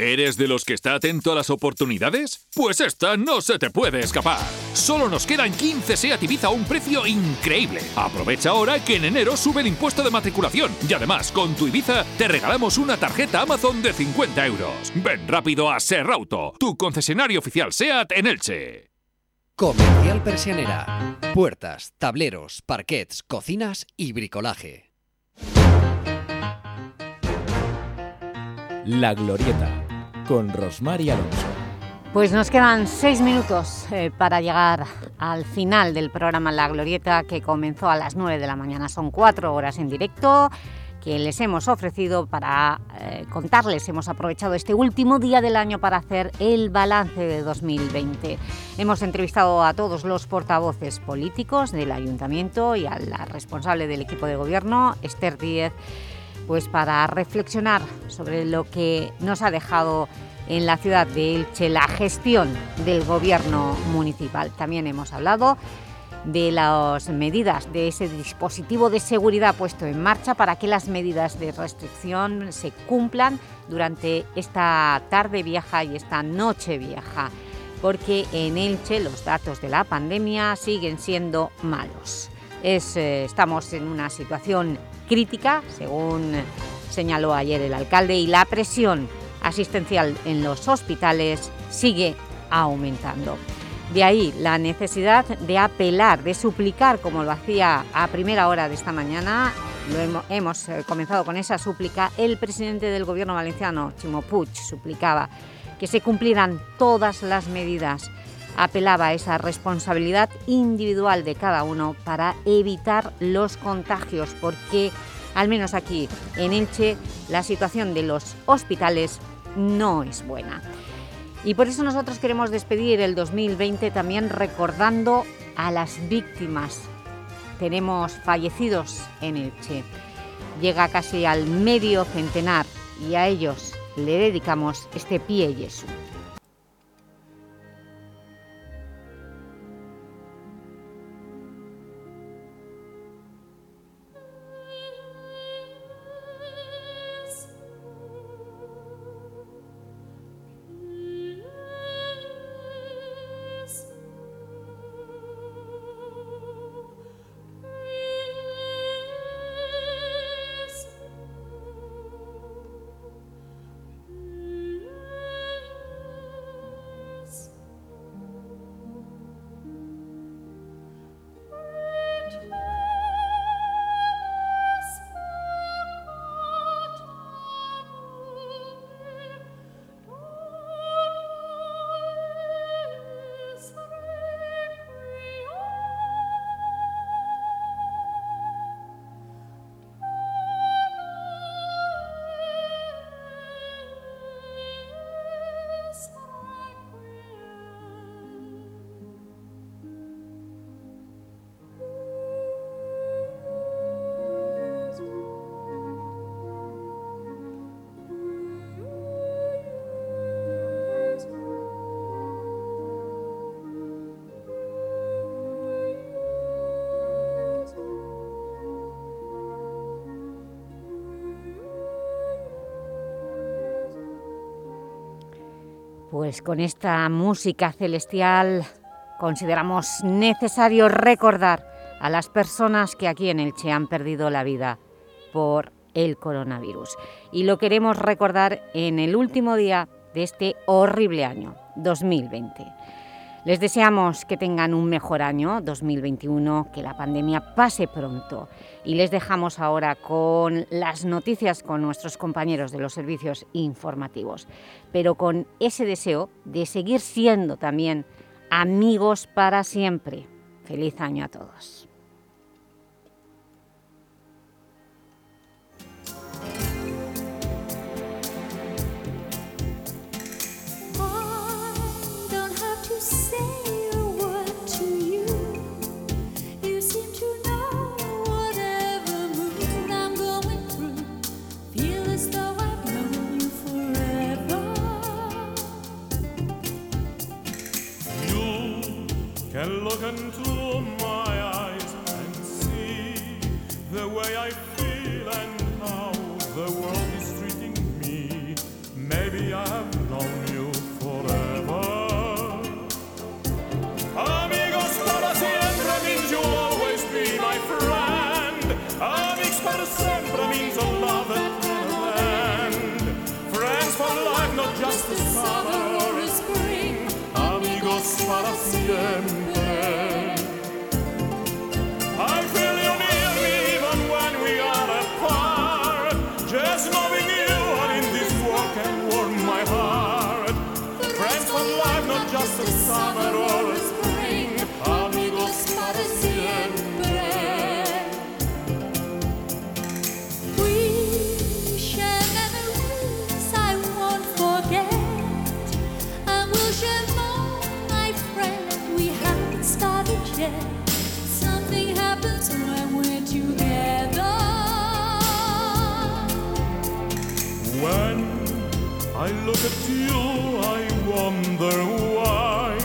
¿Eres de los que está atento a las oportunidades? Pues esta no se te puede escapar. Solo nos quedan 15 SEAT Ibiza a un precio increíble. Aprovecha ahora que en enero sube el impuesto de matriculación y además con tu Ibiza te regalamos una tarjeta Amazon de 50 euros. Ven rápido a Serrauto, tu concesionario oficial SEAT en Elche. Comercial Persianera. Puertas, tableros, parquets, cocinas y bricolaje. La Glorieta, con Rosmar y Alonso. Pues nos quedan seis minutos eh, para llegar al final del programa La Glorieta que comenzó a las nueve de la mañana. Son cuatro horas en directo que les hemos ofrecido para eh, contarles. Hemos aprovechado este último día del año para hacer el balance de 2020. Hemos entrevistado a todos los portavoces políticos del Ayuntamiento y a la responsable del equipo de gobierno, Esther Díez, pues para reflexionar sobre lo que nos ha dejado en la ciudad de Elche la gestión del gobierno municipal. También hemos hablado de las medidas, de ese dispositivo de seguridad puesto en marcha para que las medidas de restricción se cumplan durante esta tarde vieja y esta noche vieja, porque en Elche los datos de la pandemia siguen siendo malos. Eh, estamos en una situación crítica, según señaló ayer el alcalde, y la presión asistencial en los hospitales sigue aumentando. De ahí la necesidad de apelar, de suplicar, como lo hacía a primera hora de esta mañana, lo hemos, eh, comenzado con esa súplica, el presidente del Gobierno valenciano, Chimo Puig, suplicaba que se cumplieran todas las medidas. Apelaba a esa responsabilidad individual de cada uno para evitar los contagios, porque al menos aquí en Elche la situación de los hospitales no es buena. Y por eso nosotros queremos despedir el 2020 también recordando a las víctimas. Tenemos fallecidos en Elche. Llega casi al medio centenar y a ellos le dedicamos este pie yesu. Pues con esta música celestial consideramos necesario recordar a las personas que aquí en Elche han perdido la vida por el coronavirus. Y lo queremos recordar en el último día de este horrible año, 2020. Les deseamos que tengan un mejor año 2021, que la pandemia pase pronto y les dejamos ahora con las noticias con nuestros compañeros de los servicios informativos, pero con ese deseo de seguir siendo también amigos para siempre. Feliz año a todos. Morgen I you, I wonder why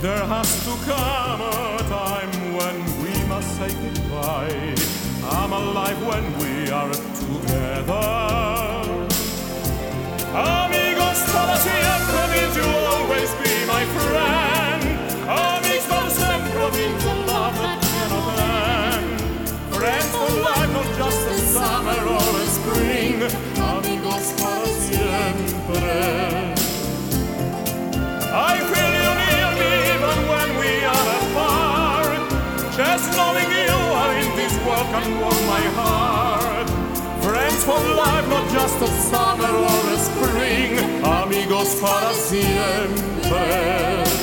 there has to come a time when we must say goodbye. I'm alive when we are together. Amigos para siempre means you'll always be my friend. I feel you near me even when we are apart. Just knowing you are in this world can warm my heart. Friends for life, not just a summer or a spring. Amigos para siempre.